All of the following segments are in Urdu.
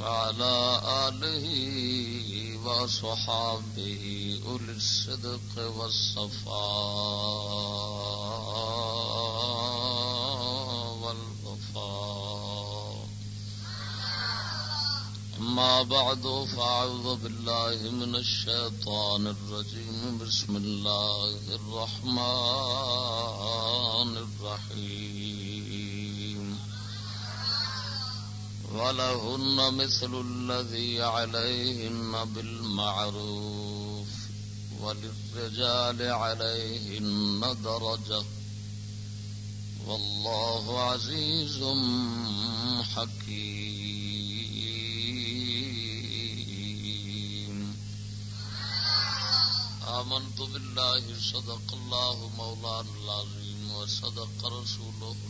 وعلى آله وصحابه أولي الصدق والصفاء والوفاء. أما بعد فأعوذ بالله من الشيطان الرجيم. بسم الله الرحمن الرحيم. ولهن مثل الذي عليهن بالمعروف وللرجال عليهن درجة. والله عزيز حكيم. آمنت بالله صدق الله مولانا العظيم وصدق رسوله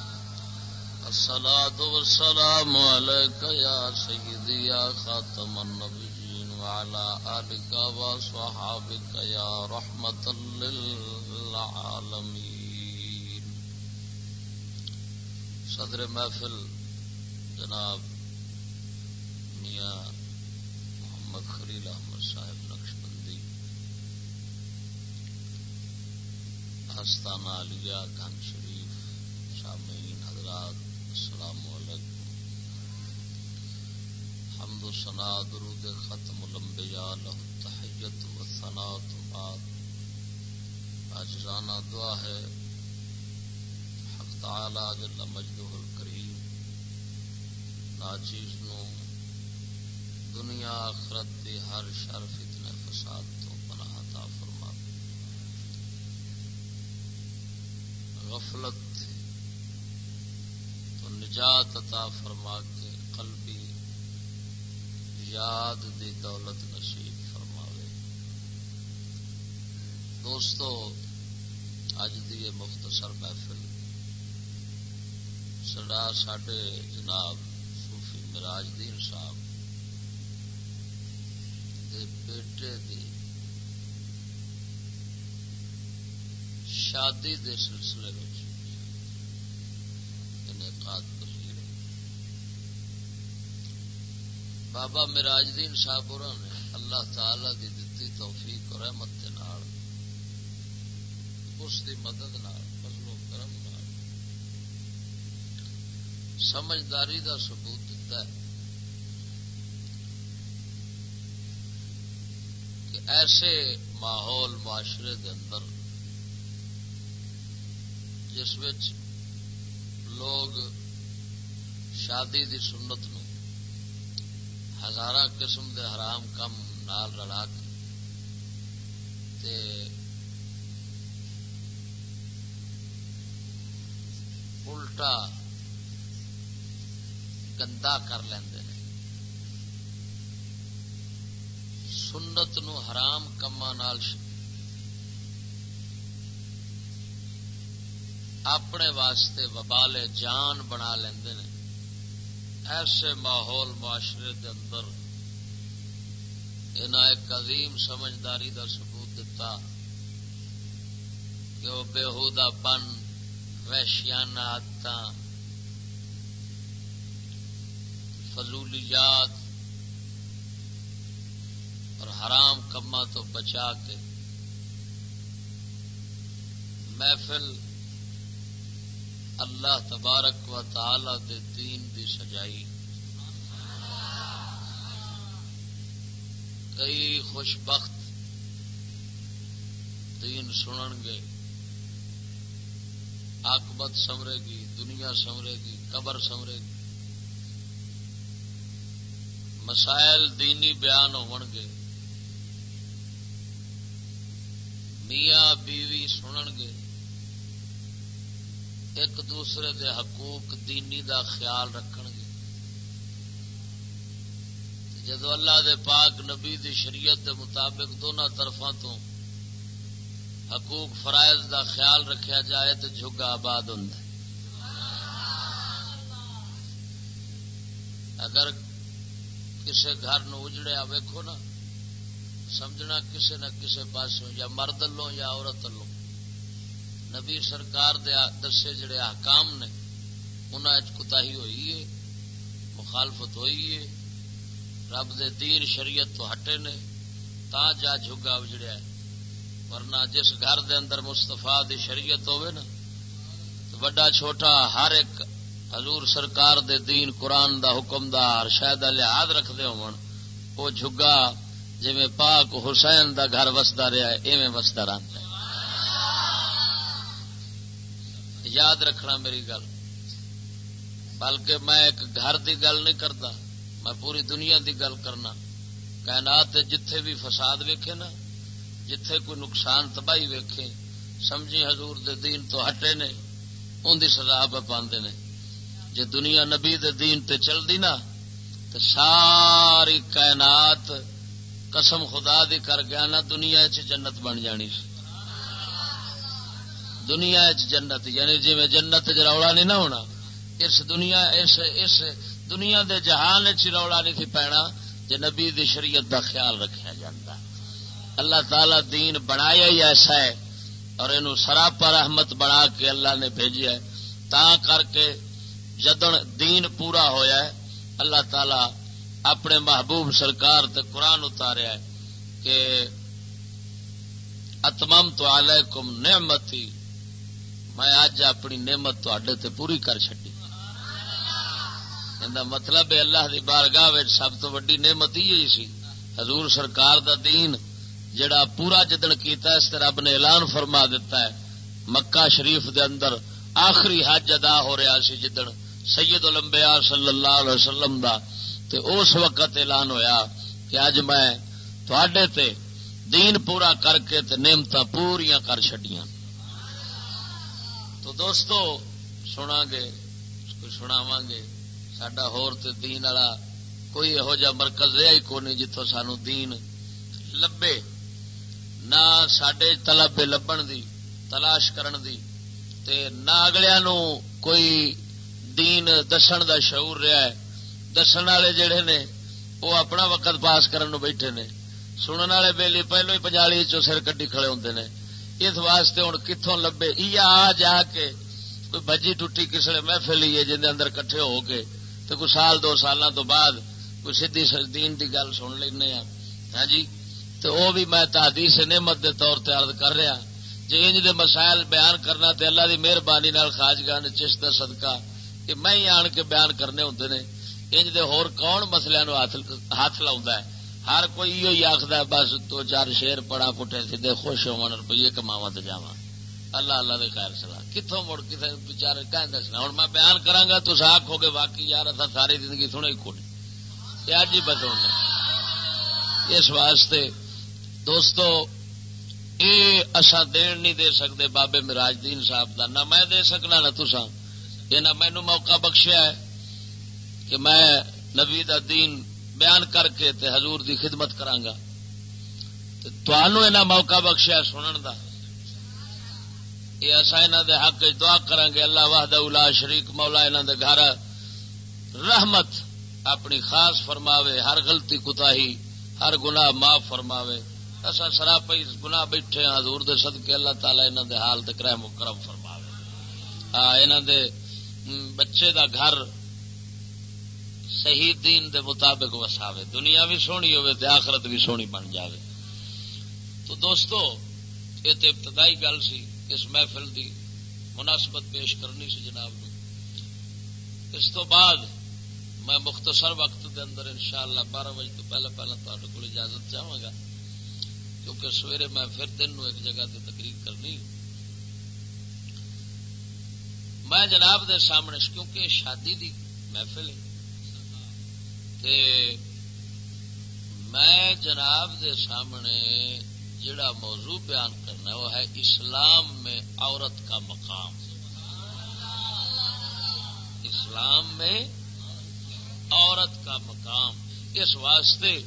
الصلاة والسلام عليك يا سيدي يا خاتم النبيين وعلى آلك وصحابك يا رحمة للعالمين. صدر محفل جناب میاں محمد خلیل احمد صاحب نقش بندی آستانہ علیہ گن شریف سامعین حضرات السلام علیکم حمد و ثنا درود ختم الانبیاء لہ تحیت و ثنا تو بعد اجرانہ دعا ہے۔ حق تعالی جل مجدہ الکریم۔ ناچیز نو دنیا آخرت دی ہر شر فتنے فساد تو پناہ عطا فرما۔ غفلت تو نجات عطا فرما کے قلبی یاد دی دولت نصیب فرماوے۔ دوستو اج دی یہ مختصر محفل۔ سڈا ساڈے جناب صوفی مراج دین صاحب دے بیٹے دی شادی دے سلسلے میں انعقاد پذیر ہے بابا مراج دین صاحب نے اللہ تعالی دی دتی توفیق اور رحمت کے نال۔ اس دی مدد نال، فضل و کرم نال۔ سمجھداری دا ثبوت دیتا ہے کہ ایسے ماحول، معاشرے دے اندر جس وچ لوگ شادی دی سنت نو ہزار قسم دے حرام کم نال رلا کے تے الٹا گندا کر لیندے نے۔ سنت نو حرام کما نال اپنے واسطے وبال جان بنا لیندے نے۔ ایسے ماحول معاشرے دے اندر انہیں ایک عظیم سمجھداری دا ثبوت دتا کہ وہ بےحودہ پن، وحشیانہ آدت فضولیات اور حرام کما تو بچا کے محفل اللہ تبارک و تعالی دے دین دی سجائی۔ کئی خوش بخت دین سنن گے۔ آکبت سمرے گی، دنیا سمرے گی، قبر سمرے گی۔ مسائل دینی بیان ہون گے۔ میاں بیوی سنن گے۔ ایک دوسرے دے حقوق دینی دا خیال رکھن گے۔ جدو اللہ دے پاک نبی دی شریعت دے مطابق دونوں طرفوں تو حقوق فرائض دا خیال رکھیا جائے تو جھگا آباد ہوں اگر کسی گھر نو اجڑیا ویکو نا، سمجھنا کسی نہ کسی پاس یا مرد لو یا عورت لو نبی سرکار دے دسے جڑے حکام نے انہیں کتا ہی ہوئی ہے، مخالفت ہوئی ہے، رب دے دین شریعت تو ہٹے نے، تا جا جھگا اجڑیا ہے۔ ورنہ جس گھر دے اندر مستفا دی شریعت ہوے نا وڈا چھوٹا ہر ایک حضور سرکار دے دین، قرآن دا حکم دا شاید لحاظ رکھتے ہو جھگا جی پاک حسین دا گھر وسدا رہا ہے، ایویں وسدا رہتا ہے۔ یاد رکھنا میری گل۔ بلکہ میں ایک گھر دی گل نہیں کرتا، میں پوری دنیا دی گل کرنا۔ کائنات جتھے بھی فساد ویکھے نا، جتھے کوئی نقصان تباہی ویکھے سمجھی حضور دے دین تو ہٹے نے، ان دی سزا پہ پاندے نے۔ جے دنیا نبی دے دین تے چل دی نا تو ساری کائنات قسم خدا دی کر گیا نا، دنیا چ جنت بن جانی سی۔ دنیا چ جنت یعنی جی میں جنت چ رولا نہیں نہ ہونا، اس دنیا، اس اس دنیا دے جہان چ رولا نہیں تھی پینا، جے نبی دی شریعت دا خیال رکھا جاتا اللہ تعالی دین بنایا ہی ایسا ہے، اور یہ سراپا رحمت بنا کے اللہ نے بھیجا ہے۔ تا کر کے جدن دین پورا ہویا ہے، اللہ تعالی اپنے محبوب سرکار تے قرآن اتاریا ہے کہ اتمم تو علیکم نعمتی میں اج اپنی نعمت تے پوری کر چڈی مطلب اللہ دی بارگاہ سب تو ویڈی نعمت ہی سی۔ حضور سرکار دا دین جڑا پورا جدن کیتا اس رب نے اعلان فرما دیتا ہے۔ مکہ شریف دے اندر آخری حج ادا ہو رہا سی جدن سید الانبیاء صلی اللہ علیہ وسلم دا۔ تے اس وقت اعلان ہویا کہ اج میں تھوڑے تے دین پورا کر کے تے نعمت پوریا کر چڈیاں تو دوستو سنا گے سناواں گے سڈا ہور تے دین والا کوئی یہو جہ مرکز رہا ہی کونی جتوں سانو دین لبے۔ نہ سڈے تلب لبن دی، تلاش کرن دی۔ تے نہ اگلیا نو کوئی دین دسن دا شعور رہا ہے۔ دسن والے جڑے نے وہ اپنا وقت پاس کرن نو بیٹھے نے۔ سنن والے بےلی پہلو ہی پنجالی چو سر کٹی کھڑے ہوں نے۔ اس واسطے ہوں کتوں لبے؟ آ جا کے کوئی بجی ٹوٹی کسی نے محفل ہی ہے جن اندر کٹھے ہو کے تو کوئی سال دو سال تو بعد کوئی سیدھی دین کی گل سن لینا ہاں جی؟ تو وہ بھی میں تحدیث نعمت دے طور تے عرض کر رہا جی انج دے مسائل بیان کرنا تے اللہ دی مہربانی خاجگاہ نے چشت صدقہ کہ میں ہی آن کے بیان کرنے ہوں نے۔ انج دے ہور کون مسئلے نو ہاتھ لاؤں ہے؟ ہر کوئی یہ آخد بس دو چار شیر پڑا پٹے سیدے خوش ہو روپیے کماوا تو جا اللہ اللہ دے خیر سلا کتوں مڑ کسی بچارے کہ دسنا؟ ہوں میں بیان کرا تو آخو گے باقی یار اصا ساری زندگی سنے ہی کھوڑی اج ہی بتاؤں اس واسطے دوستو یہ اصا دین نہیں دے سکتے بابے مراج دین صاحب کا نہ میں دے سکنا، نہ تسا یہ نہ مینو موقع بخشیا ہے کہ میں نبی دا دین بیان کر کے تے حضور دی خدمت کرانگا۔ تنوع موقع بخشیا سنن دا۔ یہ اصا انہوں دے حق دعا کریں گے اللہ واہد الا شریک، مولا انہوں دے گھر رحمت اپنی خاص فرماوے، ہر غلطی کتا ہی ہر گناہ معاف فرماوے۔ اصا سراپی گنا بیٹھے ہاں حضور دے صدقے، اللہ تعالی انہوں دے حال تک رحم کرم فرما انہوں دے بچے دا گھر صحیح دین دے مطابق وساوے۔ دنیا بھی سونی ہوے تے آخرت بھی سونی بن جاوے۔ تو دوستو، یہ تو ابتدائی گل سی، اس محفل دی مناسبت پیش کرنی سی جناب نو۔ اس تو بعد میں مختصر وقت دے اندر انشاءاللہ بارہ بجے تو پہلے پہلے تے کو اجازت چاہوں گا، کیونکہ سویرے میں پھر دن نو ایک جگہ تے تقریر کرنی۔ میں جناب دے سامنے، کیونکہ شادی دی محفل ہے۔ تے میں جناب دے سامنے جڑا موضوع بیان کرنا وہ ہے اسلام میں عورت کا مقام۔ اسلام میں عورت کا مقام۔ اس واسطے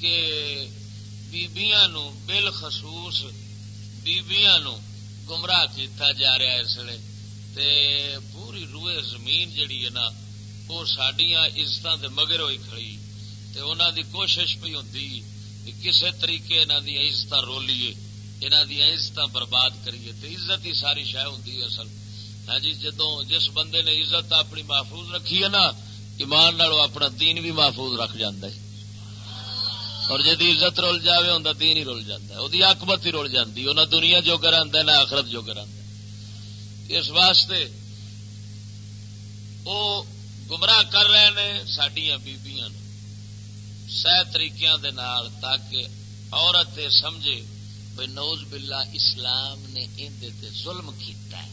کہ بیبیاں نو بالخصوص بیبیاں نو گمراہ کیتا جا رہا ہے اس لیے۔ تے پوری روئے زمین جڑی ہے نا وہ سڈیا عزت دے مگر ہوئی کھڑی تے انہوں دی کوشش بھی ہوں کہ کسے طریقے انہوں دیا عزت رولیے انہوں دیا عزت برباد کریے تے عزت ہی ساری شہ ہوں اصل۔ ہاں جی جدو جس بندے نے عزت اپنی محفوظ رکھی ہے نا، ایمان نالو اپنا دین بھی محفوظ رکھ جاندہ ہے۔ اور جی عزت رول جائے ہوں دین ہی رول جاتا ہے۔ وہ اکبت ہی رول جاتی انہیں دنیا جو کر نہ آخرت جو کر اس واسطے وہ گمراہ کر رہے ہیں سڈیا بیبیاں سہ طریقے دے نال تاکہ عورت سمجھے بھائی نوز بلا اسلام نے اندر ظلم کیتا ہے۔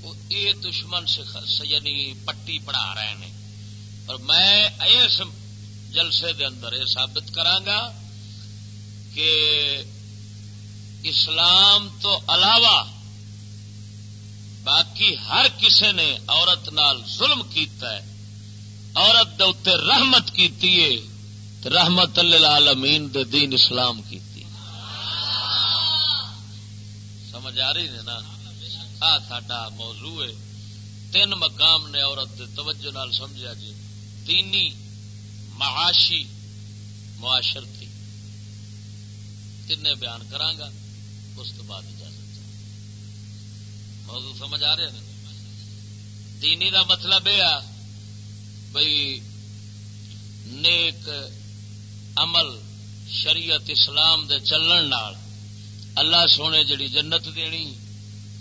وہ یہ دشمن یعنی پٹی پڑھا رہے ہیں اور میں اس جلسے دے اندر یہ ثابت کرانگا کہ اسلام تو علاوہ باقی ہر کسے نے عورت نال ظلم کیتا ہے، عورت دے اتنے رحمت کیتی ہے رحمت للعالمین دے دین اسلام کیتی سمجھ آ رہی نے نا؟ آ، ساڈا موضوع ہے۔ تین مقام نے عورت دے، توجہ نال سمجھا جی۔ تینی معاشی معاشرتی۔ تین بیان کرانگا اس تو بعد موضوع سمجھ آ رہے ہیں؟ دینی دا مطلب یہ بھائی نیک عمل شریعت اسلام دے چلن نال اللہ سونے جڑی جنت دینی،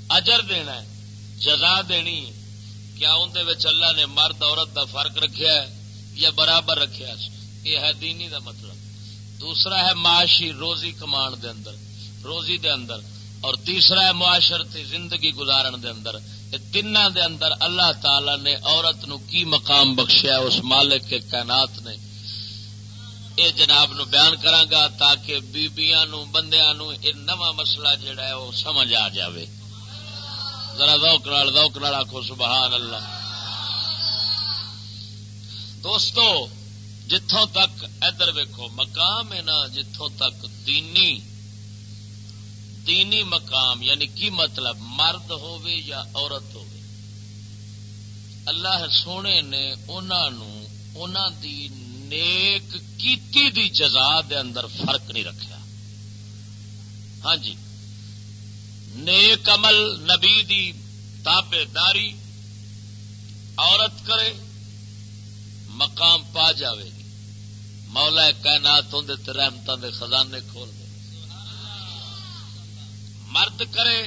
اجر دینا ہے، جزا دینی کیا اندر اللہ نے مرد عورت دا فرق رکھیا ہے یا برابر رکھیا یہ ہے دینی دا مطلب۔ دوسرا ہے معاشی روزی کمان دے اندر، روزی دے اندر۔ اور تیسرا ہے معاشرتی زندگی گزارن دے اندر۔ تین دے اندر اللہ تعالی نے عورت نو کی مقام بخشیا اس مالک کے کائنات نے۔ اے جناب نو بیان کرانگا تاکہ بیبیاں نو، بندیاں نو اے نواں مسئلہ جڑا ہے وہ سمجھ آ جاوے۔ ذرا ذوق نال ذوق نال آخو سبحان اللہ دوستو جتوں تک ادھر ویکو مقام ہے نا جتوں تک دینی دینی مقام یعنی کی مطلب؟ مرد ہوے یا عورت ہو اللہ سونے نے انہوں دی نیک کیتی دی جزا دے اندر فرق نہیں رکھا ہاں جی نیک عمل نبی دی تابے داری، عورت کرے، مقام پا جاوے۔ گی مولا کائنات ہوں رحمتوں دے خزانے کھول دے۔ مرد کرے،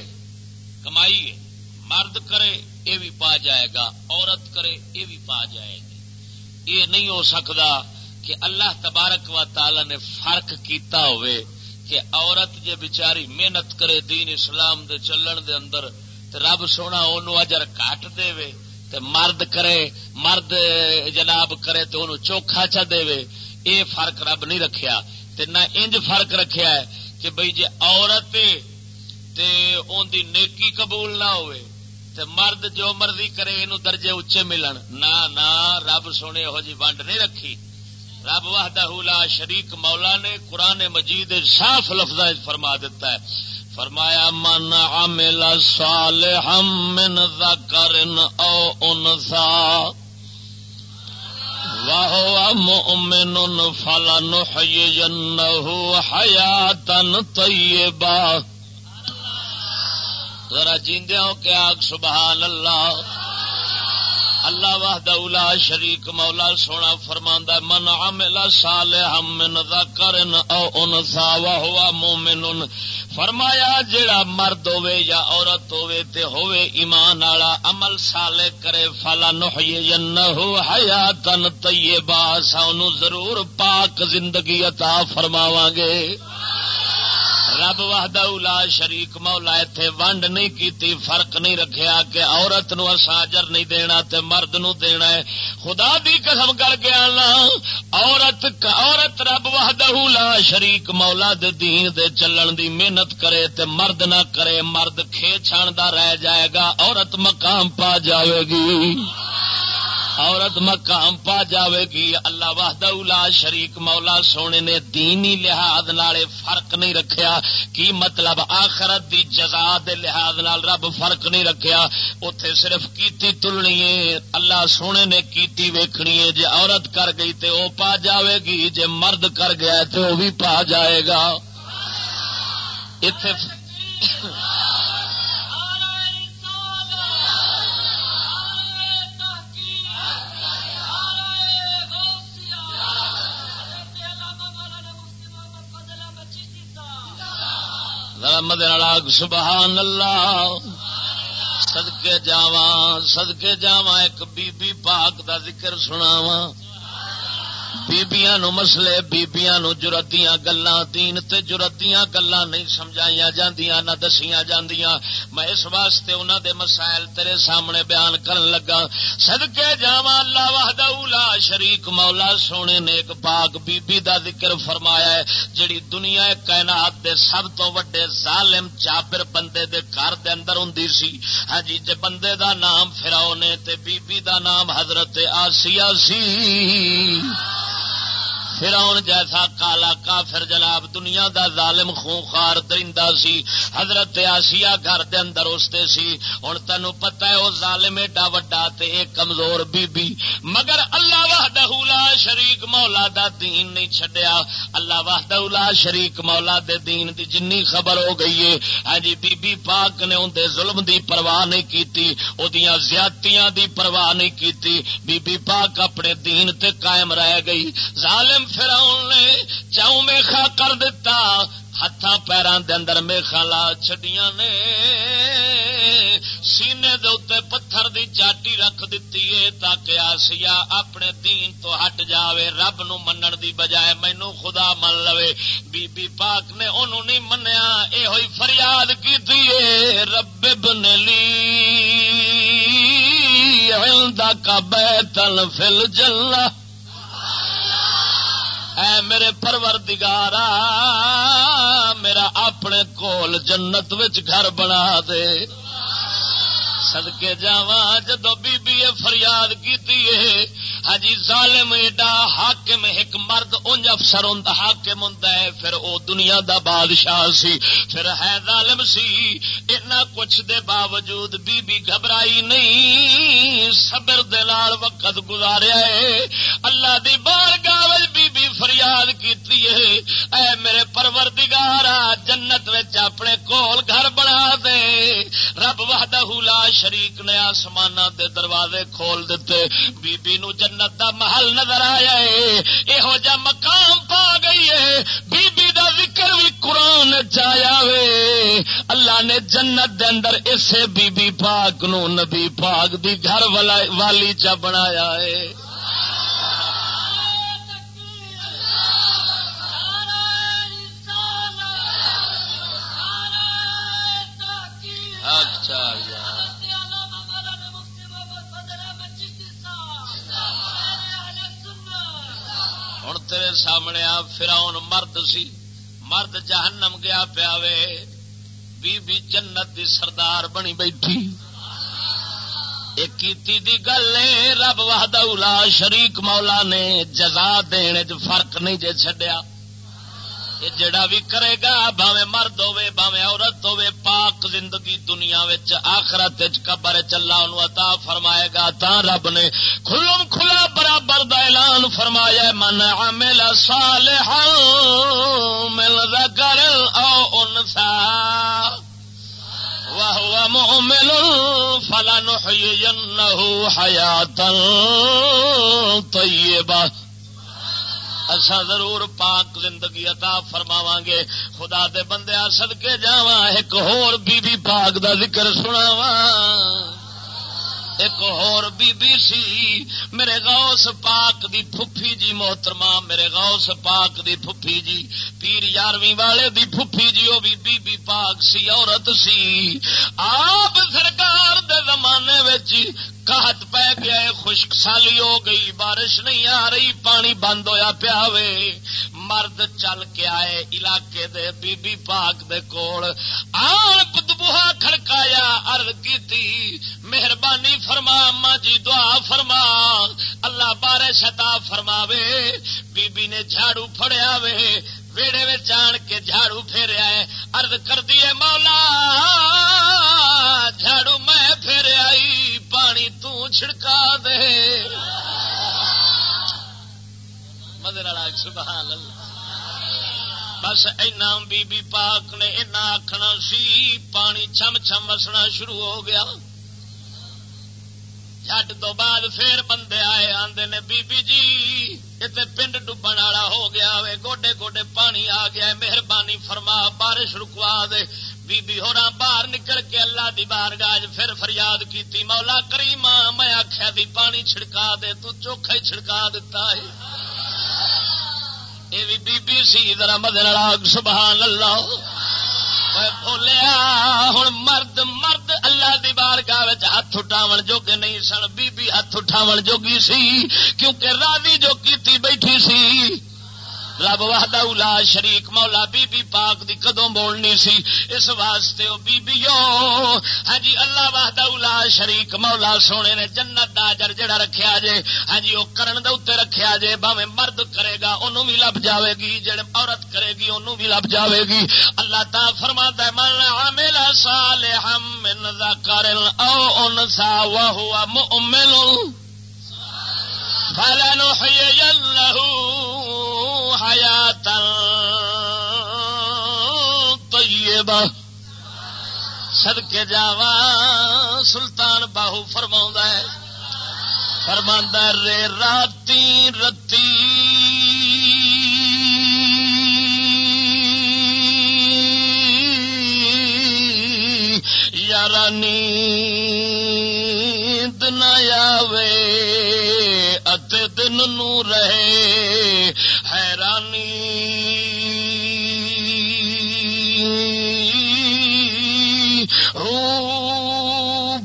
کمائی ہے۔ مرد کرے یہ بھی پا جائے گا۔ عورت کرے یہ بھی پا جائے گی۔ یہ نہیں ہو سکتا کہ اللہ تبارک و تعالی نے فرق کیتا ہوئے کہ عورت جے بچاری محنت کرے دین اسلام دے چلن دے اندر رب سونا اجر کٹ دے وے تے مرد کرے، مرد جناب کرے تو انہوں چوکھا چا دے وے اے فرق رب نہیں رکھیا۔ تے نہ انج فرق رکھیا ہے کہ بھئی جے عورت تے ان دی نیکی قبول نہ ہوئے تے مرد جو مرضی کرے یہ درجے اچے ملن۔ نہ نہ، رب سونے ہو جی ونڈ نہیں رکھی۔ رب وحدہ لا شریک مولا نے قرآن مجید صاف لفظ فرما دیتا ہے۔ فرمایا، من عمل صالحا من ذکر او انثى وهو مؤمن فلنحيينه حياة طيبة ذرا جیندیا ہو کے آگ، سبحان اللہ۔ اللہ وحدہ اولا شریک، مولا سونا فرماندا من عمل صالحا من ذکر او انثى وهو مؤمن فرمایا، جڑا مرد ہوے یا عورت ہوے تے ہوے ایمان والا، عمل صالح کرے، فلا نحیینہ حیاتن طیبہ۔ سانو ضرور پاک زندگی عطا فرماواں گے۔ رب وحدہ اولا شریک مولا ایتھے ونڈ نہیں کیتی، فرق نہیں رکھیا کہ عورت نو اجر نہیں دینا تے مرد نو دینا ہے۔ خدا دی قسم کر کے آنا، عورت عورت رب وحدہ اولا شریک مولا دے دین دے چلن دی محنت کرے تے مرد نہ کرے، مرد کھے چھاندا رہ جائے گا، عورت مقام پا جاوے گی۔ عورت مقام پا جاوے گی اللہ واہدہ شریک مولا سونے نے دینی لحاظ نالے فرق نہیں رکھیا کی مطلب آخرت دی جزا دے لحاظ نال رب فرق نہیں رکھیا اتے صرف کیتی تلنی ہے اللہ سونے نے کیتی ویکھنی ہے جے عورت کر گئی تے او پا جاوے گی جے مرد کر گیا تو وہ بھی پا جائے گا۔ اتے مد سبحان اللہ۔ سدکے جاواں سدکے جاواں، ایک بی بی پاک دا ذکر سناواں۔ بیبیاں نو مسلے بیبیاں نو جرتیاں گلاں دین تے جرتیاں گلاں نہیں سمجھائیاں جاندیاں، نہ دسیاں جاندیاں۔ میں اس واسطے انہاں دے مسائل تیرے سامنے بیان کرن لگا۔ صدکے جاواں اللہ وحدہ لا شریک مولا سونے نے ایک پاک بی بی دا ذکر فرمایا ہے، جڑی دنیا کائنات دے سب تو وڈے ظالم جابر بندے دے گھر دے اندر ہوندی سی۔ ہاں جی جے بندے دا نام فرعون تے بی بی دا نام حضرت آسیہ سی۔ فرون جیسا کالا کافر جناب دنیا دا ظالم خونخار درندہ سی، حضرت آسیا گھر دے اندر استے سی۔ ہوں تینو پتا ہے وہ ظالم ایڈا وڈا تے ایک کمزور بی بی مگر اللہ وحدہ لا شریک مولا دا دین نہیں چھڈیا۔ اللہ وحدہ لا شریک مولا دے دین دی جنی خبر ہو گئی ہے۔ ہاں جی بی بی پاک نے اندر ظلم دی پرواہ نہیں کیتی، او دیاں زیادتیاں دی پرواہ نہیں کیتی۔ بی بی پاک اپنے دین تے قائم رہ گئی۔ ظالم فراؤن نے چاؤ میخا کر دتا ہاتھ پیروں دے اندر میخا لا چڈیاں نے۔ سینے دے اتنے پتھر دی چاٹی رکھ دیتی ہے تاکہ آسیا اپنے دین تو ہٹ جاوے، رب نو منن دی بجائے مینو خدا من لوے۔ بی بی پاک نے انہوں نہیں منیا یہ ہوئی فریاد کی رب بن لی کا بیتل فل جلہ اے میرے پروردگارا، میرا اپنے کول جنت وچ گھر بنا دے۔ سدکے جا جدو بی بی فریاد کی ہجی ظالم ایڈا حاکم، ایک مرد انج افسر ہوں حاکم ہوں پھر او دنیا دا بادشاہ سی، پھر ہے ظالم سی۔ اتنا کچھ دے باوجود بی بی گھبرائی نہیں، صبر دلال وقت گزاریا ہے۔ اللہ دی بار گاوج بی بی فریاد کی اے میرے پروردگارا جنت وچ اپنے کول گھر بنا دے۔ رب وحدہ لا شریک نے آسمان دے دروازے کھول دیتے۔ بی بی نو جنت جنت دا محل نظر آیا ہے۔ یہو جا مقام پا گئی ہے۔ بی بی دا ذکر بھی قرآن چایا وے۔ اللہ نے جنت دے اندر اسے بی بی پاک نو نبی پاک دی گھر والی چا بنایا ہے۔ اچھا۔ ہوں تیرے سامنے آ، فراؤن مرد سی۔ مرد جہنم گیا پیا وے۔ بی بی جنت دی سردار بنی بیٹھی۔ ایک دی گل رب وحدہ شریک مولا نے۔ جزا دین فرق نہیں جے چڈیا جڑا بھی کرے گا باوے مرد ہوے باوے عورت ہوے پاک زندگی دنیا آخرت قبر چلا ان عطا فرمائے گا تا رب نے کھلم کھلا برابر دا اعلان فرمایا من عمل صالحا من ذکر او انثى وهو مؤمن فلنحيينه حياة طيبة. اصا ضرور پاک زندگی عطا فرماواں گے خدا دے بندے سد کے جاواں، ایک ہور بی بی پاک دا ذکر سناواں۔ ایک اور بی بی سی، میرے غوث پاک دی پھپھی جی محترمہ، میرے غوث پاک دی پھپھی جی پیر یارویں والے دی پھپھی جی وہ بھی بی بی پاک سی، عورت سی۔ آپ سرکار دے زمانے کہت پہ گیا خشک سالی ہو گئی، بارش نہیں آ رہی، پانی بند ہویا پیا وے۔ مرد چل کے آئے علاقے دے، بی بی پاک دے کول۔ آن پتبوہا کھڑکایا، عرض کی مہربانی فرما، اما جی دعا فرما۔ اللہ بارش عطا فرماوے۔ بی بی نے جھاڑو پھڑیا وے۔ ویڑے میں جان کے جھاڑو پھیریا ہے ارد کر دیے مولا، جھاڑو میں پھیر آئی پانی تڑکا دے۔ مدر سبحان اللہ بس اینا بی بی پاک نے اینا آخنا سی، پانی چم چم وسنا شروع ہو گیا۔ جٹ تو بعد پھر بندے آئے آدھے نے، بی بی جی اتنے پنڈ ڈبن والا ہو گیا وے گوڈے گوڈے پانی آ گیا مہربانی فرما بارش رکوا دے بی بی ہونا باہر نکل کے اللہ دی بار گاج پھر فریاد کی مولا کریما میں آخیا دی پانی چھڑکا دے تو چوکھا ہی چھڑکا دیتا ہے یہ بھی بی بی سی ذرا مدن سبحان اللہ بولیا ہوں مرد مرد اللہ دی بارگاہ ہاتھ اٹھاو جوگے نہیں سن، بی بی ہاتھ اٹھاو جوگی سی، کیونکہ راضی جو کیتی بیٹھی سی رب وحدہ اولا شریک، مولا بی بی پاک دی کدوں بولنی سی؟ اس واسطے او بی بی ہاں جی اللہ وحدہ اولا شریک، مولا سونے نے جنت دا اجر جڑا رکھیا جے ہاں جی او کرن دے اوتے رکھیا جے باویں مرد کرے گا، اونوں بھی لب جاوے گی، جڑے عورت کرے گی، اونوں بھی لب جاوے گی۔ اللہ تا فرماتا ہے، من عمل صالحا من ذکر او انثى وهو مؤمن۔ فلنحيينه حیات طیبہ۔ سدکے جاوا سلطان باہو فرما ہے۔ فرما رے راتی رتی۔ یارانی دن آوے دن نو رہے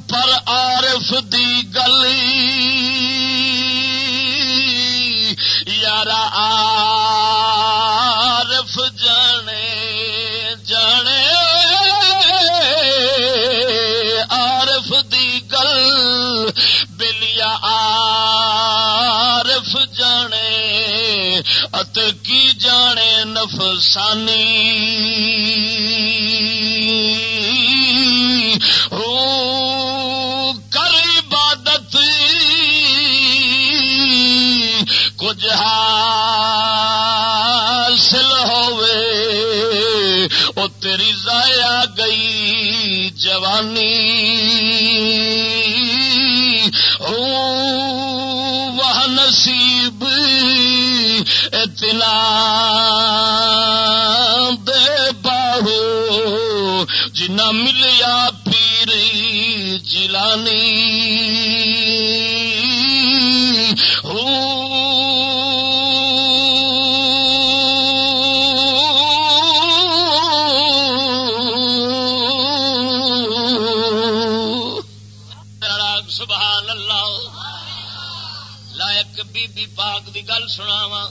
پر عارف دی گلی یار عارف جانے ات کی جانے نفسانی؟ کر عبادت، کچھ حاصل ہوئے، او تیری ضائع گئی جوانی۔ وہ نصیب اتنا دے باہو جنا ملیا پیری جلانی ہو لائق بی بی پاک دی گل سناواں۔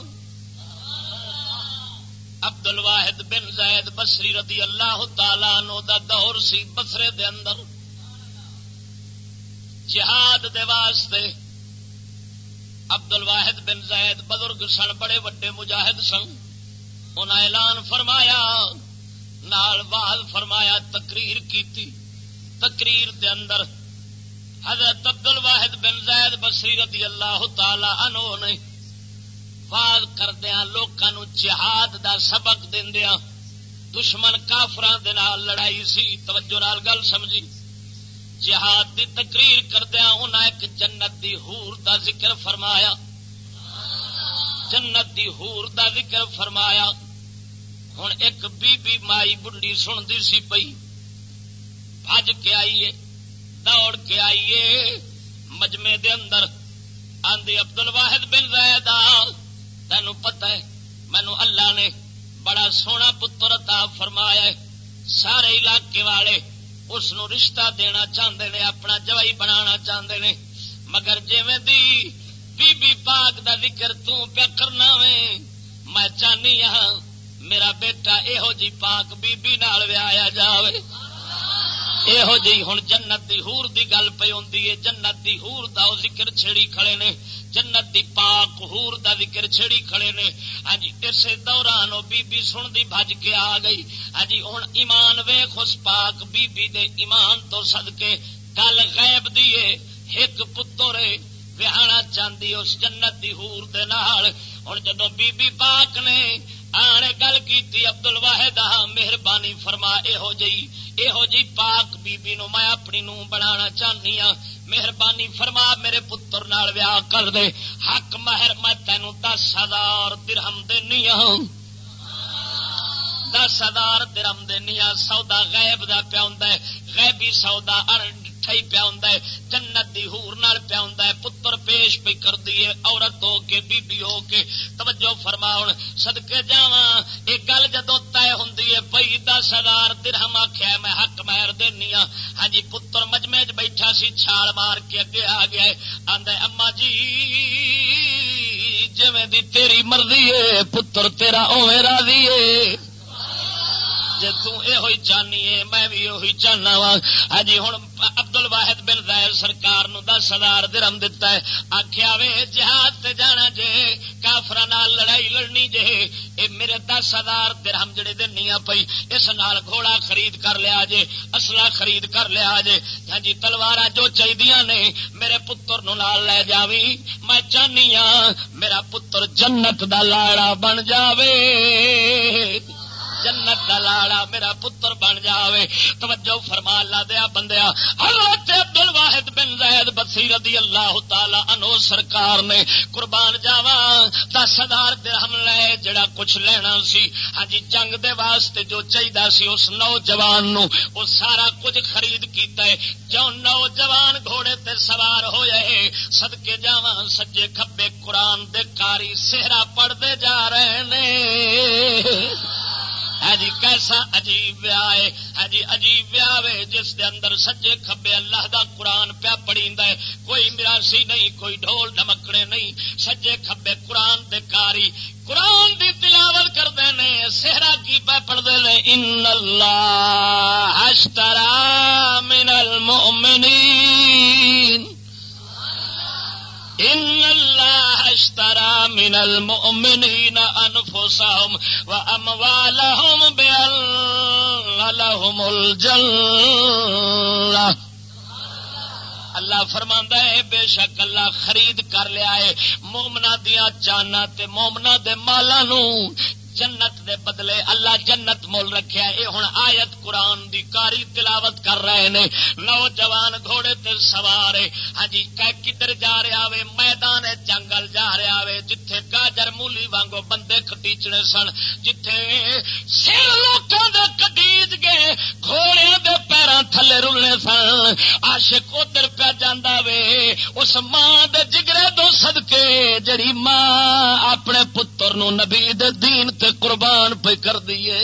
عبد الواحد بن زید بسری رضی اللہ تعالی نو دا دور سی بسرے دے اندر۔ جہاد دے واسطے عبد الواحد بن زید بزرگ سن، بڑے وڈے مجاہد سن۔ انہاں اعلان فرمایا، نال واز فرمایا تقریر کیتی۔ تقریر دے اندر حضرت عبد الواحد بن زید بسری رضی اللہ تعالی عنہ نے واز کردیا لوگوں جہاد دا سبق دیا دشمن کافران دے نال لڑائی سی، توجہ نال گل سمجھی۔ جہاد دی تقریر کردیا انہیں ایک جنت دی ہور دا ذکر فرمایا۔ جنت دی ہور دا ذکر فرمایا۔ ہوں ایک بی بی مائی بڑھی سنتی سی پئی۔ بج کے آئیے۔ دوڑ کے آئیے۔ مجمے دے اندر آندی ابد ال واحد بن رہے تین پتا ہے، مینو اللہ نے بڑا سونا پتر تا فرمایا ہے۔ سارے علاقے والے اس نو رشتہ دینا چاہتے نے، اپنا جوائی بنا چاہتے نے۔ مگر جی بی بی پاک دا ذکر تو پیا کرنا وے، میں چاہنی ہاں میرا بیٹا یہو جی پاک بی بی نال ویا جاوے۔ یہو جی ہوں جنت دی ہور دی گل پی ہے جنت دی ہور دا ذکر چھڑی کھڑے نے جنت دی پاک ہور دا ذکر چھڑی کھڑے نے ہاں جی اسے دوران بی بی سن دی بج کے آ گئی ہاں جی ہوں ایمان ویخ اس پاک بی بی دے ایمان تو سد کے گل غیب دیے ایک پتر وہانا چاہتی اس جنت دی ہور دے نال ہوں جدو بی بی پاک نے آنے گل کی ابدل واحد مہربانی فرما یہو جی یہو جی پاک بی بی نو میں اپنی نو بنا چاہنی ہاں مہربانی فرما میرے پتر نال ویاہ کر دے حق مہر میں تینوں دس ہزار درہم دینی ہوں دس ہزار درم دینی سودا غیب دا پیا غیبی سودا ہی پیا ہوں جنت دی ہور نال پیا ہوں پتر پیش پہ کر دیے عورت ہو کے بی بی ہو کے۔ توجہ فرما ہوں سدکے جا یہ گل جدو طے ہوں پی دس ہزار درہم آخیا میں حق مہر دینی ہاں۔ ہاں جی پتر مجمے چ بیٹھا سی، چھال مار کے اگے آ گیا آدھا اما جی جی تیری مرضی ہے، پتر تیرا اوے راضی ہے۔ جی تھی چاہنی ہے میں بھی اہی چاہنا وا۔ ہاں جی، ہوں ابدل واحد بن زائر سرکار نو دس ہزار درم دتا ہے۔ آخیا وے، جہاد تے جانا جے کافر لڑائی لڑنی جے۔ اے میرے دس ہزار درہم جڑے دنیا پئی، اس نال گھوڑا خرید کر لیا جے اصلا خرید کر لیا جے۔ ہاں جی تلوار جو چاہیے نے، میرے پتر نو نال لے جاوی۔ میں چاہنی ہاں میرا پتر جنت دا لاڑا بن جاوے۔ جنت کا لاڑا میرا پتر بن جائے توجہ فرما لا دیا بندیا۔ حضرت عبد الواحد بن زید بسی رضی اللہ تعالی انو سرکار نے قربان جاوا دس ہزار درہم لے جڑا کچھ لینا سی۔ ہاں جی جنگ دے واسطے جو چاہیے سی اس نوجوان نو وہ سارا کچھ خرید کیتا ہے۔ جو نوجوان گھوڑے تے سوار ہوئے سدکے جا سجے کبے قرآن دے کاری سہرا پڑھتے جا رہے نے۔ ہے جی کیسا عجیب ویا ہے۔ ہے جی عجیب ویا وے، جس دے اندر سجے کھبے اللہ دا قرآن پیا پڑی ہے۔ کوئی مراسی نہیں، کوئی ڈھول ڈمکڑے نہیں۔ سجے کھبے قرآن دے کاری۔ قرآن دی تلاوت کرتے ہیں سہرا کی پہ پڑھتے ہیں ان اللہ من المؤمنین۔ ان اللہ اشترى من المؤمنین انفسهم واموالهم بان لهم الجنہ اللہ فرماندا ہے، بے شک اللہ خرید کر لیا ہے مومنا دیا جانا تے مومنا دے مالا نو جنت دے بدلے اللہ جنت مول رکھیا یہ ہوں آیت قرآن دی کاری تلاوت کر رہے نے۔ نوجوان گھوڑے تے سوار ہاں جی کدھر جا رہا وے میدان جنگل جا رہا وے جتھے گاجر مولی وانگو بندے کٹیچنے سن، جتھے سر لوکاں دے کٹیچ گئے گھوڑے دے پیراں تھلے رلنے سن۔ عاشق ادھر پہ جانا وے، اس ماں دے جگرے تو صدقے، جڑی ماں اپنے پتر نو نبی دے دین تے قربان پہ کر دیے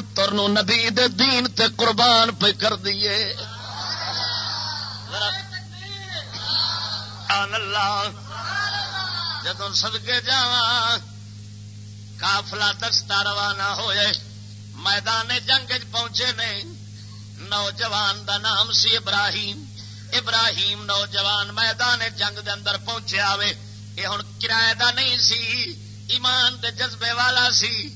پتر نو نبی دے دین تے قربان پہ کر دیے اللہ۔ جدو سدکے جا کافلا دستا روانہ ہوئے، میدان جنگ پہنچے نے، نوجوان دا نام سی ابراہیم۔ ابراہیم نوجوان میدان جنگ دے اندر پہنچے آوے۔ یہ ہوں کرایہ دا نہیں سی، ایمان دے جذبے والا سی۔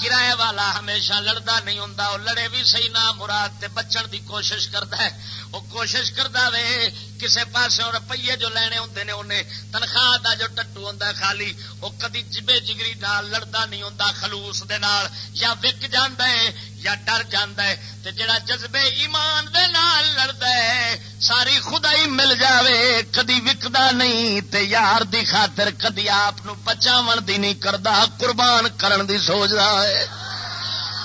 کرایہ والا ہمیشہ لڑتا نہیں ہوں وہ لڑے بھی صحیح نہ مراد تے بچن دی کوشش کرتا ہے۔ وہ کوشش کرتا وے کسے پاس روپیے جو لینے ہوں نے انہیں تنخواہ دا جو ٹٹو ہوں خالی وہ کدی جبے جگری نال لڑتا نہیں ہوں خلوص دے نال، یا وک جانا ہے یا ڈر ہے، تے جڑا جذبے ایمان دے نال لڑتا ہے، ساری خدائی مل جاوے، کدی وکدا نہیں، تے یار دی خاطر کدی آپ بچاو دی نہیں کرتا قربان کرن دی سوچ رہا ہے۔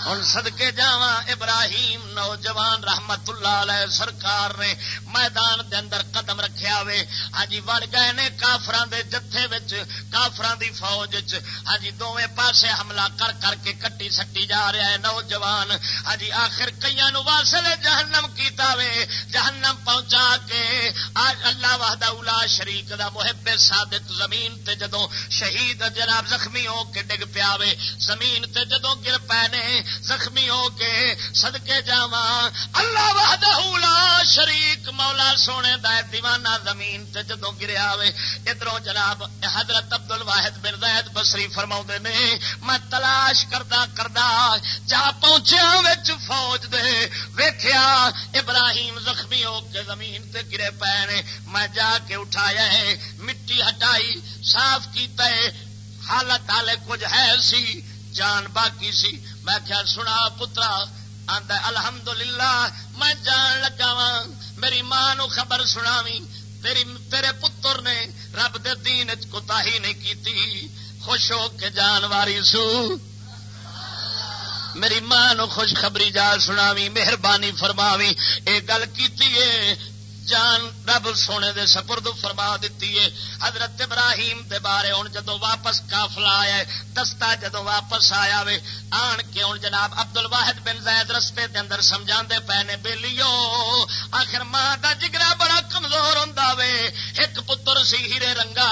ہوں سدکے جا ابراہیم نوجوان رحمت اللہ علیہ سرکار نے میدان دے اندر قدم رکھیا وے۔ ہاں جی وڑ گئے نے کافران دے جتھے وچ کافران دی فوج وچ۔ ہاں جی دوویں پاسے حملہ کر کر کے کٹی سٹی جا رہا ہے نوجوان۔ ہاں جی آخر کئیاں نو واصل جہنم کیتا وے۔ جہنم پہنچا کے آج اللہ وحدہ اولا شریک دا محب صادق زمین تے جدوں شہید جناب زخمی ہو کے ڈگ پیا وے۔ زمین تے جدوں گر پے نے زخمی ہو کے سدکے جا اللہ وحدہ لا شریک، مولا سونے دا دیوانہ زمین تے جدو گریا وے ادھر جناب حضرت ابدل واحد بن زید بسری فرما نے، میں تلاش کردا کردا جا پہنچیا فوج دے۔ ویخیا ابراہیم زخمی ہو کے زمین تے گرے پے نے۔ میں جا کے اٹھایا ہے، مٹی ہٹائی، صاف کیتا ہے۔ حالت والے کچھ ہے سی، جان باقی سی۔ میں کیا سنا پترا. آدھا الحمد للہ میں جان لگا وا میری ماں نو خبر سناوی تیری تیرے پتر نے رب دے دین کوتا ہی نہیں کی خوش ہو کے جان واری سو. میری ماں نو خوش جا سناوی مہربانی فرماوی یہ گل کی جان رب سونے دے سپرد فرما دیتی ہے۔ حضرت ابراہیم دے بارے ہوں جدو واپس کافلا آیا دستا جدو واپس آیا وے، آن کے ہوں جناب ابدل واحد بن زید رستے دے اندر سمجھا پے نے بےلیو آخر ماں دا جگرا بڑا کمزور ہوں وے۔ ایک پتر سی ہیرے رنگا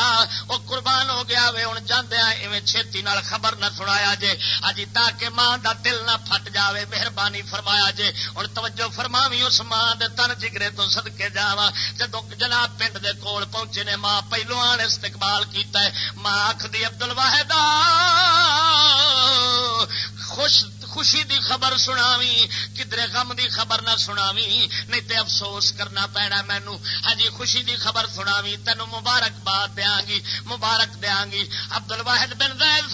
وہ قربان ہو گیا وے ہوں جاندیا ایویں چھتی نال خبر نہ سنایا جے۔ اجی تاکہ ماں دا دل نہ پھٹ جاوے، مہربانی فرمایا جے۔ ہوں توجہ فرماوی اس ماں دے تن جگرے تو سدکے جا جدو جناب پنڈ دے کول پہنچے نے، ماں پہلو آن استقبال کیتا ہے۔ ماں آخری ابدل واحد خوش خوشی دی خبر سناوی، کدرے غم دی خبر نہ سناوی، نہیں تے افسوس کرنا پینا مینو ہاں جی خوشی دی خبر سناوی تینو مبارک باد دیا گی، مبارک دیا گی۔ ابدل واحد بن زید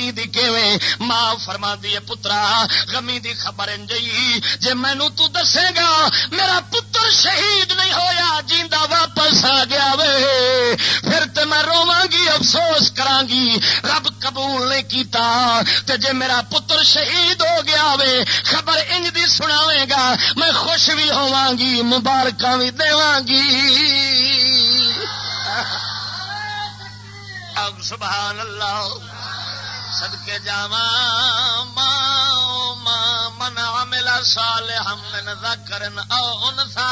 غمی دی کیویں؟ ماں فرما دی پترا، غمی دی خبر انجئی۔ جے مینو تو دسے گا، میرا پتر شہید نہیں ہویا، جیندا واپس آ گیا وے۔ پھر تے میں رواں گی، افسوس کرا گی۔ رب قبول نہیں کیتا، تے جے میرا پتر شہید ہو گیا وے، خبر انج دی سناوے گا۔ میں خوش بھی ہوا گی مبارک بھی دے گی۔ اب سبحان اللہ۔ سدکے جا ماں ماں من عمل صالحا من ذکر او انسا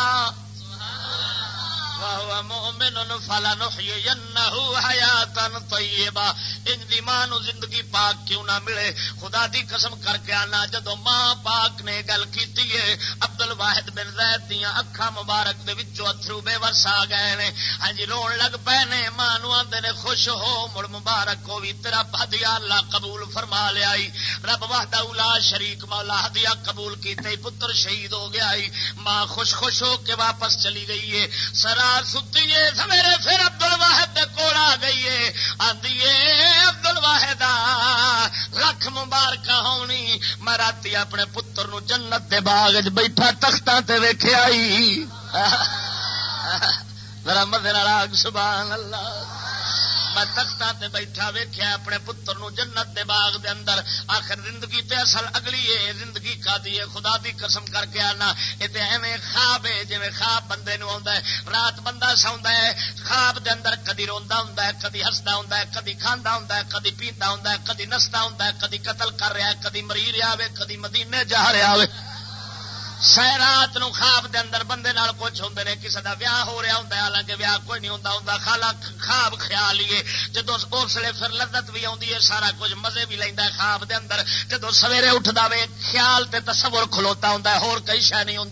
مومن فلا نحيينه حياتا طيبه ان دی ماں نو زندگی پاک کیوں نہ ملے؟ خدا دی قسم کر کے آنا جدو ماں پاک نے گل کیتی ہے عبد الواحد بن زید دیاں اکھاں مبارک دے وچوں اتھرو بے وس آ گئے نے۔ ہاں جی رون لگ پے نے، ماں نو آندے نے خوش ہو، مڑ مبارک ہو وی، تیرا ہدیہ اللہ قبول فرما لیا رب وحدہ لا شریک، مولا ہدیہ قبول کیتے پتر شہید ہو گیا ماں خوش خوش ہو کے واپس چلی گئی ہے۔ سرا سرار ستی ہے سویرے پھر ابدل واحد کول آ گئی ہے آدھی ابد لکھ مبارک ہونی۔ میں رات اپنے پتر نو جنت دے باغ بیٹھا، تختاں تے ویکھیا آئی۔ ذرا مدر راگ سبحان اللہ۔ میں تختہ تے بیٹھا ویکھیا اپنے پتر نو جنت دے باغ دے اندر، آخر زندگی تے اصل اگلی ہے زندگی کا دی خدا دی قسم کر کے آنا۔ یہ ایویں خواب ہے جی خواب بندے نو ہے رات بندہ سوندا ہے خواب دے اندر کدی روندا ہوندا ہے کدی ہسدا ہوندا ہے کدی کھاندا ہوندا ہے کدی پیندا ہوندا ہے کدی نستا ہوندا ہے کدی قتل کر رہا ہے کدی مری رہا ہے کدی مدینے جا رہا ہے سیرات نو خواب دے اندر بندے نال کچھ ہوں نے کسی کا ویاہ ہو رہا ہوں حالانکہ ویاہ کوئی نہیں ہوں ہوں خالا خواب خیال ہی جدو اسلے پھر لذت بھی آتی ہے، سارا کچھ مزے بھی لینا خواب دے اندر۔ جدو سویرے اٹھتا وے، خیال تے تصور کھلوتا ہوں ہور کئی شہ نہیں ہوں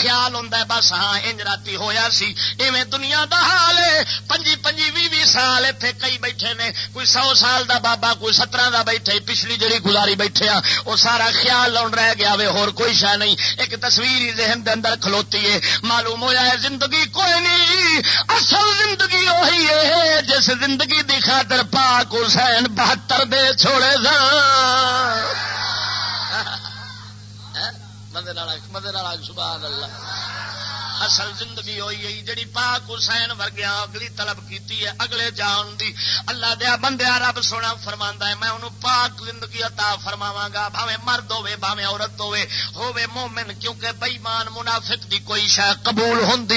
خیال ہوں بس ہاں انج راتی ہویا سی۔ ایویں دنیا دا حال ہے۔ پنجی پنجی بھی بھی سال اتنے کئی بیٹھے نے۔ کوئی سو سال دا بابا، کوئی سترہ دا بیٹھے، پچھلی جڑی گزاری بیٹھے ہاں وہ سارا خیال لاؤن رہ گیا وے، ہور کوئی شہ نہیں۔ ایک تصویر ذہن دے اندر کھلوتی ہے۔ معلوم ہوا ہے زندگی کوئی نہیں، اصل زندگی وہی ہے، جس زندگی دی خاطر پاک حسین بہتر دے چھوڑے مدر سبحان اللہ۔ اصل زندگی ہوئی ہے، جڑی پاک حسین ورگیا اگلی طلب کیتی ہے، اگلے جان دی۔ اللہ دیا بندیا، رب سونا فرما ہے، میں انہوں پاک زندگی عطا فرماوا گا بھاوے مرد ہوے بھاوے عورت ہوے ہوے مومن، کیونکہ بےمان منافق دی کوئی شہ قبول ہوں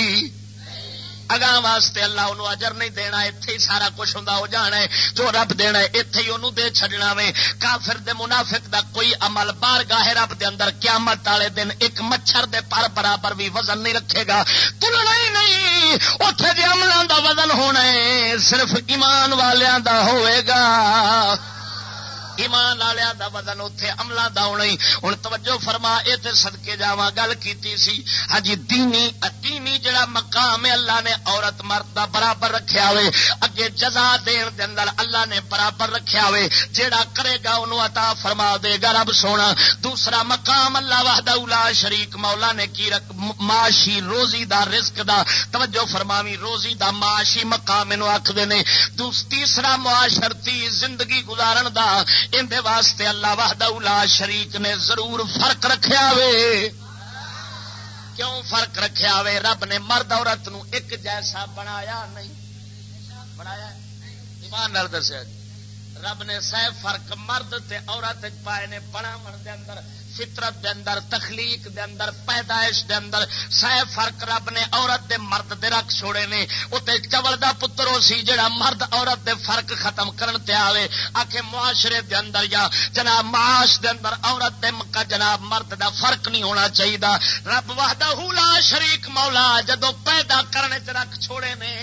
اگاں واسطے اللہ انہوں اجر نہیں دینا اتے ہی سارا کچھ ہوں ہو جانا ہے، جو رب دینا ہے اتے ہی انہوں دے چھڑنا وے۔ کافر دے منافق دا کوئی عمل بار گاہ رب دے اندر قیامت والے دن ایک مچھر دے پر برابر بھی وزن نہیں رکھے گا۔ تلنا ہی نہیں اتے جی عملوں دا وزن ہونا ہے، صرف ایمان والیاں دا ہوئے گا۔ ایمان والیا دا وزن اتے عملہ دا ہونا ہوں توجہ فرما یہ تو سدکے جا گل کی سی۔ ہاں جی، دینی دینی جڑا مقام ہے، اللہ نے عورت مرد دا برابر رکھیا ہوئے۔ اگے جزا دین دے اندر اللہ نے برابر رکھیا ہوئے۔ جیڑا کرے گا انہوں عطا فرما دے گا۔ رب سونا، دوسرا مقام اللہ وحدہ اولا شریک۔ مولا نے کی رک معاشی روزی دا رزق دا۔ توجہ فرماوی، روزی دا معاشی مقام انہوں آکھ دینے تیسرا معاشرتی زندگی گزارن دا۔ اندے واسطے اللہ وحدہ لا شریک نے ضرور فرق رکھیا وے۔ کیوں فرق رکھیا وے؟ رب نے مرد عورت نو ایک جیسا بنایا نہیں۔ بنایا ایمان نال دسیا جی۔ رب نے سہ فرق مرد تے عورت پائے نے بنا من دے اندر۔ فطرت دے اندر، تخلیق دے اندر، پیدائش دے اندر، سہ فرق رب نے عورت دے مرد دے رکھ چھوڑے نے۔ اتنے چول دا پترو سی جڑا مرد عورت دے فرق ختم کرن تے آوے۔ آکھے معاشرے دے اندر یا جناب معاش دے اندر عورت دے مکہ جناب مرد دا فرق نہیں ہونا چاہیے رب وحدہ لا شریک مولا، جدو پیدا کرنے چ رکھ چھوڑے نے،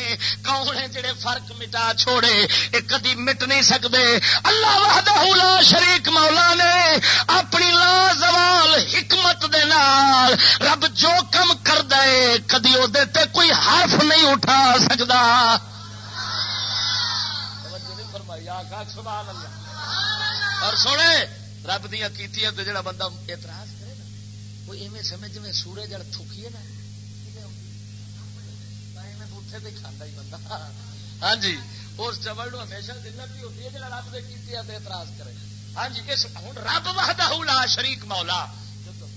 کون جڑے فرق مٹا چھوڑے؟ یہ کدی مٹ نہیں سکتے اللہ وحدہ لا شریک مولا نے اپنی لاز زوال حکمت دے نال رب جو کم کر دے کدی وہ کوئی حرف نہیں اٹھا سکتا اور سونے، رب دیا کی جڑا بندہ اعتراض کرے نا وہ ایویں سمجھ جی سورج جل تھوکیے نا۔ بوٹے تو کھانا ہی بندہ۔ ہاں جی اس چبل ہمیشہ دلت بھی ہوتی ہے جا رب نے کی اعتراض کرے۔ ہاں جی ہوں رب وحدہ لا شریک مولا۔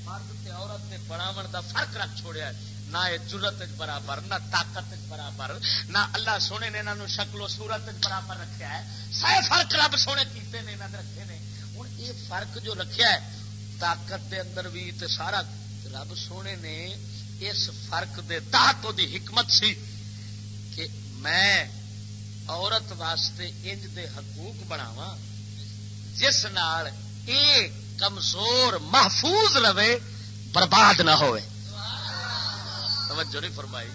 مرد تے عورت تے بناون دا فرق رکھ چھوڑیا ہے، نہ یہ ضرورت برابر، نہ طاقت برابر، نہ اللہ سونے نے انہوں شکل و صورت برابر رکھا ہے۔ سارے فرق رب سونے کیتے نے انہوں نے رکھے نے۔ ہوں یہ فرق جو رکھا ہے، طاقت دے اندر بھی تے سارا رب سونے نے اس فرق دے تحت دی حکمت سی کہ میں عورت واسطے انج دے حقوق بناواں۔ جس نال اے کمزور محفوظ رہے، برباد نہ ہوئے۔ توجہ نہیں فرمائی۔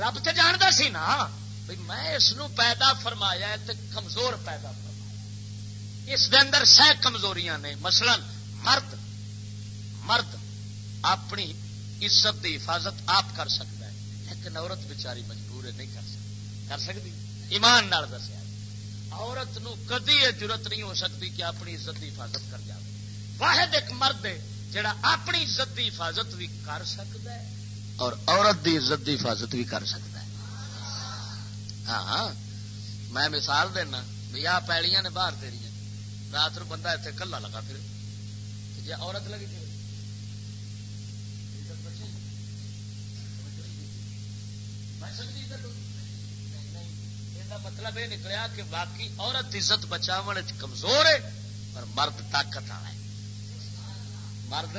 رب تو جانتا سی نا بھائی میں اس پیدا فرمایا تے کمزور پیدا فرمایا۔ اس دے اندر سہ کمزوریاں نے، مثلا مرد مرد اپنی عزت کی حفاظت آپ کر سکتا ہے، لیکن عورت بچاری مجبور ہے، نہیں کر سکتی کر سکتی، ایمان نال دسیا۔ عورت نو کدی یہ ضرورت نہیں ہو سکتی کہ اپنی عزت کی حفاظت کر جائے واحد ایک مرد ہے جڑا اپنی عزت کی حفاظت بھی کر سکتا ہے اور عورت کی عزت کی حفاظت بھی کر سکتا ہے۔ ہاں،, ہاں میں مثال دینا بھی آ پیڑیاں نے باہر تیریا رات نو بندہ اتنے کلا لگا پھر۔ جی عورت لگی پھر مطلب یہ نکلیا کہ باقی عورت عزت بچاو کمزور ہے، پر مرد طاقت والا ہے۔ مرد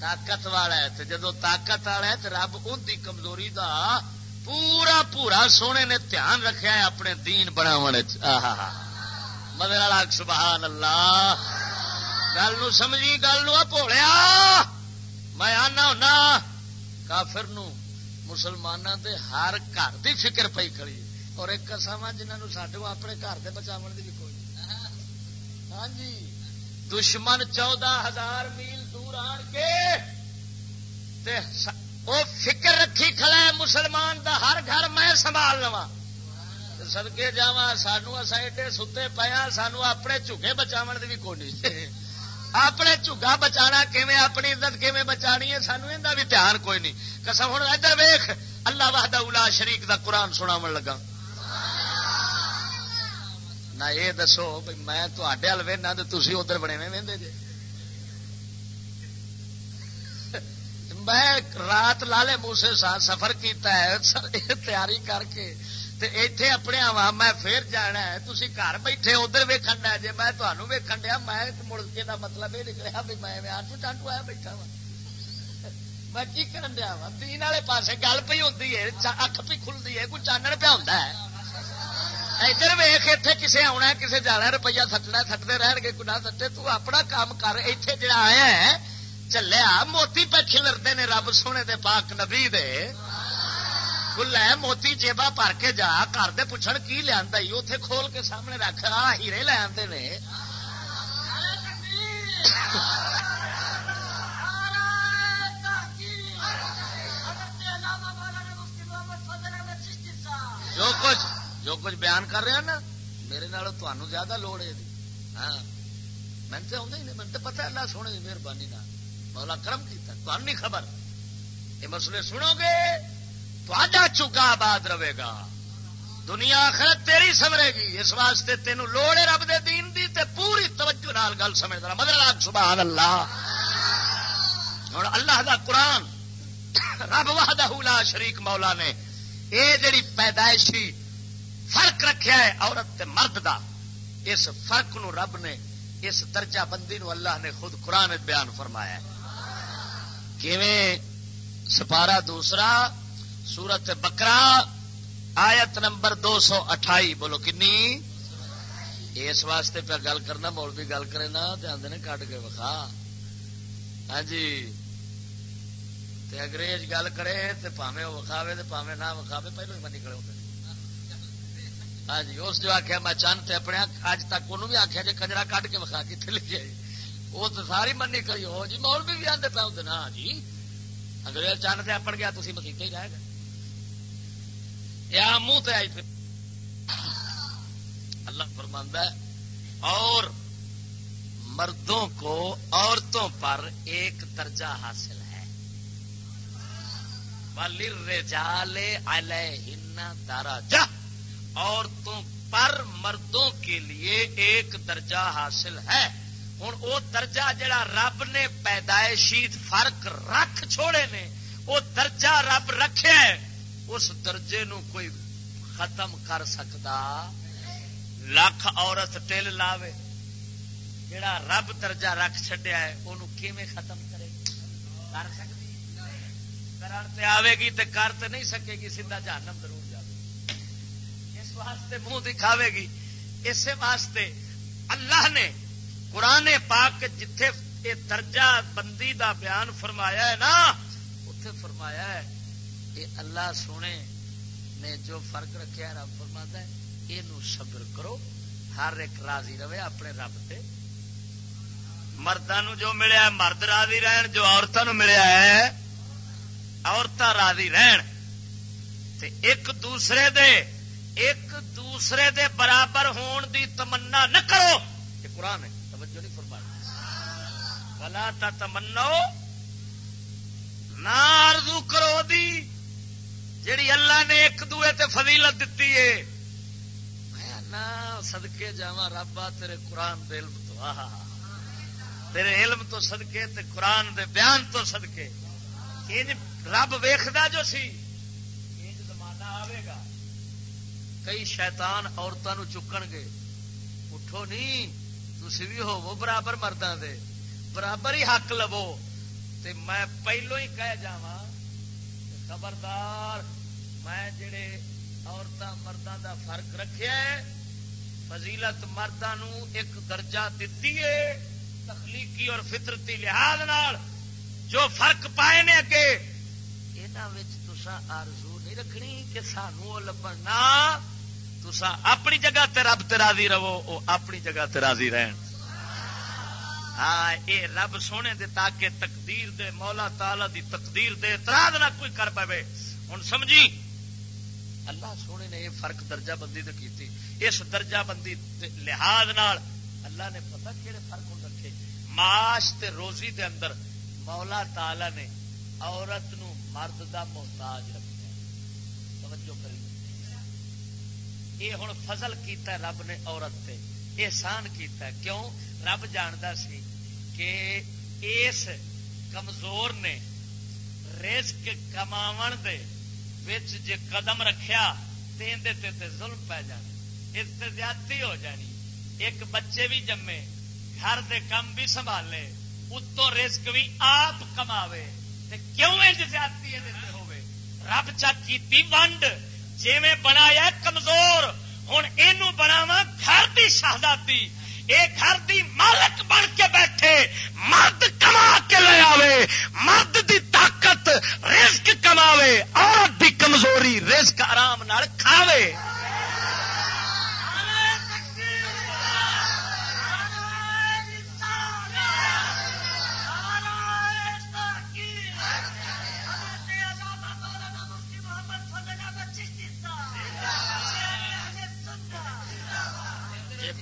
طاقت والا ہے جدو طاقت والا ہے تو رب ان کی کمزوری دا پورا پورا سونے نے دھیان رکھا ہے اپنے دین بناو مدر سبحان اللہ۔ گل نو سمجھی، گل نو پوڑیا میں آنا ہونا کافر نو مسلمانوں دے ہر گھر دی فکر پی کری اور ایک قسم جنہوں سڈے اپنے گھر کے بچاو کی بھی کوئی ہاں جی دشمن چودہ ہزار میل دور آن کے وہ فکر رکھی کھڑا ہے مسلمان دا ہر گھر میں سنبھال لوا سدکے جا سانو ایڈے ستے پیا سانو اپنے جھگے بچاو کی بھی کوئی اپنے جھگا بچا اپنی عزت کیون بچانی ہے سانو یہ بھی دھیان کوئی نہیں کسم ہوں ادھر ویخ اللہ واہدہ الا شریک دا قرآن سنا لگا نہ یہ دسو بھائی میں تے ہل وہنا تو تھی ادھر بنے میں جی میں رات لالے موسے ساتھ سفر کیتا ہے تیاری کر کے اتے اپنے آوا میں پھر جانا ہے تھی گھر بیٹھے ادھر ویکن ڈیا جی میں تمہوں ویکن دیا میں مڑ کے مطلب یہ نکلیا بھی میں آٹو ٹانٹو آیا بیٹھا وا میں کی کرن دیا وا دین والے پاسے گل پی ہوتی ہے اکھ پی کھلتی ہے کوئی چانن پیا ہوتا ہے ادھر ویخ اتنے کسے آنا کسے جانا روپیہ سٹنا سٹتے رہن گے کوئی نہ سٹے، تو اپنا کام کر اتنے جڑا آیا ہے چلیا موتی پہ کھلرتے نے، رب سونے دے پاک نبی دے۔ لے موتی جیبا بھر کے جا، گھر دے پوچھن کی لیا اتے کھول کے سامنے رکھ۔ آ، ہیرے لے آتے نے۔ جو کچھ جو کچھ بیان کر رہا نا، میرے تمہوں زیادہ لوڑ ہے ہاں۔ میں تو آدھا ہی نہیں میں تو پتا اللہ سونے کی مہربانی مولا کرم کیا تمہیں نہیں خبر۔ یہ مسئلے سنو گے تا چگا آباد رہے گا۔ دنیا آخرت تیری سمرے گی۔ اس واسطے تینوں لوڑ ہے رب دے دین دی، تے پوری توجہ نال گل سمجھ۔ رہا مدر سبحان اللہ ہوں اللہ دا قرآن، رب وحدہ لا شریک مولا نے، اے جڑی پیدائشی فرق رکھیا ہے عورت تے مرد دا۔ اس فرق نو رب نے اس درجہ بندی نو اللہ نے خود قرآن بیان فرمایا ہے۔ سپارا دوسرا، سورت بکرا آیت نمبر دو سو اٹھائی۔ بولو کنی؟ اس واسطے پہ گل کرنا مول بھی گل کرے نا آدھے نے کٹ کے وکھا۔ ہاں جی۔ تے انگریز گل کرے، تے پاوے وہ وکھاوے، تے پاوے نہ وکھاوے، پہلو ہی نکلے ہوتے ہاں جی اس جو آخیا میں چند تے اپنے اج تک انہوں بھی آخیا جی کجرا کٹ کے وکھا کتنے لکھے وہ تو ساری منی کری، ہو جی مول بھی آدھے پہ ہوتے نا جی انگریز چند تے اپن گیا تھی مسیح ہی رہے گا یا منہ تے آئی پھر۔ اللہ فرماندہ ہے، اور مردوں کو عورتوں پر ایک درجہ حاصل ہے۔ رجالے دارا جا عورتوں پر مردوں کے لیے ایک درجہ حاصل ہے۔ ہوں وہ درجہ جڑا رب نے پیدائشی فرق رکھ چھوڑے نے وہ درجہ رب رکھے، اس درجے نو کوئی ختم کر سکتا۔ لکھ عورت ٹل لاوے، جڑا رب درجہ رکھ چڈیا ہے کیویں ختم کرے؟ کر سکتی۔ کرن آئے گی تو کر تو نہیں سکے گی، سیدھا جہنم ضرور واسطے منہ دکھاوے گی۔ اس واسطے اللہ نے قرآن پاک جتھے یہ درجہ بندی دا بیان فرمایا ہے نا اتے فرمایا ہے کہ اللہ سونے نے جو فرق رکھا رب فرما ہے یہ صبر کرو، ہر ایک راضی رہے اپنے رب سے مردوں جو ملیا مرد راضی رہن، جو عورتوں ملیا ہے عورتیں راضی رہن۔ تے ایک دوسرے دے ایک دوسرے دے برابر ہون دی تمنا نہ کرو۔ یہ قرآن ہے، توجہ نہیں فرمایا بلا تا تمنا نہ آرزو کرو دی۔ جیڑی اللہ نے ایک دوے تے فضیلت دیتی ہے۔ میں سدکے جا ربا تیرے قرآن دے علم تو۔ آہا۔ تیرے علم تو سدکے تے قرآن دے بیان تو سدکے رب ویخدا جو سی زمانہ آئے گا کئی شیطان عورتوں چکن گے۔ اٹھو نہیں تھی بھی ہو برابر مردوں دے۔ برابر ہی حق لو تے میں پہلو ہی کہہ جا خبردار، میں جڑے عورتوں مردوں دا فرق رکھیا ہے، فضیلت مردوں ایک درجہ دتی ہے تخلیقی اور فطرتی لحاظ نال۔ جو فرق پائے نے اگے یہ آرزو نہیں رکھنی کہ سانو لبنا تسا اپنی جگہ تے رب تے راضی رہو وہ اپنی جگہ تے راضی رہن۔ ہاں اے رب سونے دے تاکہ تقدیر دے، مولا تالا دی تقدیر دے اعتراض نہ کوئی کر پائے ہوں سمجھی؟ اللہ سونے نے یہ فرق درجہ بندی تو کی اس درجہ بندی لحاظ نال اللہ نے پتا کہڑے فرق ہوں رکھے؟ معاش تے روزی دے اندر مولا تالا نے عورت نو مرد دا محتاج رکھا۔ یہ ہوں فضل کیتا ہے رب نے عورت تے، احسان کیتا ہے۔ کیوں؟ رب جانتا سی کہ اس کمزور نے رزق کما دے وچ جے قدم رکھیا تے تے ظلم پی جانا۔ اس سے زیادتی ہو جانی۔ ایک بچے بھی جمے، گھر دے کم بھی سنبھالے اتو رزق بھی آپ کماوے۔ تے کیوں زیادتی ہوے رب چا کی ونڈ۔ جی بنایا کمزور ہوں یہ بناوا گھر کی شہزادی یہ گھر دی مالک بن کے بیٹھے، مرد کما کے لے آوے، مرد دی طاقت رزق کماوے، عورت دی کمزوری رزق آرام نال کھاوے۔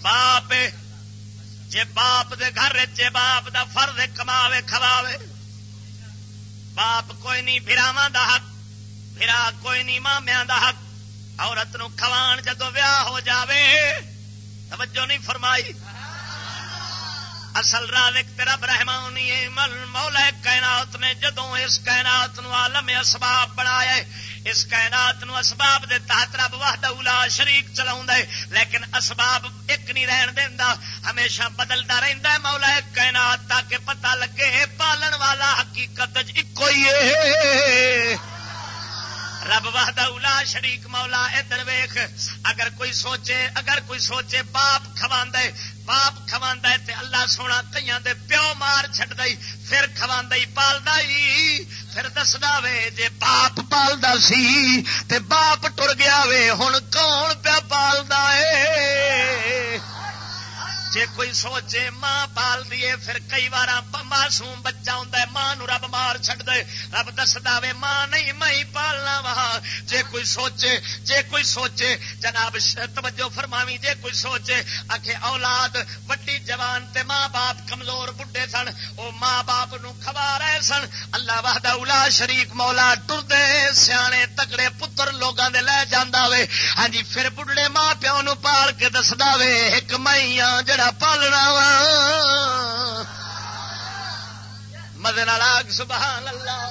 باپ جے باپ دے گھر چے باپ دا فرد کماوے، کھواوے۔ باپ کوئی نہیں براوا دا حق۔ برا کوئی نہیں مامیا دا حق۔ عورت نو کھوان جدو ویاہ ہو جاوے۔ توجہ نہیں فرمائی۔ اصل رازق تیرا برہمانی مل مولا کائنات نے جدو اس کائنات نو عالم اسباب بنایا اس کائنات نو اسباب دے تحت رب وحدہ اولا شریک چلاؤں دے لیکن اسباب ایک نہیں رہن دیندا، ہمیشہ بدلتا رہندا ہے مولا کائنات، تاکہ پتہ لگے، پالن والا حقیقت اکو ہی ہے۔ رب وحدہ اولا شریک مولا ادھر ویخ اگر کوئی سوچے، اگر کوئی سوچے باپ کھوا باپ کھوا تے اللہ سونا کئی دے پیو مار چڈ دئی پھر کھوا پالدا ہی پھر دسدا وے جے باپ پالدا سی تے باپ ٹر گیا وے ہوں کون پیا پالدا ہے جے کوئی سوچے ماں پال دیے پھر کئی بار معصوم بچہ ہوں ماں نو رب مار چڈ دے۔ رب دس دے ماں نہیں، میں پالنا وا۔ جے کوئی سوچے، جے کوئی سوچے، جناب توجہ فرماوی، جے کوئی سوچے آخے اولاد، وڈی جوان تے ماں باپ کمزور بڈھے سن، او ماں باپ نو کھوا رہے سن۔ اللہ وحدہ اولا شریک مولا ٹردے، سیانے تگڑے پتر لوگاں دے لے جاندا وے۔ ہاں جی پھر بڈھڑے ماں پیو نو پال کے دسدا وے ایک مائیاں جڑا جڑا پالنا وا۔ مدن سبحان اللہ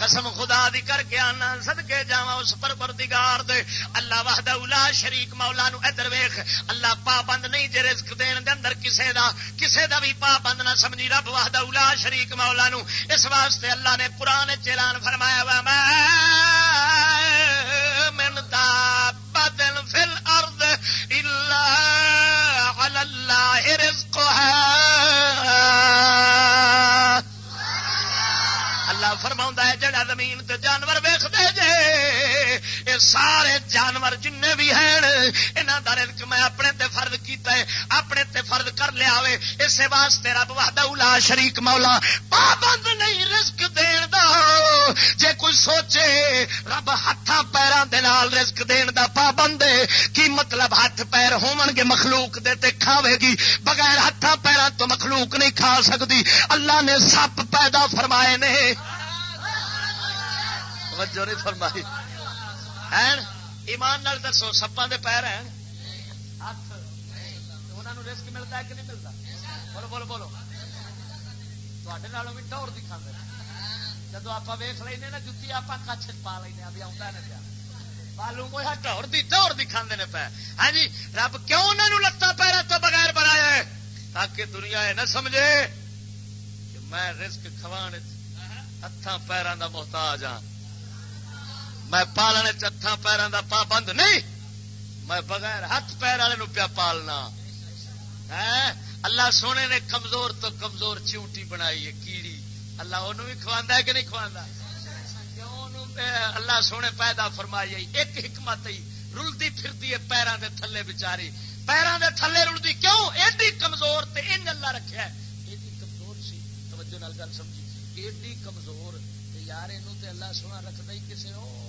قسم خدا دی کر کے آنا سدکے جا اس پر پردگار دے۔ اللہ وحدہ اولا شریک، مولا نو ادھر ویخ اللہ پابند نہیں جے رزق دین دے اندر کسے دا۔ کسے دا بھی پابند نہ سمجھی۔ رب وحدہ اولا شریک، مولا نو۔ اس واسطے اللہ نے پرانے چیلان فرمایا وا میں من دا بدل فل ارد رزقها. رزق فرما ہے، جڑا زمین تے جانور ویخ دے جے، اے سارے جانور جن بھی ہیں یہاں کا رزق میں اپنے تے فرد کیتا ہے، اپنے تے فرد کر لیا اسے واسطے رب وحدہ اولا شریک مولا پابند نہیں رزق دین دا۔ جے کوئی سوچے رب ہاتھ پیروں دے نال رزق دین دا پابند ہے، کی مطلب ہاتھ پیر ہون گے مخلوق دے تے کھاوے گی، بغیر ہاتھ پیروں تو مخلوق نہیں کھا سکتی اللہ نے سپ پیدا فرمائے نے۔ توجہ نہیں فرمائی۔ ہے ایمان نال دسو سپا دے پیر ہیں۔ انہوں رسک ملتا ہے کہ نہیں ملتا؟ بولو بولو بولو۔ تے بھی ٹور دکھا جب آپ ویخ لینا نا جتی آپ کچھ پا لینا ہاں ابھی آتا نہیں پیا۔ معلوم ہوا ٹور دی ٹور دکھا پہ ہاں جی رب کیوں انہوں لتان پیروں تو بغیر بنایا ہے؟ تاکہ دنیا یہ نہ سمجھے کہ میں رسک کھوان ہاں۔ ہاتھ پیروں کا محتاج ہاں۔ میں پالنے ہاتھ پیروں کا پابند نہیں، میں بغیر ہاتھ پیر والے پیا پالنا۔ اللہ سونے نے کمزور تو کمزور چیوٹی بنائی ہے، کیڑی۔ اللہ انہوں بھی کھوا کہ نہیں کھوا اللہ سونے پیدا فرمائی ایک حکمت ہی رلتی پھرتی ہے پیروں کے تھلے بچاری۔ پیروں کے تھلے رلتی کیوں؟ ایڈی کمزور تے ان اللہ رکھا ایڈی کمزور سی، توجہ نال گل سمجھی۔ ایڈی کمزور یار یہ اللہ سونا رکھتا ہی کسی اور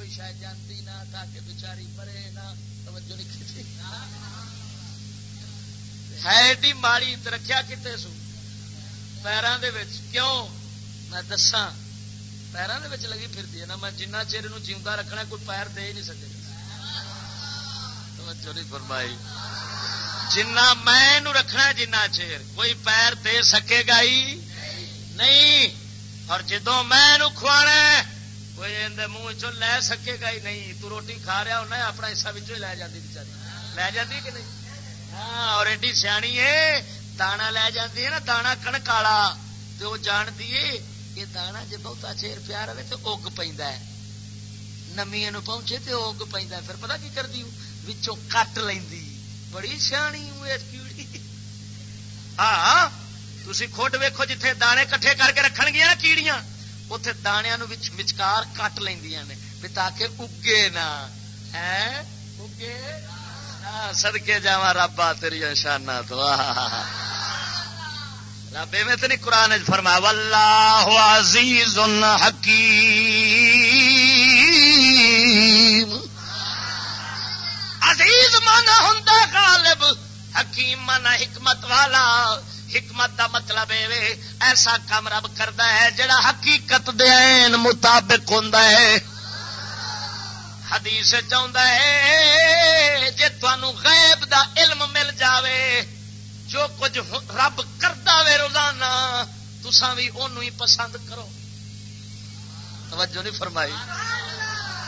کوئی شاید جانتی نہ، تاکہ بچاری مرے نہ، توجہ نہیں کھیتی ہے ایڈی ماڑی رکھا کتنے سو؟ پیروں کیوں؟ میں دساں۔ پیروں کے لگی پھرتی ہے نا، میں جنہ چیر جیوا رکھنا کوئی پیر دے ہی نہیں سکے۔ فرمائی۔ جنا میں رکھنا جنہ چیر۔ کوئی پیر دے سکے گا ہی نہیں۔ اور جدو میں کھوانا کوئی اندر منہ چ لے سکے گا ہی نہیں تو روٹی کھا رہا ہونا اپنا حصہ بچوں لے جاتی بچاری لے جاتی کہ نہیں ہاں اور ایڈی سیانی ہے دانا لے جاتی ہے نا دانا کنک والا تو وہ جانتی ہے یہ دانا جی بہتا چیر پیا رہے تو اگ پہ نمی پہنچے تو اگ پہ پھر پتا کی کرتی کٹ لینی بڑی سیانی ہاں تھی کھڈ ویکو جتھے دانے کٹھے کر کے رکھ گیا کیڑیاں اتے دانیا وچکار کٹ لیا نے تاکہ اگے نہ اگے سدکے جا ربا تیری شانہ تو رب میں تو نہیں قرآن فرما واللہ عزیز حکیم عزیز مانا ہوں غالب حکیم مانا حکمت والا حکمت دا مطلب ایسا کام رب کرتا ہے جڑا حقیقت دین مطابق ہوں حدیث چاہتا ہے جی تمہوں غیب دا علم مل جاوے، جو کچھ رب کرتا وے روزانہ تسا بھی انہوں ہی پسند کرو۔ توجہ نہیں فرمائی۔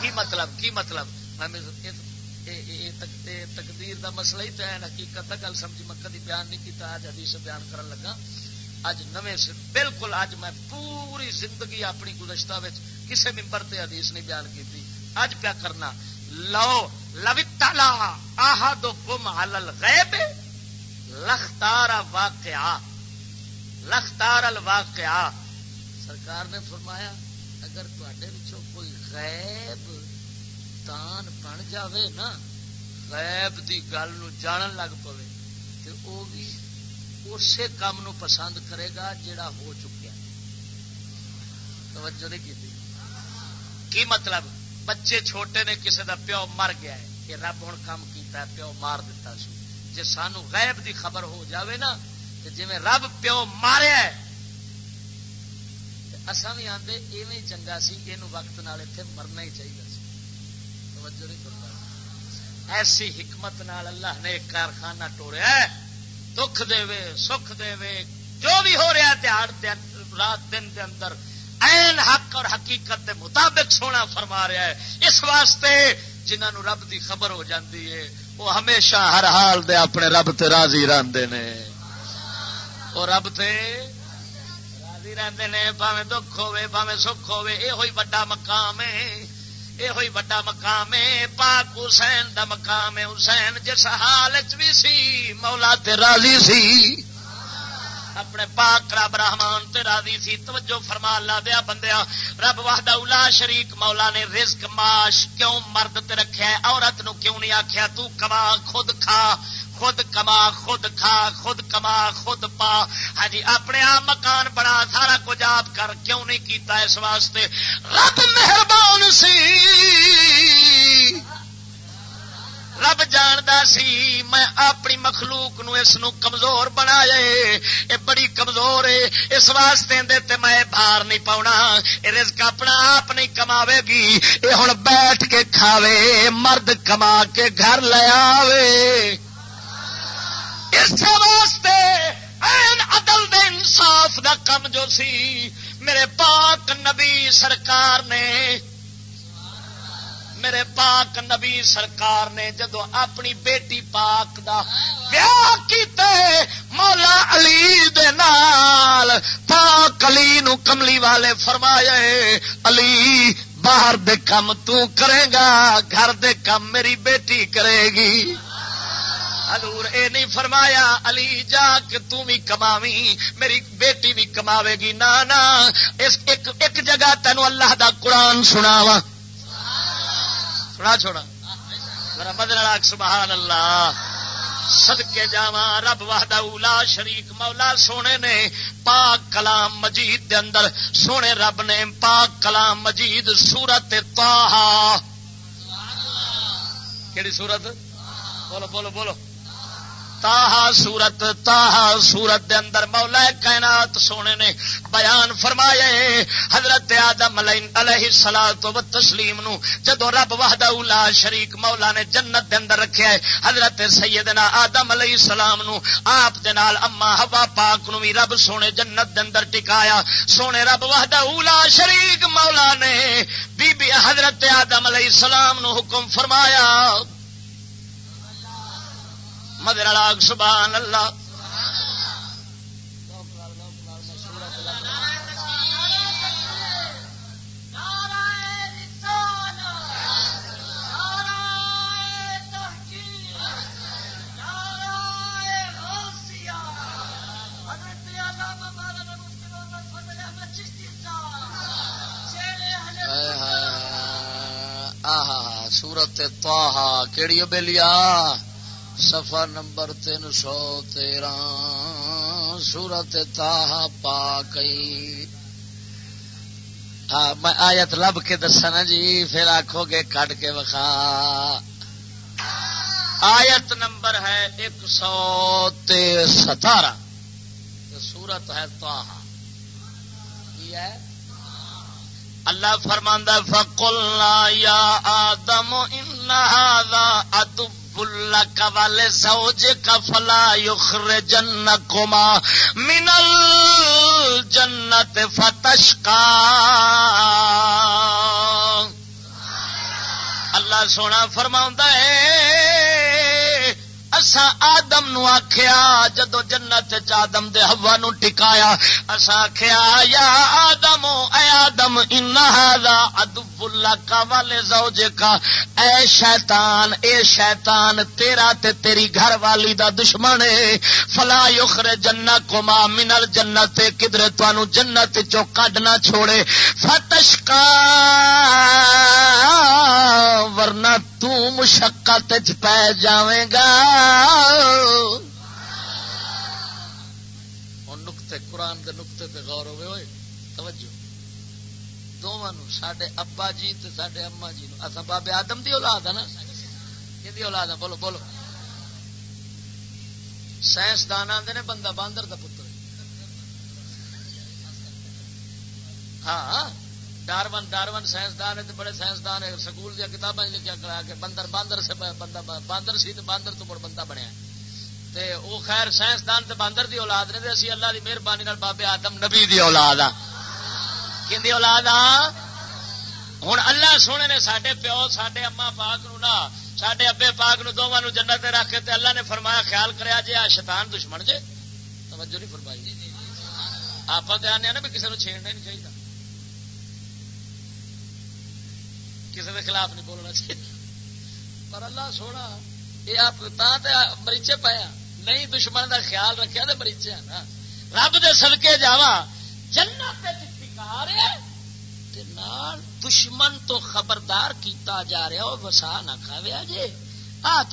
کی مطلب کی مطلب؟ تقدیر دا مسئلہ ہی تو ہے حقیقت گل سمجھی، میں کدی بیان نہیں کیتا اج حدیث بیان کرن لگا۔ اج نویں سے بالکل اج میں پوری زندگی اپنی گزشتہ کسے ممبر تے حدیث نہیں بیان کی اج پیا کرنا؟ لو لو تلا آہا کم حل غیب لختارا واقعہ۔ لختار الواقعہ۔ سرکار نے فرمایا، اگر تے کوئی غیب دان بن جاوے نا غیب دی گل نو جانن لگ پوے تو وہ بھی اسی کام نو پسند کرے گا جڑا ہو چکیا توجہ نہیں کی کی مطلب؟ بچے چھوٹے نے کسی دا پیو مر گیا ہے کہ رب ہوں کام کیتا ہے، پیو مار دیتا سو جی سانو غیب دی خبر ہو جاوے نا تو جی رب پیو ماریا اصا بھی آدھے ایویں چنگا سی یہ وقت نال اتنے مرنا ہی چاہیے توجہ نہیں ایسی حکمت نال اللہ نے ایک کارخانہ ٹوڑیا دکھ دے سکھ دے جو بھی ہو رہا ہے رات دن دے اندر این حق اور حقیقت دے مطابق سونا فرما رہا ہے۔ اس واسطے جنہوں رب دی خبر ہو جاتی ہے، وہ ہمیشہ ہر حال دے اپنے رب تے راضی رہتے نے۔ وہ رب تے راضی رہتے نے پاوے دکھ ہوے پاوے سکھ ہوے یہ ہوئی بڑا مقام ہے۔ یہ ہوئی بڑا مقام ہے پاک حسین دا مقام ہے حسین جس حال بھی سی مولا تے راضی سی اپنے پاک رب رحمان تے راضی سی توجہ فرما لا دیا بندیا رب وحدہ اولا شریک مولا نے رزق معاش کیوں مرد تے رکھیا ہے عورت نو کیوں نہیں آکھیا تو کما خود کھا خود کما، خود کھا، خود کما، خود پا۔ ہاں جی اپنے آپ مکان بنا، سارا کچھ آپ کر، کیوں نہیں کیتا اس واسطے؟ رب مہربان سی۔ رب جاندا سی، میں اپنی مخلوق نو اس نو کمزور بنایا یہ بڑی کمزور ہے۔ اس واسطے تے میں بھار نہیں پاؤنا۔ یہ رزق اپنا آپ نہیں کماوے گی۔ یہ ہوں بیٹھ کے کھاوے، مرد کما کے گھر لیا اس واسطے این عدل دے انصاف دا کم جو سی، میرے پاک نبی سرکار نے، میرے پاک نبی سرکار نے جدو اپنی بیٹی پاک دا ویاہ کیتے، مولا علی نو کملی والے فرمایا، علی، باہر دے کم کرے گا، گھر دے کم میری بیٹی کرے گی. حضور اے نہیں فرمایا، علی جا کے بھی کماوی میری بیٹی بھی کماوے گی نہ ایک جگہ تینوں اللہ دا قرآن سنا وا سنا چھوڑا بدلا سبحان اللہ۔ سدکے جا رب واہدہ اولا شریک، مولا سونے نے پاک کلام مجید دے اندر سونے رب نے پاک کلام مجید سورت تاہا کیڑی سورت؟ بولو بولو بولو۔ تاہا سورت تاہا سورت دے اندر مولا کائنات سونے نے بیان فرمایا حضرت آدم علیہ سلا تو تسلیم نو، جدو رب وحدہ اولا شریک مولا نے جنت دے اندر رکھیا ہے، حضرت سیدنا آدم علیہ السلام نو، آپ دے نال اما ہوا پاک نو بھی رب سونے جنت دے اندر ٹکایا۔ سونے رب وحدہ اولا شریک مولا نے، بی بی حضرت آدم علیہ السلام نو حکم فرمایا۔ مدر سبحان اللہ۔ سورت توہا کیڑی بےلیا سفر نمبر تین سو تیرہ، سورت تاہ پا کئی ہاں میں آیت لب کے دسنا جی پھر آخو گے کٹ کے وکھا۔ آیت نمبر ہے ایک سو ستارہ سورت ہے تاہ ہے؟ اللہ فرماندہ فکل یا آدم ان ادب لك ولزوجك فلا يخرجنكما جنت فتش کا اللہ سونا فرما ہے اسا آدم نو آخیا جدو جنت چادم دے ہوا نو ٹکایا اسا آخیا یا آدم، اے آدم، ان ادب اللہ کا والے زوجے کا اے شیطان اے شیطان، تیرا تے تیری گھر والی دا دشمن ہے۔ فلا یخر جنہ کما منل جنت کدھر تنوع جنت چو کڈنا چھوڑے۔ فتش کا ورنہ تشقت پی جاویں گا۔ نقطے، قرآن کے نقطے پہ غور ہوئے ہوئے، توجہ۔ دونوں سڈے ابا جی سڈے اما جی اصا بابے آدم دی اولاد ہے نا؟ کہ اولاد ہے بولو بولو۔ سائنسدان آتے نے بندہ باندر کا پتر۔ ہاں۔ ڈارون ڈارون سائنسدان ہے بڑے سائنسدان ہے سکول دیا کتابیں لکھا کرا کے بندر باندر سے بندہ باندر سی باندر تو مڑ بندہ بنیا۔ تے وہ خیر سائنسدان تے باندر دی اولاد نے اسی اللہ دی مہربانی بابے آدم نبی دی اولاد آ۔ کہ اولاد آ؟ ہوں اللہ سونے نے سڈے پیو سڈے اما پاک نو نہ سڈے ابے پاک نو دونوں جنت رکھ کے اللہ نے فرمایا خیال کریا جی آ شیطان دشمن جے۔ توجہ نہیں فرمائی۔ آپ آنے نا بھی کسی نے چھیڑنا نہیں چاہیے کسی کے خلاف نہیں بولنا چاہیے۔ پر اللہ سونا، یہ آپ مریچے پایا ہاں۔ نہیں دشمن کا خیال رکھا تو مریچے ہاں نا۔ رب دے سڑکے جاوا جنت دشمن تو خبردار کیتا جا رہا وہ وسا نہ کھاویا جی آ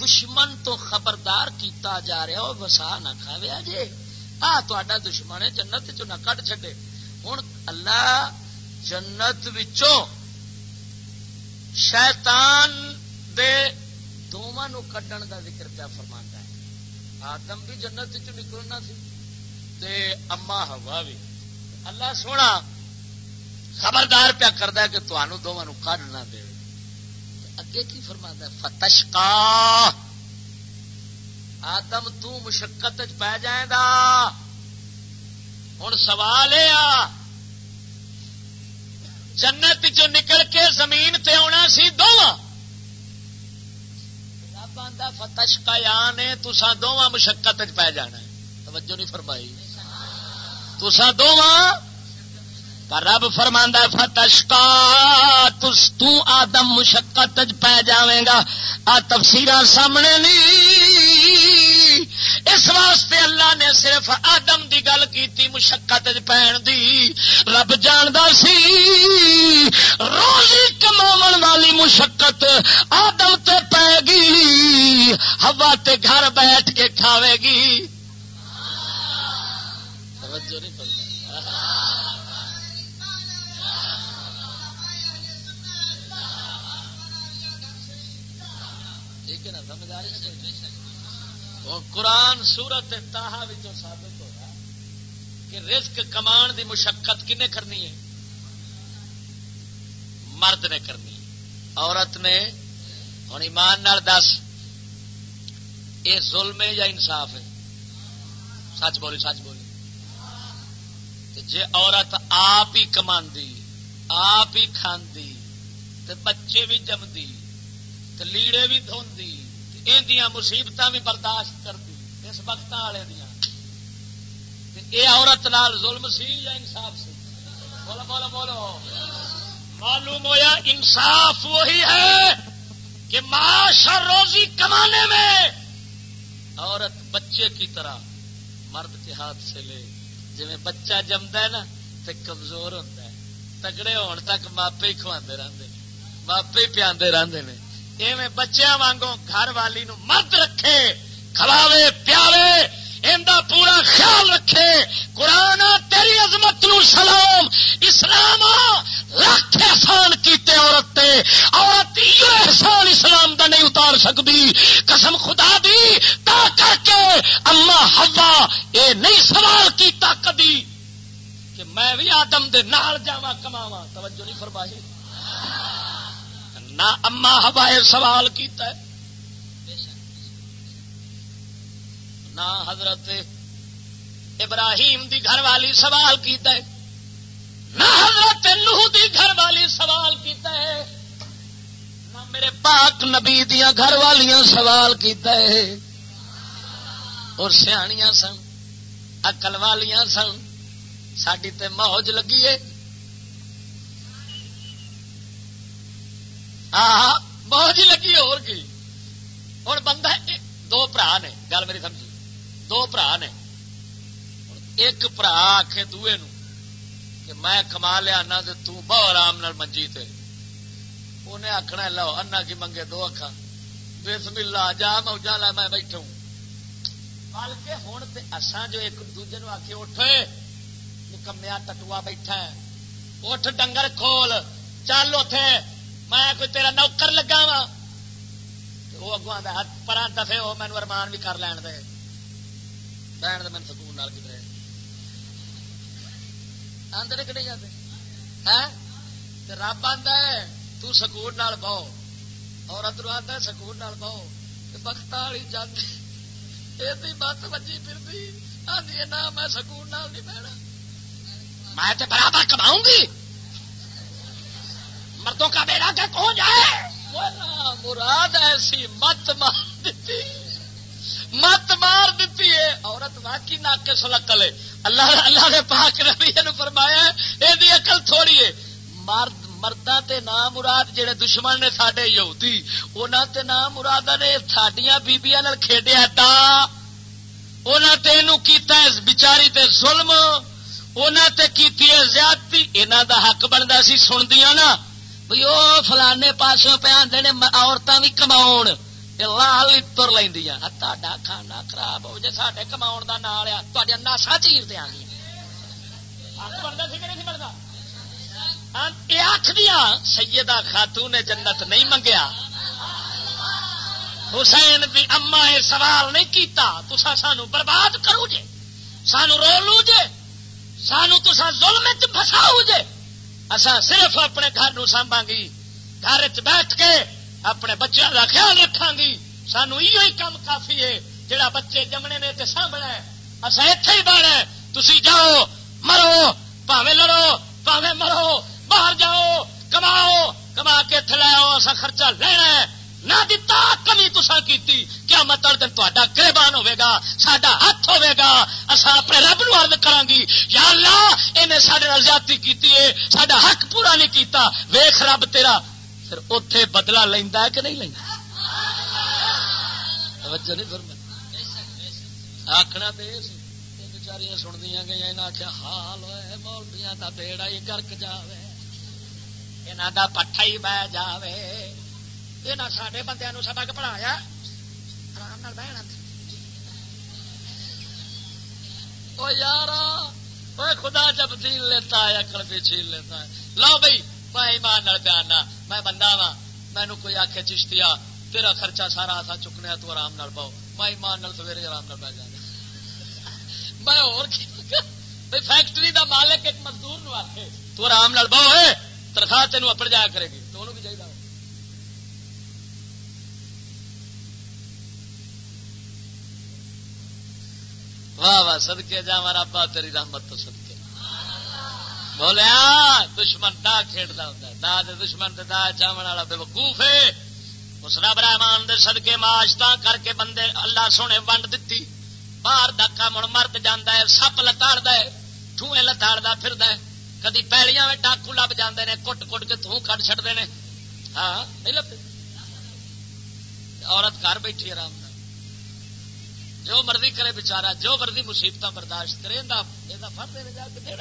دشمن تو خبردار کیتا جا رہا وہ وسا نہ کھاویا جے آ تا دشمن ہے، جنت چ نہ کٹ چڈے ہوں اللہ جنت شیطان دے دونوں کڈن دا ذکر پیا فرما ہے۔ آدم بھی جنت چ نکلنا سی، تے اما ہوا بھی اللہ سونا، خبردار پیا کرتا کہ تمہوں دونوں کڈ نہ دے۔ اگے کی فرما فتشکا آدم تشقت پی جائے گا ہوں سوال یہ جنت چ نکل کے زمین تے آنا سی دونوں رب آتا فتشکا یا نے تسا دونوں مشقت پی جانا توجہ نہیں فرمائی۔ تسا دونوں رب فرما فتشکا آدم مشقت پی جائے گا۔ آ تفسیر سامنے نہیں اس واسطے اللہ نے صرف آدم دی گل کی مشقت پہن دی۔ رب جاندہ سی، روزی کما والی مشقت آدم تے پے گی۔ ہوا تے گھر بیٹھ کے کھاوے گی۔ قرآن سورت تاہا ثابت ہوگا کہ رزق کمان دی مشقت کنے کرنی ہے؟ مرد نے کرنی عورت نے ہوں ایمان نال دس، یہ ظلم ہے یا انصاف ہے؟ سچ بولی سچ بولی۔ جی عورت آپ ہی کما آپ ہی کھاندی بچے بھی جمدی لیڑے بھی دھوندی یہ مصیبت بھی برداشت کرتی اس وقت والے دیا یہ عورت نال ظلم سی یا انصاف سی؟ بولو بولو بولو۔ معلوم ہوا انصاف وہی ہے کہ معاشر روزی کمانے میں عورت بچے کی طرح مرد کے ہاتھ سے لے جی بچہ جمتا ہے نا تو کمزور ہوتا ہے۔ تگڑے ہون تک ماپے ہی کھوا رہتے ماپے ہی پیا رہتے ہیں۔ ایویں بچیا وانگوں گھر والی نو مرد رکھے، کھلاوے، پیاوے اندا پورا خیال رکھے، قرآن تیری عظمت نو سلام، اسلام لاکھ احسان کیتے عورت تے، عورت یہ احسان اسلام دا نہیں اتار سکتی قسم خدا دی، تا کر کے اما ہوا اے نہیں سوال کیتا کدی کہ میں بھی آدم دے نال جاوا کماوا توجہ نہیں فرمائی۔ نہ اما ہبائے سوال کیتا ہے۔ نہ حضرت ابراہیم دی گھر والی سوال کیتا ہے۔ نہ حضرت نوح دی گھر والی سوال کیتا ہے۔ نہ میرے پاک نبی دیا گھر والیاں سوال کیتا ہے۔ اور سیاح سن اکل والیاں سن ساری تے موج لگی ہے۔ ہاں بہت ہی لگی اور کی۔ ہوں بندہ دو برا نے، گل میری سمجھی۔ دو برا نے۔ ایک برا آخ دوے نو کہ میں کما لیا تو بہت آرام نال منجی تے۔ انہیں آخنا لو، انا کی منگے دو اکھا۔ بسم اللہ جا موجا لا میں بیٹھا ہوں۔ بلکہ ہوں تو اسان جو ایک دوجے نو آخے اٹھ۔ نکمیا ٹٹوا بیٹھا ہے۔ اٹھ، ڈنگر کھول۔ چل اتے میں کوئی تیرا نوکر لگا وا وہ اگو ہاتھ پر دفے ہو مینو ارمان بھی کر لین دے۔ بہن من سکون کدھر آدھے کہ نہیں آتے ہاں؟ رب آتا ہے، تو سکون نال بہو۔ عورت رو آتا ہے، سکون نال بہو۔ بخت والی جاتی یہ بت بجی پھر آدھی نہ میں سکون نال نہیں بہنا۔ میں برابر کماؤں گی۔ مردوں کا بیڑا کیا کون جائے؟ مراد ایسی مت مار دیتی۔ مت مار دیتی ہے۔ عورت واقعی ناک کے سلکل ہے۔ اللہ اللہ نے پاک نبی نے فرمایا یہ اکل تھوڑی ہے۔ مرد مردہ تے نام مراد جڑے دشمن نے سڈے یہودی انہوں تے نام مراد نے سڈیا بیبیا کھیڈیا تا۔ انہوں تے کیتا ہے بچاری تے ظلم۔ انہوں تے کیتی ہے زیادتی۔ انہوں دا حق بنتا سی، سندیاں نا۔ بھائی وہ فلانے پاسوں پہ آدھے عورتیں بھی کما لال تر لیندیاں تا کھانا خراب ہو جائے سڈے کما کا نال آ تھوڑی ناسا چیر دیا گی گیا آخدیا سیدہ خاتون نے جنت نہیں منگیا حسین بھی اما یہ سوال نہیں کیتا تسا سانو برباد کرو جے سانو رو لو جے سانو تسا ظلم فساؤ جے اصا صرف اپنے گھر نو سانبا گی۔ گھر چ بیٹھ کے اپنے بچوں کا خیال رکھا گی۔ سانو یہ کام کافی ہے جڑا بچے جمنے نے تے سامنا ہے۔ اصا اتے ہی بڑھ تھی جاؤ، مرو پاوے لڑو پاوے مرو، باہر جاؤ، کماؤ، کما کے تھلاؤ اصا خرچہ لینا ہے۔ نہ دتا، کمی تسا کی کیا مطلب تا گربان ہوگا سڈا ہاتھ ہوگا اصا اپنے رب نو ارد کرا گی یا اللہ انہیں سارے زیادتی کی سڈا حق پورا نہیں کیتا۔ ویخ رب تیرا، پھر اتے بدلا لینا ہے کہ نہیں لینا آخنا تو بچاریاں سنیا گئی انہیں آخیا حال ہوئے مولبیاں کا بیڑا ہی گرک جائے یہاں کا پٹھا ہی بہ جائے یہ نہ سڈے بندے سبق پڑھایا آرام بہنا یار خدا جب دین لیتا ہے اکڑ بھی چھین لیتا ہے لو بھائی میں ایمان پیانا میں بندہ وا مینو کوئی آخ چشتیا تیرا خرچہ سارا آسا چکنے تو آرام نال پاؤ میں ایمان سویرے آرام نال بہ جانا میں اور فیکٹری دا مالک ایک مزدور نو آخے تو آرام نال بہو تنخواہ تینوں اپڑ جایا کرے گی تو بھی چاہیے واہ واہ سدکے جا ہمارا ابا تیری رحمت تو سدکے بولیا دشمن دا کھیڈتا ہوں دا دے دشمن دا چاون والا بے وقوف ہے۔ اس رب رحمان دے صدقے معاشتا کر کے بندے اللہ سونے ونڈ دتی۔ باہر ڈاکا مڑ مرد جانا ہے، سپ لتاڑ ہے ٹھوئے لتاڑ پھر کدی پیلیاں میں ڈاکو لب جاندے نے، کٹ کٹ کے تھوں کٹ چڑتے ہیں ہاں نہیں لبتے عورت گھر بیٹھی آرام جو مرضی کرے بچارا جو مرضی مصیبت برداشت کرے یہ فرد جا کے دے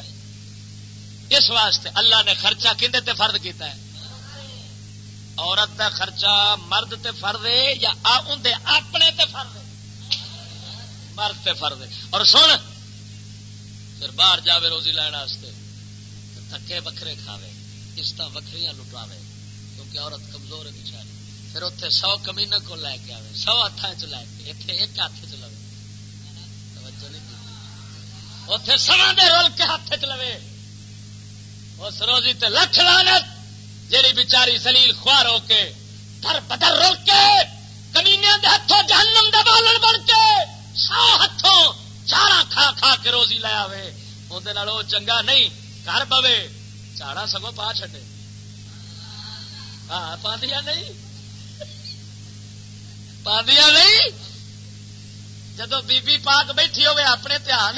اس واسطے اللہ نے خرچہ کھے فرد کیتا ہے۔ عورت کا خرچہ مرد تے فرد ہے یا اپنے تے فرد مرد تے فرد اور سن، پھر باہر جاوے روزی لین واسطے تھکے بکھرے کھاوے قسط وکری لٹاوے، کیونکہ عورت کمزور ہے بچاری پھر اتنے سو کمینے کو لے کے آئے سو ہاتھ چ لے کے اتنے ایک ہاتھ چ اتے سما دے رول کے ہاتھ چ لوے۔ اس روزی تے لکھ لانت جیڑی بچاری سلیل خوار ہو کے در بدر رول کے کمینے دے ہاتھوں جہنم دے بالن بن کے، سو ہاتھوں چارا کھا کھا کے روزی لے آوے۔ اندر وہ چنگا نہیں، گھر پوے چاڑا سگو پا چڈے ہاں پاندیا نہیں۔ پاندیا نہیں؟ جدو بی بی پاک بیٹھی ہوئے اپنے دھیان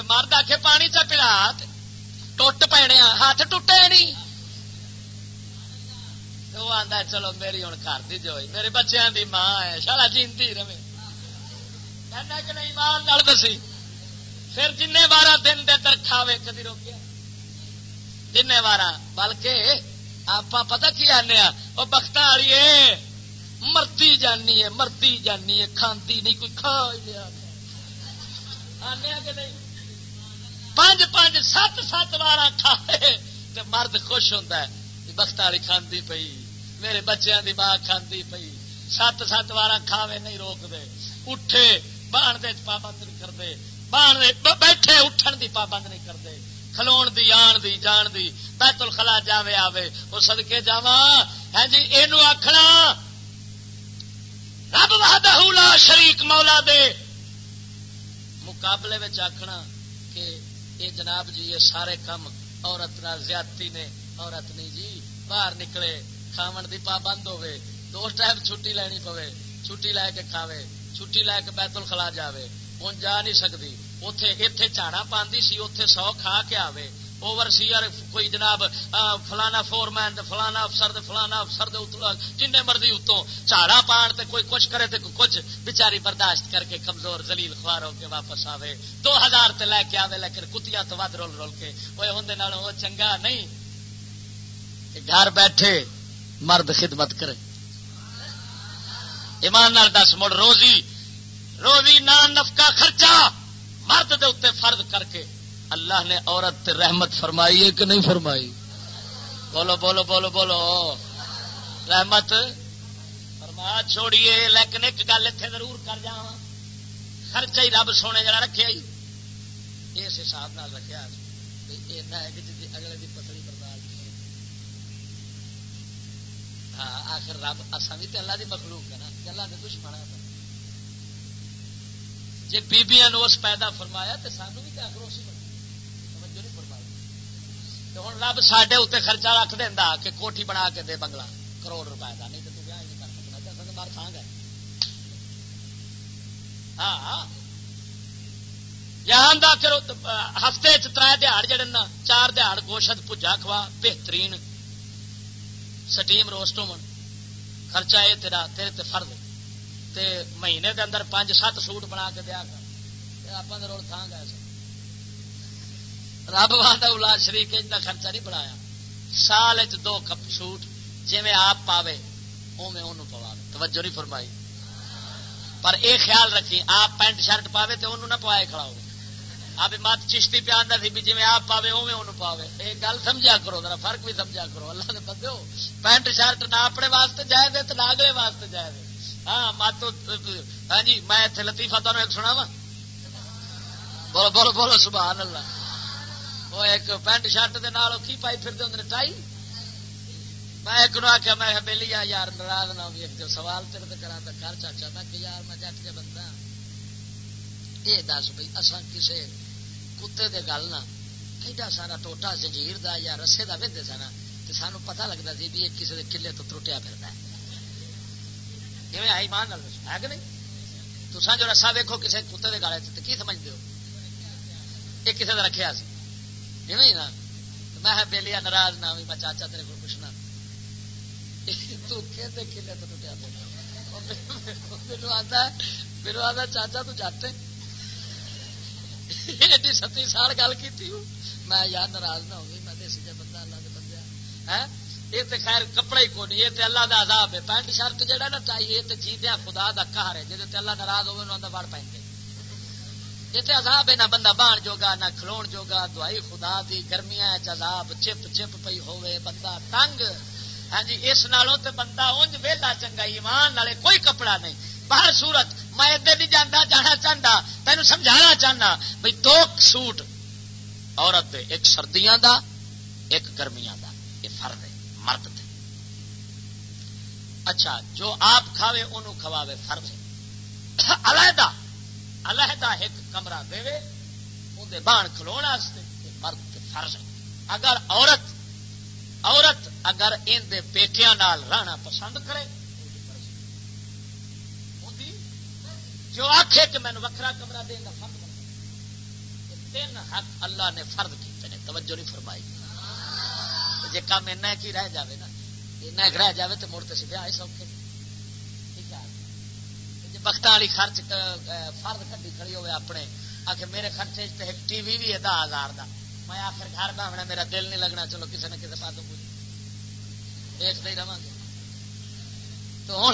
مرد آ کے پانی چ پلا ٹوٹ پینے ہاتھ ٹوٹے نہیں وہ آتا چلو میری ہوں گھر کی جو میرے بچوں کی ماں ہے، شالا جینتی رہے۔ کہ نہیں ماں دسی۔ پھر جن بارہ دن دے در کھاوے، کدی روکیا۔ جن بارہ بلکہ آپ پتا کی آنے وہ بخت والی مرتی جانی ہے مرتی جانی ہے کھانتی نہیں، کوئی کھا لیا آنے کہ نہیں؟ پانچ پانچ سات سات بار کھائے تو مرد خوش ہوتا ہے بخت والی کھاندی پئی، میرے بچیاں دی ماں کھاندی پئی۔ سات سات بار کھاوے نہیں روک دے اٹھے بان دے پابند نہیں کرتے بان بیٹھے، اٹھن دی پابند نہیں کرتے کھلو دی، آن دی، جان دی، بیت الخلا جاوے آوے۔ وہ سدکے جا ہے ہاں جی یہ آخنا رب وحدہ لا شریک مولا دے مقابلے آخنا کہ یہ جناب جی یہ سارے کام عورت زیادتی نے، عورت نہیں جی باہر نکلے، کھاون دی پابند ہوے دو ٹائم چھٹی لینی پوے، چھٹی لے کے کھاوے، چھٹی لے کے بیت الخلا جاوے ہوں جا نہیں سکتی اتے اتے جھاڑا پاندی سی اتے سو کھا کے آوے۔ اوور سیئر کوئی جناب فلانا فور مین فلانا افسر فلانا افسر جن مرضی اتوں جھاڑا پان تے کوئی کچھ کرے تے کچھ بچاری برداشت کر کے کمزور زلیل خوار ہو کے واپس آوے دو ہزار تے لے کے آوے لیکن کتیا تو ود رول رول کے وہ ہوں وہ چنگا نہیں گھر بیٹھے مرد خدمت کرے ایمان نال دس مڑ روزی روزی نان نفقہ خرچہ مرد دے اتنے فرض کر کے اللہ نے عورت تے رحمت فرمائی ہے کہ نہیں فرمائی؟ بولو بولو بولو بولو۔ رحمت؟ فرما چھوڑیے، لیکن ایک گل اتنے ضرور کر جا خرچہ ہی رب سونے جڑا رکھے ہی۔ اس حساب نال رکھا اگلے کی پتلی برداشت ہاں آخر رب اصا بھی تو اللہ کی مخلوق ہے نا۔ اللہ کے دشمن ہے جی بیبیاں اس پیدا فرمایا تو سانو بھی تو آخر اسی ہوں رب سڈے اتنے خرچہ رکھ دینا کہ کوٹھی بنا کے دے بنگلہ۔ کروڑ روپئے کا نہیں تو تو نہیں کر سکنا۔ مار کھان گئے۔ ہاں, ہاں۔ یہاں پھر ہفتے چر دہاڑ جڑے نا چار دہاڑ گوشت پجا کھوا، بہترین سٹیم روسٹ ہو خرچہ یہ تیرا، تیرے تے فرد تے مہینے دے اندر پانچ سات سوٹ بنا کے دیا کر۔ آپ روڑ تھان گئے سر رب والا اولاد شریف کا خرچہ نہیں بنایا۔ سال چ دو کپ سوٹ جی آپ پاوے اوے ان پوا توجہ نہیں فرمائی۔ پر اے خیال رکھی آپ پینٹ شرٹ پاوے تو انہوں نہ پوائے کھڑا ہو آپ مت چشتی پہ آتا سی جی آپ پاوے اوے ان پاوے۔ یہ گل سمجھا کرو، ذرا فرق بھی سمجھا کرو۔ اللہ نے بندے ہو، پینٹ شرٹ نہ اپنے واسطے جائے دے تو نہ اگلے واسطے جائے دے۔ ہاں مت ہاں جی میں اتنے لطیفہ تمہیں ایک سنا وا بولو بولو بولو، سبحان اللہ۔ وہ ایک پینٹ شرٹ کے نال کی پائی پھر ہوں ٹائی میں ایک نو آخیا میں بہلی آ یار ناراض نہ ہوئی ایک جو سوال تیرے تو کرا تو گھر چاچا میں کہ یار میں جٹ کے بندہ یہ دس بھائی اصا کسی کتے دے گل نہ ایڈا سارا ٹوٹا زنجیر دا یا رسے دا وہدے سا نا تو سانو پتہ لگتا سی بھی یہ کسی دے کلے تو ترٹیا پھرتا ہے جی آئی مان ہے کہ نہیں تو سن جو رسا ویکو کسی کتے دے گالے کی سمجھتے ہو یہ کسی نے رکھا سی جی نا میں بہلی ناراض نہ ہوئی، میں چاچا تیرے کو پوچھنا۔ تلے تو ٹوٹیا میرے آتا چاچا تو جاتے ایڈی ستی سال گل کی میں یار ناراض نہ ہوگی میں دیسی جا بندہ، اللہ کے بندے یہ تو خیر کپڑا ہی کون یہ تو اللہ کا عذاب ہے۔ پینٹ شرٹ جہا نا چاہیے یہ تو جیدیا خدا کا کہار ہے جی اللہ ناراض ہوگا انہوں وڑ پہ یہ عذاب ہے نہ بندہ بان جوگا، نہ کھلو جوگا، دوائی خدا دی، گرمیاں عذاب چپ چپ پی ہوے بندہ تنگ۔ ہاں جی اس نالوں تے بندہ اونج ویلا چنگا، ایمان نالے کوئی کپڑا نہیں۔ باہر صورت، میں ادھر نہیں جانا جانا چاہتا تینوں سمجھانا چاہنا بھائی دو سوٹ، عورت دے، ایک سردیاں دا، ایک گرمیاں دا۔ یہ فرد ہے، مرد دے اچھا جو آپ کھاوے انہوں کھواوے فرد ہے۔ علیحدہ علیحدہ ایک کمرہ دے اندر بان کھلو مرد فرض ہے۔ اگر عورت عورت اگر ان پیکیا رہنا پسند کرے جو آخے کہ مینو وکرا کمرہ دینا فرد تین حق اللہ نے فرد کیتے ہیں توجہ نہیں فرمائی۔ جی کام ایسا کی رہ جائے نا ایسا رہ جائے تو مڑ تو سیاح سوکھے۔ جی وقت والی خرچ فرد کٹی کھڑی ہوئے اپنے۔ آ کے میرے خرچے ٹی وی بھی ہے دس ہزار کا میں آخر گھر بہنا میرا دل نہیں لگنا، چلو کسی نے کسی پاس دیکھتے ہی رہا گے۔ تو ہوں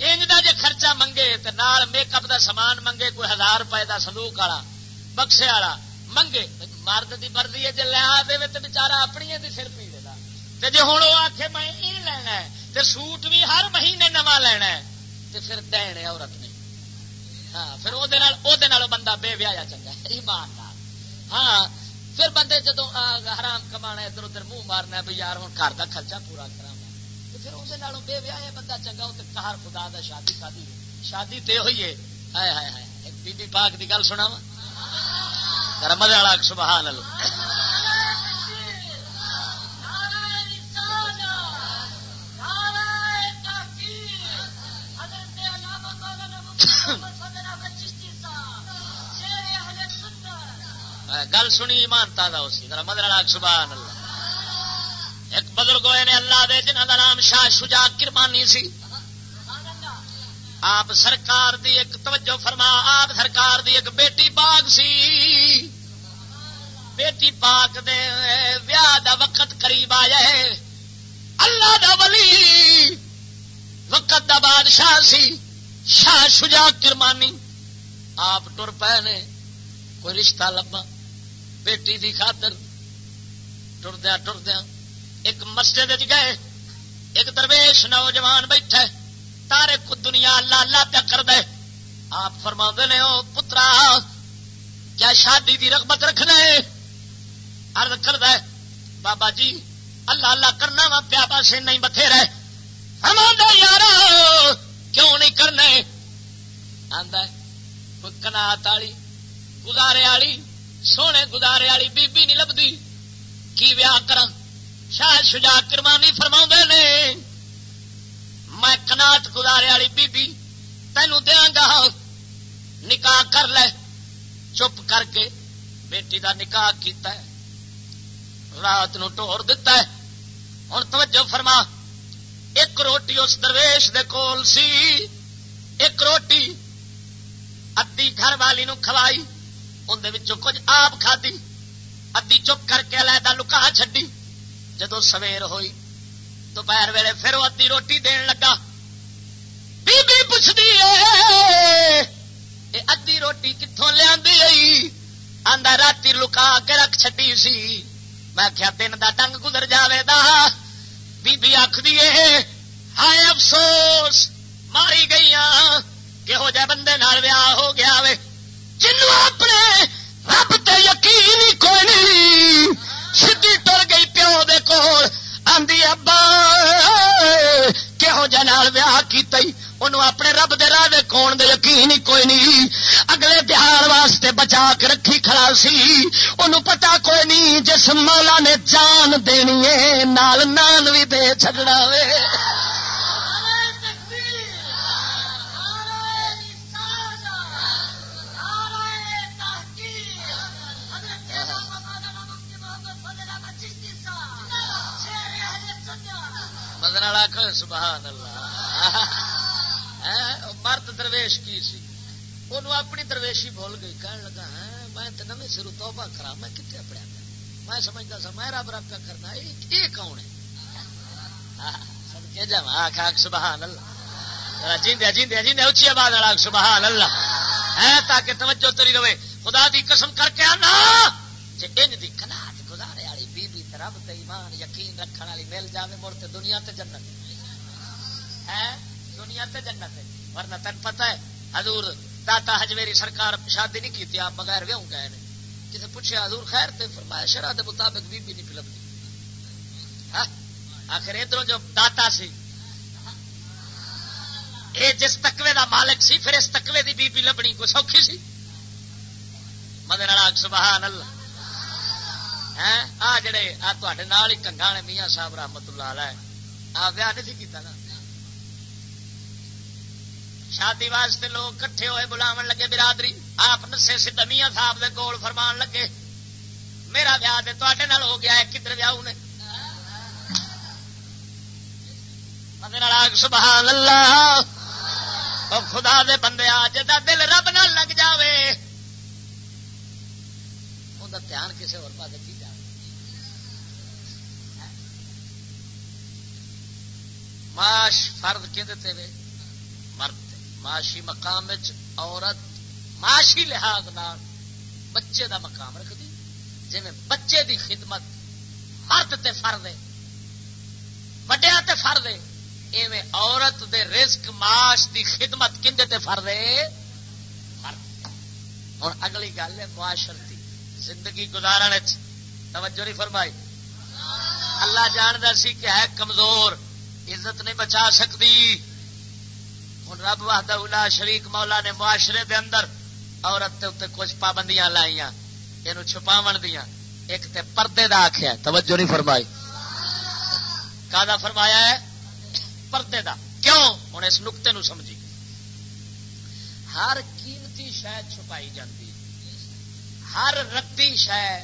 انج کا جی خرچہ منگے تو نال میک اپ کا سامان منگے، کوئی ہزار روپئے کا سندوک والا، بکسے والا منگے۔ مرد کی مرضی ہے جی لیا دے تو بچارا اپنی سر پی دے جی ہوں وہ آخے میں یہ لینا ہے تو سوٹ بھی ہر مہینے نواں لینا ہے۔ تو پھر دین عورت نے۔ ہاں پھر وہ بندہ بے ویا چنگا ایمان ہاں پھر بندے جدو حرام کما ادھر ادھر منہ مارنا بھائی یار ہوں گھر کا خرچہ پورا کرا پھر اندر بے ویا بندہ چنگا وہ کار خدا دا شادی شادی شادی تے ہوئی ہے۔ ہائے ہائے ہائے بی بی پاک کی گل سنا وا مزہ والا سبحان اللہ۔ گل سنی مانتا تھا اسی طرح مدر سبحان اللہ۔ ایک بزرگ ہوئے نے اللہ دے جنہ کا نام شاہ شجا کرمانی سی۔ آپ سرکار دی ایک توجہ فرما، آپ سرکار دی ایک بیٹی باغ سی۔ بیٹی پاک دے ویاہ دا وقت قریب آیا ہے۔ اللہ دا ولی وقت دا بادشاہ سی، شاہ شجا کرمانی۔ آپ ٹر پے نے، کوئی رشتہ لبا بیٹی دی خاطر ٹردیا ٹردیا ایک مسجد گئے، ایک درویش نوجوان بیٹھے، تارے کو دنیا اللہ لالا پیا کر دے آپ فرما نے، او پترا، کیا شادی دی رغبت رکھنا ہے؟ ارد کر دے بابا جی اللہ اللہ کرنا وا، پیا پاسے نہیں بتھے رہے فرما یار کیوں نہیں کرنا کوئی کنات والی، گزارے والی سونے گزارے والی بیبی نہیں لبھی۔ کی ویاہ کر شاہ شجا کرمانی فرما نے، میں کنات گزارے والی بیبی تینوں دیا گا، نکاح کر لے۔ چپ کر کے بیٹی دا نکاح کیتا ہے۔ رات نو ٹور دتا ہے۔ ہوں توجہ فرما، ایک روٹی اس درویش دے کول سی، ایک روٹی ادی گھر والی نو کھوائی۔ اندر کچھ آپ کھادی، ادی چپ کر کے علیحدہ لکا چڈی جدو سویر ہوئی، دوپہر ویلے پھر وہ ادی روٹی دین لگا۔ بی بی پوچھتی ادی روٹی کتوں لیا آدھا رات لکا کے رکھ چڈی سی۔ میں کیا دن دا ڈنگ گزر جائے دا۔ بی بی آخری ہائے افسوس، ماری گئی کہہو جہ بندے نال ویاہ ہو گیا وے؟ جنو اپنے رب تے یقین کوئی نہیں سدھی ٹر گئی پیو دے کول آندی ابا کہہو جہ نال ویاہ کیتا ہی انہوں اپنے رب دے راہ دے کون دے یقین ہی کوئی نہیں اگلے بہار واسطے بچا کے رکھی کھڑا سی انہوں پتا کوئی نہیں جس مولا نے جان دینی ہے نال نان بھی دے چڈنا وے سبحان اللہ ہاں، مرد درویش کی سی؟ انہوں اپنی درویشی بھول گئی کہنے لگا ہے میں تو نمی سرو توبہ کرا میں کتنے پڑیا میں سمجھتا سا میں رب رب کا کرنا، یہ کون ہے؟ ہاں، جا آخ سبحان اللہ۔ جیندیا جیندیا جیندیا اچھی آواز والا سبحان اللہ۔ ہے تاکہ توجہ تری رہے۔ خدا دی قسم کر کے آنا جی ان دی کناٹ گزارے والی بی بی رب تے ایمان یقین رکھنے والی، مل جائے مڑ تے دنیا تے جنت۔ ہے؟ دنیا تے جنت ہے۔ ورنہ تین پتا ہے، حضور داتا ہجویری سرکار شادی نہیں کی آپ بغیر ویوں گئے نے۔ جسے پوچھے حضور خیر تے فرمایا، شرح کے مطابق بی بی نہیں پلبتی ہاں؟ آخر ادھر جو داتا سی، اے جس تکوے دا مالک سی، پھر اس تکوے دی بی بی لبنی کو سوکھی سی؟ مدر سبحان اللہ۔ آ جڑے آ تے ہی کنگا نے میاں صاحب رحمت اللہ علیہ آ ویاہ نہیں کیتا نا شادی واسطے لوگ کٹھے ہوئے بلاو لگے برادری آپ نسے سدھا میاں صاحب دے گول فرمان لگے میرا ویاہ تے نال ہو گیا ہے کدھر ویاہ نے سبحان اللہ خدا دے بندے جا دل رب نہ لگ جاوے ان دھیان کسی اور پاس کی جائے ماش فرد کہ مرد معاشی مقام عورت معاشی لحاظ بچے دا مقام رکھ دی جی بچے دی خدمت مرد تے فرد وڈیا تے فرد ایویں عورت دے رزق معاش دی خدمت کھندے تے فرد ہوں اگلی گل ہے معاشرتی۔ زندگی گزارنے توجہ نہیں فرمائی۔ اللہ۔ جاندہ سی کہ ہے کمزور۔ عزت نہیں بچا سکتی۔ ہوں رب واہدہ شریک مولا نے معاشرے دے اندر عورت دے اتنے کچھ پابندیاں لائیا یہ چھپاو دیا ایک تے پردے دا آخیا توجہ نہیں فرمائی۔ کا فرمایا ہے؟ پردے دا۔ کیوں؟ ہوں اس نقطے نو سمجھی۔ ہر قیمتی شہ چھپائی جاتی ہر ردی شہ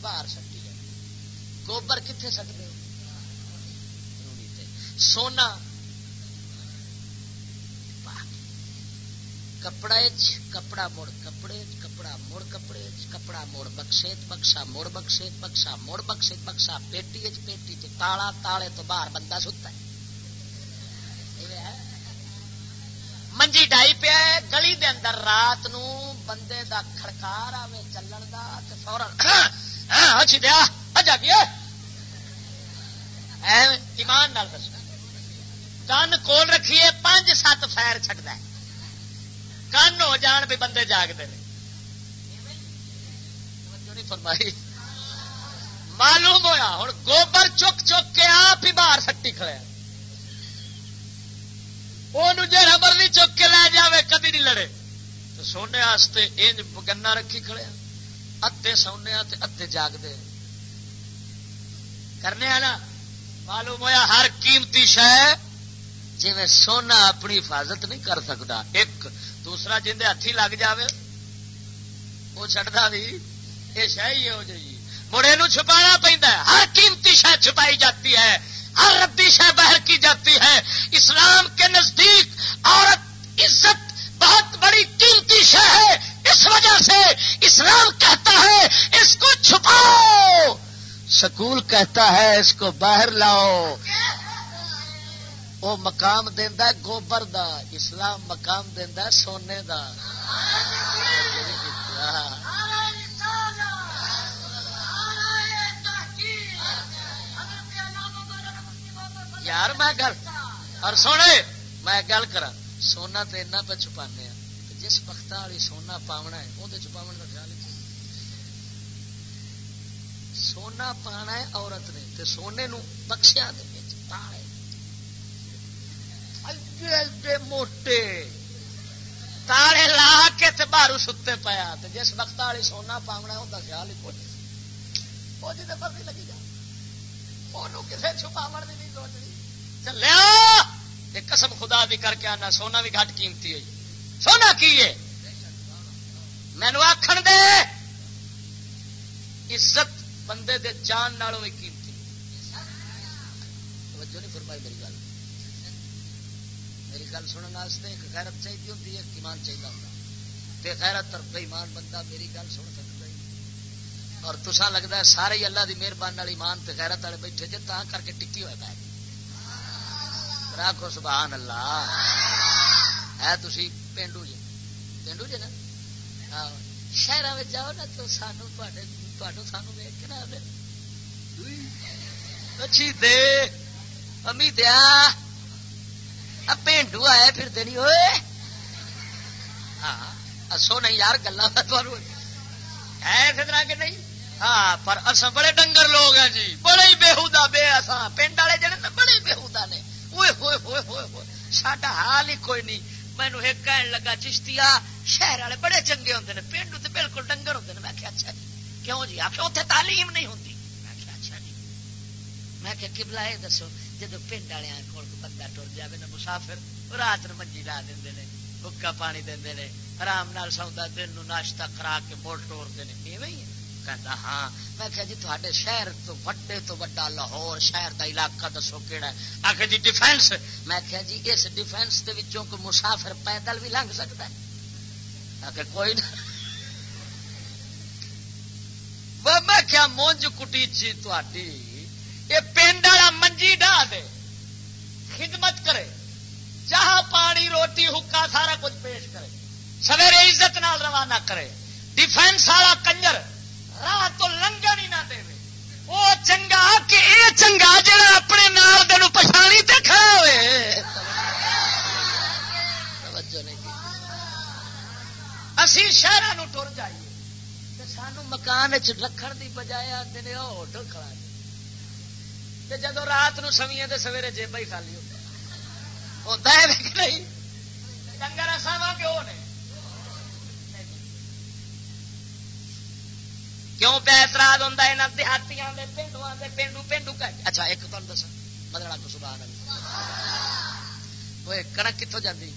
باہر سٹی جاتی گوبر کتنے سٹتے سونا کپڑا کپڑا مڑ کپڑے کپڑا مڑ کپڑے کپڑا مڑ بخشے بخشا مڑ بخشے بخشا مڑ بخشے بخشا پیٹی پیٹی تالا تالے تو باہر بندہ ستا ہے منجی ڈائی پیا گلی دے اندر رات نو بندے دا کھڑکار آوے چلن دا فورن اچھی دیا اجا گیا ایمان نال دس کن کول رکھیے پانچ سات فائر چڈ کن ہو جان بھی بندے جاگتے ہیں۔ فرمائی۔ معلوم ہویا ہوں گوبر چک چک کے آپ ہی باہر سٹی کھڑے وہ جہاں مرضی چک کے لے جائے کدی نہیں لڑے۔ تو سونے انج گنا رکھی کھڑے ادے سونے ادے جاگتے کرنے نا معلوم ہوا ہر قیمتی شہ جی سونا اپنی حفاظت نہیں کر سکتا، ایک دوسرا جن ہاتھی لگ جائے وہ چڑھتا بھی، یہ شہ ہی ہو جائے مڑے نو چھپانا پہنتا ہے، ہر قیمتی شہ چھپائی جاتی ہے، ہر ردی شہ باہر کی جاتی ہے۔ اسلام کے نزدیک عورت عزت بہت بڑی قیمتی شہ ہے، اس وجہ سے اسلام کہتا ہے، اس کو چھپاؤ۔ سکول کہتا ہے، اس کو باہر لاؤ۔ وہ مقام دینا گوبر دا، اسلام مقام دینا سونے دا۔ یار میں گل اور سونے، میں گل کرا سونا تو ایسا پہ چھپانے جس وقت والی سونا پاونا ہے وہ چھپاو کا خیال سونا پانا ہے عورت نے، تے سونے نو بخشیا موٹے۔ تالے لا کے تے بارو ستے پایا جس وقت والی سونا پاونا وہ خیال ہی کچھ وہ جی مرضی لگی جا وہ کسی چھپاو کی نہیں سوچنی چلیا! قسم خدا بھی کر کے آنا، سونا بھی گھٹ قیمتی ہوئی سونا کی ہے؟ مینو آخر دے، عزت بندے دے جان نالوں بھی قیمتی توجہ نہیں فرمائی میری گل۔ میری گل سننے ایک غیرت چاہیے ہوتی ہے ایک ایمان چاہیے ہوتا بے غیرت اور بے ایمان بندہ میری گل سن سکتا اور تسا لگتا ہے سارے ہی اللہ کی مہربانی والی ایمان تے غیرت والے بیٹھے جی تا کر کے ٹکی ہوئے پائے راکھو سبحان اللہ ہے تھی پینڈو جی پینڈو جی نا؟ ہاں، شہر میں جاؤ نا تو سانو سانو ویک کے نا اچھی دے امی دیا۔ پینڈو آئے پھر نہیں ہوئے ہاں سو نہیں یار گلا ہے فکرا کہ نہیں ہاں پر اصا بڑے ڈنگر لوگ ہیں جی بڑے ہی بےحدا بے اصا پنڈ والے جڑے نا بڑے بےحدا نے ہوئے ہوئے ہوئے ہوئے ہوئے ساڈا حال ہی کوئی نہیں مینو ایک کہن لگا چشتیا شہر والے بڑے چنگے ہوتے ہیں پینڈو تو بالکل ڈنگر ہوتے ہیں میں کہ اچھا جی کیوں جی آپ اتنے تعلیم نہیں ہوتی میں کہ اچھا جی میں کہ کبلا یہ دسو جب پنڈ والے کول بندہ ٹر جائے نا، مسافر رات منجی لا دیں حکا پانی دیں آرام نال سوندا، دن ناشتہ کرا کے موڑ ٹورتے ہیں ایویں ہی کہتا ہاں۔ میں کہ جی تے شہر تو وڈے تو وڈا لاہور شہر دا علاقہ دسو کہڑا ہے؟ آخر جی ڈیفینس۔ میں کہ جی اس ڈیفینس دے وچوں کوئی مسافر پیدل بھی لنگ سکتا ہے؟ آخر کوئی نہ۔ میں کیا مونج کٹی چی تھی یہ پنڈ والا منجی ڈا دے، خدمت کرے، چاہ پانی، روٹی حکا سارا کچھ پیش کرے، سویرے عزت نال روانہ کرے ڈیفینس والا کنجر راہ تو لنگن ہی نہ دے وہ چنگا کہ یہ چنگا جڑا اپنے نال دن پچھانی تے کھڑا ہوئے۔ اسی شہر ٹر جائیے سانو مکان رکھن دی بجائے آتے ہوٹل کھڑا جائے جدو رات نو سویے تو سویرے جیبا ہی خالی ہوتا ہے نہیں؟ ڈنگر اصا وا کیوں نے؟ کیوں پہ اعتراض ہوتا ہے دیہاتی پینڈو پینڈو پینڈو اچھا ایک تمہیں دس مدرا کو سبحان وہ کنک کتوں جاتی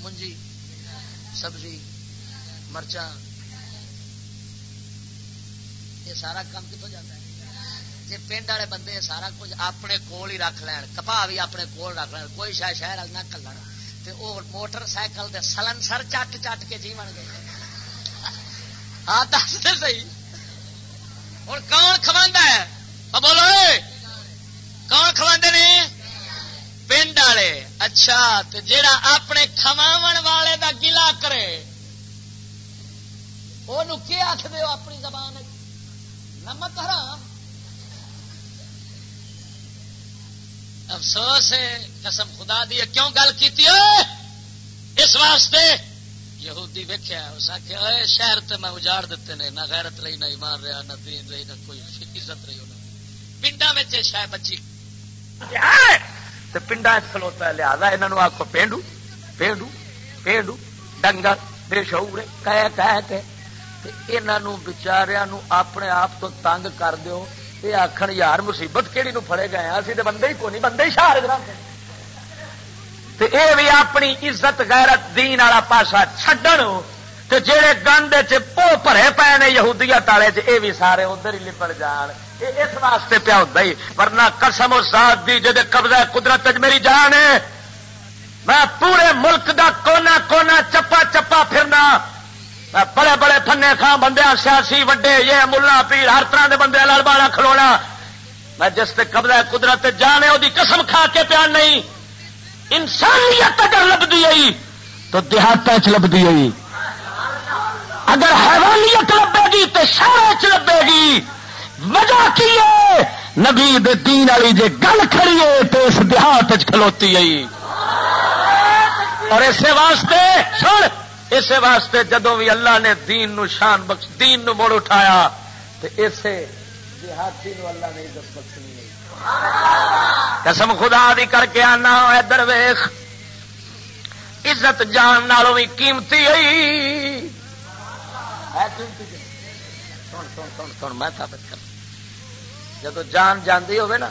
منجی، سبزی مرچا یہ سارا کام کتوں جاتا ہے؟ جی پنڈ والے بندے سارا کچھ اپنے کول ہی رکھ لین کپا بھی اپنے کول رکھ لین، کوئی شاید شہر نہ کلن موٹر سائیکل سلن سر چٹ چٹ کے جی بن گئے ہاں دس دے سی ہوں کون کما ہے؟ ہاں، بولو۔ کون کما نے؟ پنڈ والے۔ اچھا جیڑا اپنے کماو والے دا گلا کرے وہ آخ دو اپنی زبان نمک حرام۔ افسوس ہے، قسم خدا دی کیوں گل کی اس واسطے یہودی ویکیا اس آخیا شہر تے میں اجاڑ دیتے نے، نہ غیرت رہی، نہ ایمان رہا، نہ دین رہی، نہ کوئی عزت رہی پنڈا میں شاید بچی۔ پنڈا کھلوتا ہے، لہذا یہاں آخو پینڈو پینڈو پینڈو، ڈنگر، بے شعور کہہ کہہ کے یہاں بچاریا اپنے آپ تو تنگ کر دیو یہ آخر یار مصیبت کہڑی نو گئے اسی تو بندے ہی کو نہیں، بندے ہی شہر یہ بھی اپنی عزت، غیرت، دین والا پاسا چڈن جہے گند چرے پے نے یہودیت والے یہ بھی سارے ادھر ہی لپڑ جان۔ اس واسطے پیا ہوتا ہی، ورنہ قسم و ساتھ دی جی قبضہ قدرت میری جان ہے۔ میں پورے ملک دا کونا کونا چپا چپا پھرنا بڑے بڑے فنے خان بندے سیاسی، وڈے، یہ ملا، پیر، ہر طرح کے بندے لڑ بالا کھلونا۔ میں جس سے قبضہ قدرت جانے وہ قسم کھا کے پیار نہیں۔ انسانیت اگر لبھی آئی تو دیہات لبھی آئی اگر حیوانیت لبے گی تو شہر چ لبے گی۔ وجہ کی ہے؟ نبی دین والی جی گل کھڑی ہے تو اس دیہات کھلوتی آئی اور اسی واسطے، سن اسی واسطے جدو بھی اللہ نے دین نو شان بخش دین نو مڑ اٹھایا تو اسے دیہاتی نو اللہ نے عزت بخشنی قسم خدا دی کر کے آنا ادھر ویخ عزت جان نالوں بھی قیمتی ہوئی میں ثابت کر جب جان جاندی ہوگی نا،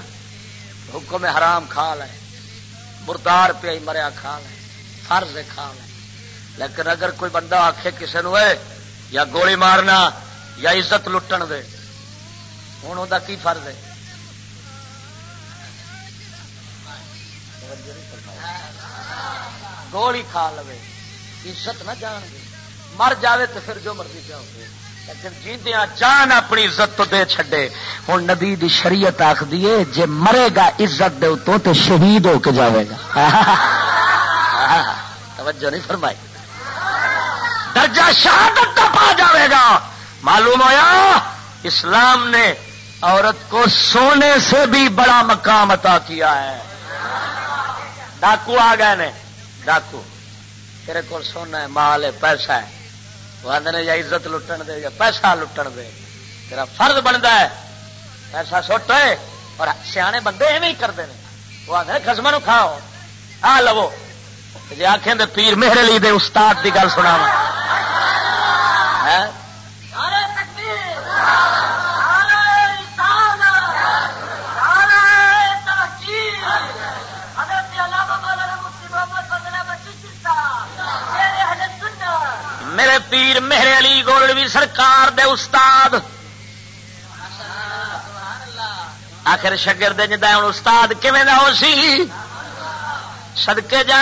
حکم حرام کھا لے، مردار پی مریا کھا لے، فرض کھا لے۔ لیکن اگر کوئی بندہ آخے کسی نو ہے یا گولی مارنا، یا عزت لٹن دے ہوں وہ کی فرض ہے؟ گولی کھا لو عزت نہ جان گے مر جاوے تو پھر جو مرضی پیا ہو لیکن جیندیا جان اپنی عزت تو دے چھڈے ہوں نبی دی شریعت آخ دیے جے مرے گا عزت دے تو شہید ہو کے جاوے گا۔ توجہ نہیں فرمائی۔ درجہ شہادت کا پا جائے گا۔ معلوم ہوا اسلام نے عورت کو سونے سے بھی بڑا مقام عطا کیا ہے۔ ڈاکو آ گئے نے۔ ڈاکو، تیرے کو سونا ہے، مال ہے، پیسہ ہے۔ وہ آدھے یا عزت لٹن دے، یا پیسہ لٹن دے۔ تیرا فرض بنتا ہے۔ پیسہ سٹ ہے اور سیانے بندے ایویں ہی کرتے ہیں۔ وہ آدھے خسما کھاؤ۔ آ لو۔ جی آخیں پیر میرے لیے استاد کی گل سنا میرے پیر میرے علی گولوی سرکار دے استاد۔ آخر شگر دے جا استاد کھے ہو سی؟ سدکے جا،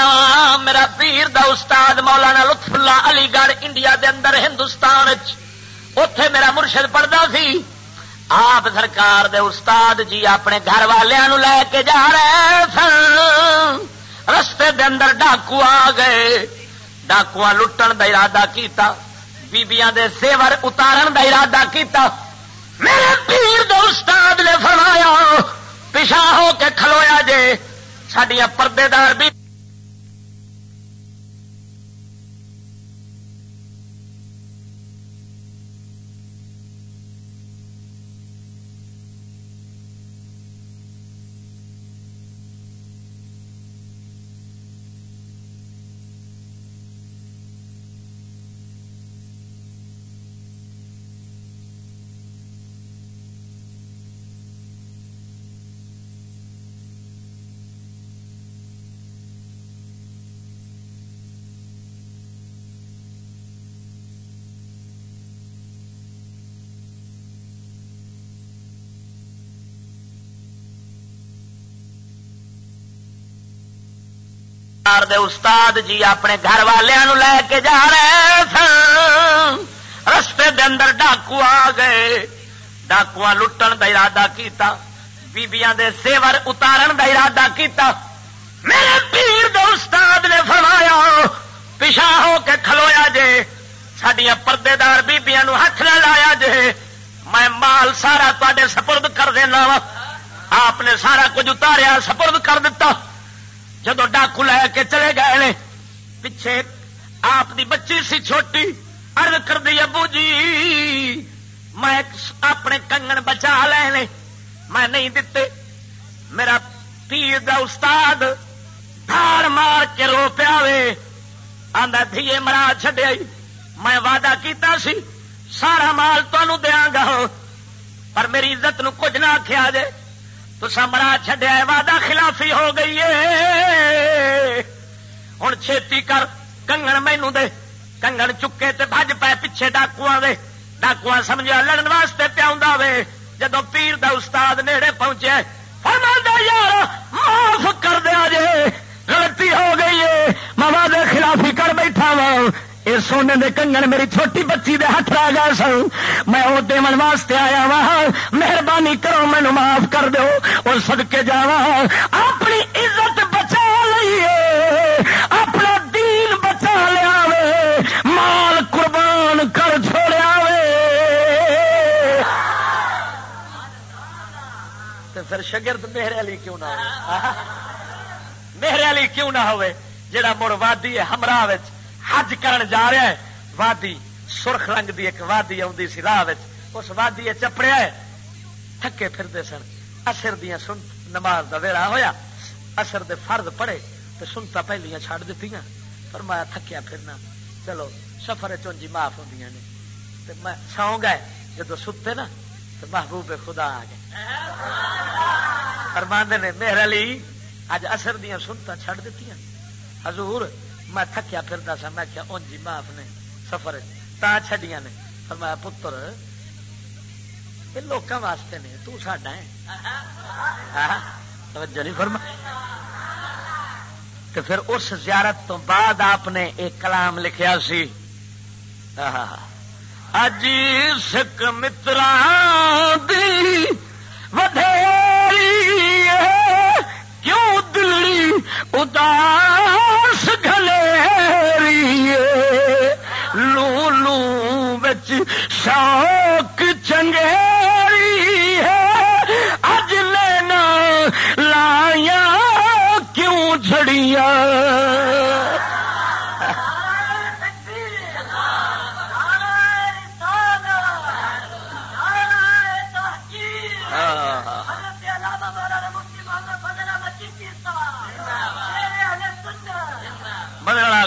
میرا پیر دا استاد مولانا لطف اللہ علی گڑھ انڈیا دے اندر ہندوستان اتے میرا مرشد پڑھتا سی۔ آپ سرکار دے استاد جی اپنے گھر والوں لے کے جا رہے سن۔ رستے دے اندر ڈاکو آ گئے۔ ڈاکو لٹن کا ارادہ کیتا۔ بیبیاں دے سیور اتارن کا ارادہ کیتا۔ میرے پیر دے استاد نے فرمایا پچھا ہو کے کھلویا جے۔ سڈیا پردے دار بھی دے استاد جی اپنے گھر والوں لے کے جا رہے سن رستے دے اندر ڈاکو آ گئے ڈاکو لٹن کا ارادہ کیتا بیبیاں دے سیور اتارن کا ارادہ کیتا میرے پیر دو استاد نے فرمایا پچھا ہو کے کھلویا جے سڈیا پردے دار بیبیاں ہاتھ نہ لایا جے میں مال سارا تے سپرد کر دینا وا آپ نے سارا کچھ اتاریا سپرد کر دیتا جدو ڈاکو لے کے چلے گئے نے، پیچھے آپ دی بچی سی چھوٹی ارد کر دی ابو جی میں اپنے کنگن بچا لے میں نہیں دیتے میرا پیر دا استاد دھار مار کے رو پیا آدھا دھیے مرا چڈیا میں وعدہ کیتا سی، سارا مال تمہوں دیا گا ہاں، پر میری عزت نو کچھ نہ آخیا جے۔ تو مرا چڈیا وعدہ خلافی ہو گئی ہے۔ ہوں چھتی کر کنگن مینو دے، کنگن چکے تے بج پے پیچھے ڈاکو دے۔ ڈاکو سمجھا لڑن واسطے پیا وے۔ جدو پیر دا استاد نیڑے پہنچے یار، معاف کر دیا جے، غلطی ہو گئی ہے۔ موا دے خلافی کر بیٹھا وا یہ سونے دے کنگن میری چھوٹی بچی دے ہاتھ آ گیا سن۔ میں وہ دیون واسطے آیا وا مہربانی کرو مینو معاف کر دو اور سدکے جا اپنی عزت بچا لیے اپنا دین بچا لیا وے۔ مال قربان کر چھوڑیا وے۔ پھر شگرد میرے علی کیوں نہ میرے علی کیوں نہ ہوئے؟ جڑا مڑ وادی ہے ہمراہ حج کرن جا رہا ہے، وادی سرخ رنگ دی ایک وادی آدھی سی راہ اس وادی چپڑیا ہے۔ تھکے پھرتے سن۔ اثر دیا سن، نماز کا ویڑا ہوا اثر دے فرد پڑے تو سنتا پہلیاں چھڑ دیتی پر میں تھکیا پھرنا۔ چلو، سفر چونجی معاف ہوں نے۔ میں سو گئے جدو ستے نا تو محبوب خدا آ گئے۔ فرماندے نے، میرے علی اج اثر دیا سنتا چھڑ دیتی حضور میں تھکیا پھرتا سا، میں کیا اونجی معاف نے سفر تا چھڈیاں نے۔ فرمایا، پتر، یہ لوکاں واسطے نے، تو ساڈا ہے۔ توجہ نہیں فرما۔ تو پھر اس زیارت تو بعد آپ نے ایک کلام لکھیا سی۔ اج سکھ مترا دی ودھیری کیوں دلی اداس گھر گلے لو لو بچ شوق چنگیری ہے۔ اج لینا لایا کیوں جھڑیاں؟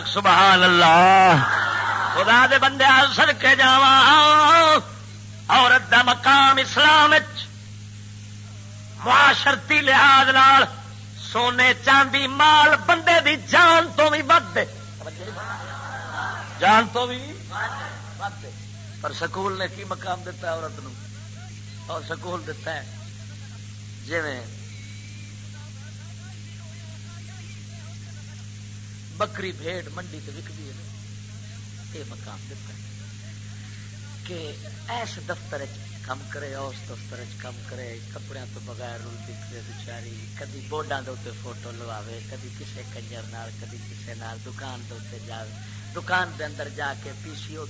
سبحان اللہ۔ خدا دے بندے سر کے جا عورت دا مقام اسلام معاشرتی لحاظ نال سونے چاندی مال بندے دی جان تو بھی بد جان تو بھی پر سکول نے کی مقام دیتا ہے عورت نو؟ اور سکول دیتا ہے۔ جی بکری بھیڑ منڈی سے وکتی ہے یہ مقام دیتا ہے کہ ایس دفتر کم کرے اس دفتر کم کرے کپڑے تو بغیر رول دکھے بچاری کدی بورڈا دے فوٹو لواوے، کدی کسے کنجر نال، کدی کسے نال دکان دے جائے دکان دے اندر جا کے پی سی او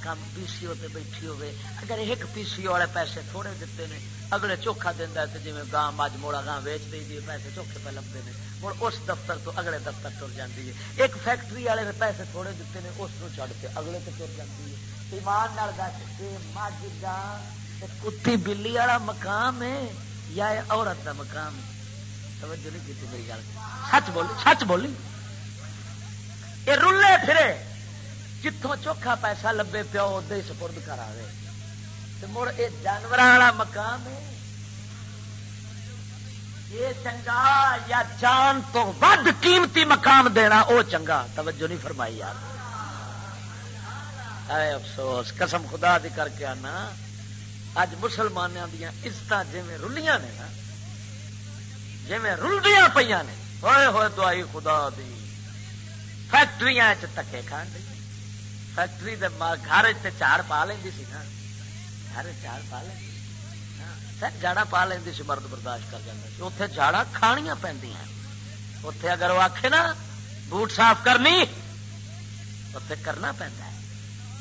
کم پی سی او بیٹھی ہوئے اگر ایک پی سی او والے پیسے تھوڑے دیتے ہیں اگلے چوکھا دینا ہے جی گاں مجھ موڑا گاں ویچ دی پیسے چوکھے پہ لگتے ہیں ہوں اس دفتر تو اگلے دفتر تر جاتی ہے۔ ایک فیکٹری والے نے پیسے تھوڑے دیتے ہیں اس کو چڑھ کے اگلے تو تر جاتی ہے۔ ایمان دس کے مجھ کتی بلی والا مقام ہے یا عورت کا مقام ہے؟ توجہ نہیں کی میری گل۔ سچ بولی سچ بولی۔ یہ رلے پھرے جتوں چوکھا پیسہ لبے پیو ادے سپرد کرا رہے مڑ یہ جانور والا مقام ہے۔ یہ چنگا یا جان تو ود قیمتی مقام دینا او چنگا۔ توجہ نہیں فرمائی یار۔ اے افسوس، قسم خدا دی کر کے آنا۔ اج مسلمانوں دیا عزت جی رلیاں نے نا جی رلدیاں پہ نے۔ ہوئے ہوئے دعائی خدا دی۔ فیکٹری تکے کھان دی۔ فیکٹری گھر چار پا لینی سی نا۔ گھر چار پا لینی جاڑا پا لینی سی مرد برداشت کر جانا اتنے جاڑا کھانیاں پہ اتے اگر وہ آخے نا، بوٹ صاف کرنی اتے کرنا پہنتا ہے۔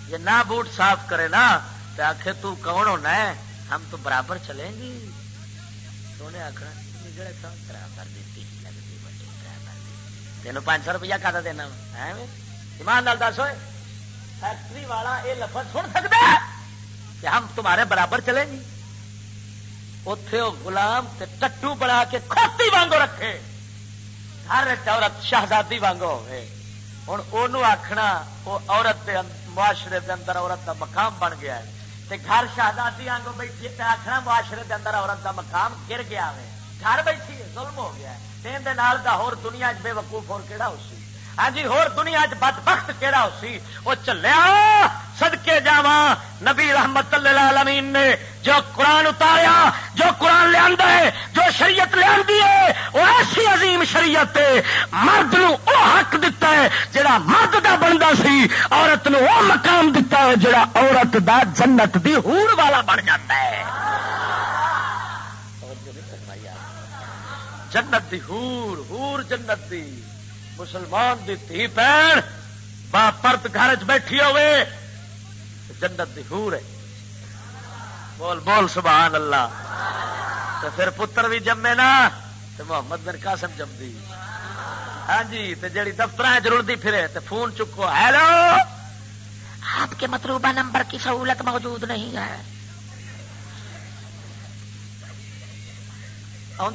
یہ نہ بوٹ صاف کرے نا تو آخے تو کون ہونا ہے؟ ہم تو برابر چلیں گی۔ تو انہیں آخنا برابر دیتی تین پانچ سو روپیہ کھاتا دینا؟ ایمان لال دس ہوئے۔ فیکٹری والا یہ لفظ سن سکتا ہے؟ کہ ہم تمہارے برابر چلیں گی اتے وہ گلام ٹٹو بنا کے کھوتی وانگو رکھے۔ ہر عورت شہزادی وانگو ہوئے ہوں وہ آخنا وہ عورت دے معاشرے دے اندر عورت دا مقام بن گیا ہے۔ تے گھر شہزادی آنگو بیٹھی تے آخنا معاشرے دے اندر عورت دا مقام گر گیا ہے گھر بیٹھی ظلم ہو گیا ہے۔ دا ہور دنیا بے وقوف اور کہڑا ہو سی ہاں جی ہور دنیا چ بد بخت کہڑا ہو سی وہ چلیا سدکے جا نبی رحمت اللہ نے جو قرآن اتاریا، جو قرآن لیا ہے، جو شریعت لیا ہے، وہ ایسی عظیم شریعت ہے، مرد نو او حق دتا ہے جڑا مرد دا بنتا سی، عورت نو او مقام دتا ہے جڑا عورت دا جنت دی ہور والا بن جاتا ہے۔ جنت دی ہور ہور جنت دی۔ مسلمان دی تھی پین با پرت گھر چ بیٹھی ہوئے جنت دی ہور ہے۔ بول بول سبحان اللہ۔ تو پھر پتر بھی جمے نا تو محمد بن قاسم جم دی ہاں جی تو جیڑی دفتر جڑتی پھرے تو فون چکو۔ ہیلو! آپ کے مطلوبہ نمبر کی سہولت موجود نہیں ہے۔ آ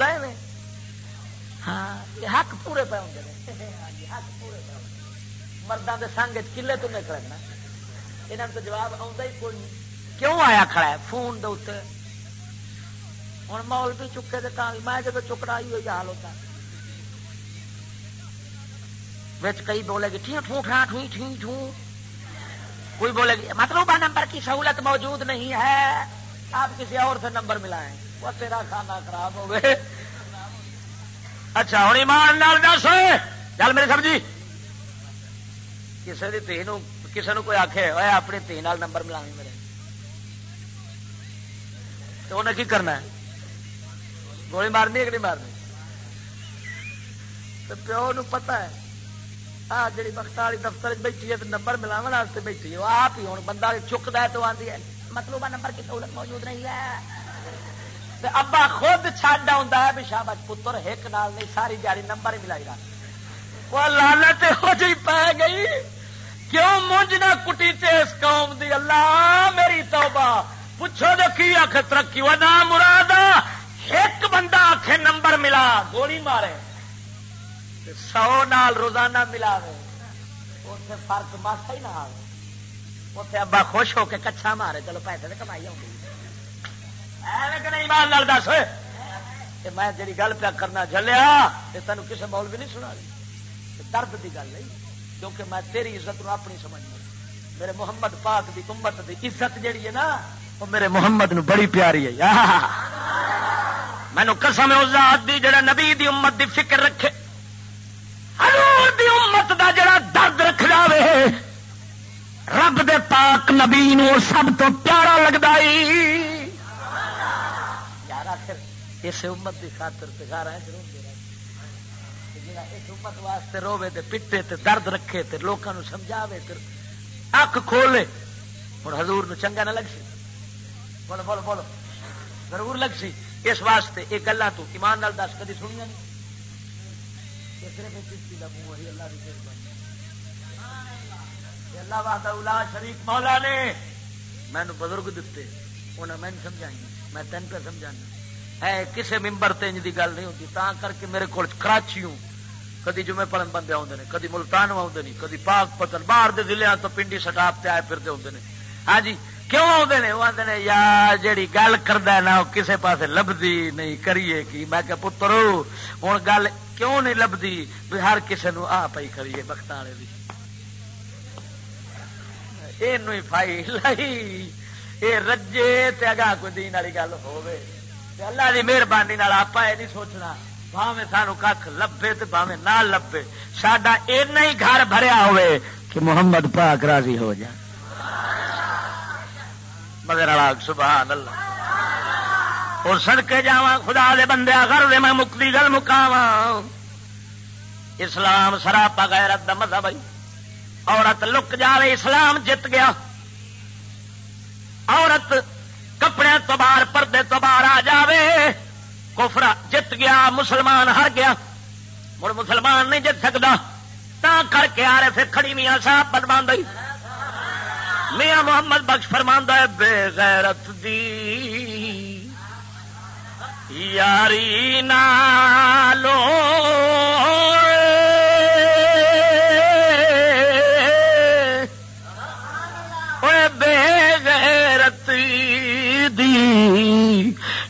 ہاں حق پورے پہ ہوں ہاں جی، مردوں کے سنگ کلے تو نکلنا یہاں تو جواب آئی کوئی نہیں۔ کیوں آیا کھڑا ہے فون دے ہوں مول بھی چکے تو تھی میں جب چکنا ہی ہوئی حال ہوتا۔ بچ کئی بولے گی ٹھیک ٹھو ٹھا ٹھوئی ٹھی ٹھو کوئی بولے گی مطلب نمبر کی سہولت موجود نہیں ہے۔ آپ کسی اور سے نمبر ملائیں۔ وہ تیرا کھانا خراب ہو گئے اچھا ہوں ایمان نال دس ہوئے چل میری سمجھی؟ کسی کی تھی کسی نے کوئی آخے ہوئے اپنی تھی نمبر ملا میرے۔ تو انہیں کی کرنا ہے؟ گولی مارنی ہے کہ نہیں مارنی؟ تو پیو نو پتا ہے، آ جی بخت والی دفتر بیٹھی ہے نمبر ملاو بیٹھی ہے۔ آپ ہی ہوں بندہ چکتا ہے تو آدھی ہے۔ مطلب نمبر کی سہولت موجود نہیں ہے۔ ابا خود چڈ آ پتر ایک نال نہیں، ساری جاری نمبر ہی ملائی رہا وہ لالت ہو جی پی گئی۔ کیوں مونج نہ کٹی تے اس قوم دی؟ اللہ میری توبہ۔ پوچھو جو کی آخ ترقی؟ وہ نام مراد ایک بندہ آخ نمبر ملا، گولی مارے۔ سو نال روزانہ ملا فرق ماسا ہی نہ آئے اتنے ابا خوش ہو کے کچھا مارے۔ چلو پیسے کمائی آؤں گی ایمان دس میں جی گل پیا کرنا چلیا یہ تین کسی مول بھی نہیں سنا درد کی گل نہیں، کیونکہ میں تیری عزت نو اپنی سمجھ میرے محمد پاک دی امت دی عزت جیڑی ہے نا، وہ میرے محمد نو بڑی پیاری ہے۔ مینو قسم ازاد دی جڑا نبی دی امت دی فکر رکھے۔ حضور دی امت دا جڑا درد رکھ جاوے، رب دے پاک نبی نو سب تو پیارا لگتا اس امت کی خاطر پگارا اس امت واسطے روے تے پٹے تے درد رکھے تے لوگوں سمجھاوے تے اک کھولے ہوں حضور نو چنگا نہ لگ سی بولو بولو بولو۔ ضرور لگ سی اس واسطے یہ گلا تو ایمان نال دس، کدی سنیا نہیں۔ اللہ واہدہ شریف مولا نے۔ مینو بزرگ دیتے انہیں میں سمجھائی، میں تین پہ سمجھانا۔ کسی ممبر تین کی گل نہیں ہوتی تا کر کے میرے کو کراچی ہوں۔ کدی جمعے پڑھن بندے آتے ہیں کدی ملتان آتے ہیں کدی پاک پتن۔ باہر کے ضلع تو پنڈی سٹاپ سے آئے پھرتے ہوتے ہیں ہاں جی کیوں آتے ہیں وہ آتے ہیں یا جیڑی گل کرتا نا، وہ کسی پاس لبھی نہیں، کریے کی؟ میں کہ پتر ہوں گل کیوں نہیں لبھی؟ بھی ہر کسی نو آ پی کریے بخت والے یہ فائی لائی۔ یہ رجے تگا کوئی دین والی گل ہوے اللہ کی مہربانی آپ یہ نہیں سوچنا باوے سانو کھ لبے تو باوے نہ لبے۔ سڈا ایسا ہی گھر بھریا ہوئے کہ محمد پاک راضی ہو جائے۔ مگر سبحان اللہ۔ اور سڑکے جا خدا دے بندے گھر دے میں مکتی گل مکاوا اسلام سراپا غیرت دا مذہب عورت لک جائے اسلام جت گیا۔ عورت کپڑے تو باہر، پردے تو باہر آ جائے کوفرا جت گیا، مسلمان ہر گیا۔ مڑ مسلمان نہیں جت سکتا تا کر کے آ رہے پھر کھڑی میاں صاحب بنوا میاں محمد بخش فرما بے غیرت دی۔ یاری نالو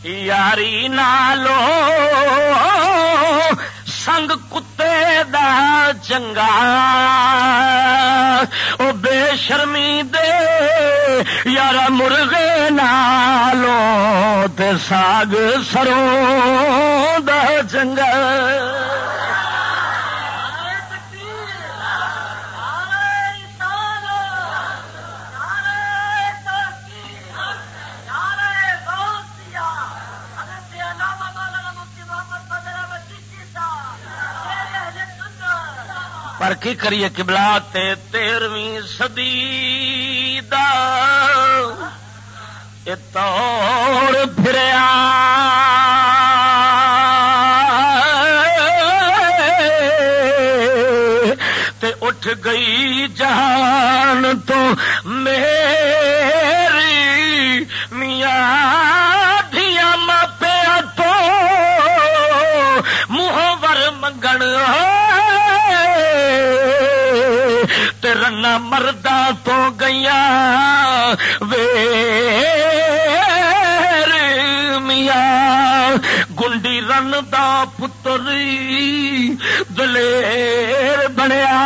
یاری نالو سنگ کتے دا چنگا او بے شرمی دے یار مرغے نالو تے ساگ سروں دا چنگا پر کی کریے کبلا تیرویں سدی توڑ پھریا۔ تے اٹھ گئی جان تو میری۔ میاں دیا ماپیا تو منہ ور منگن رنا مردہ تو گیا ویر میاں گنڈی رن دا پتری دلیر بنیا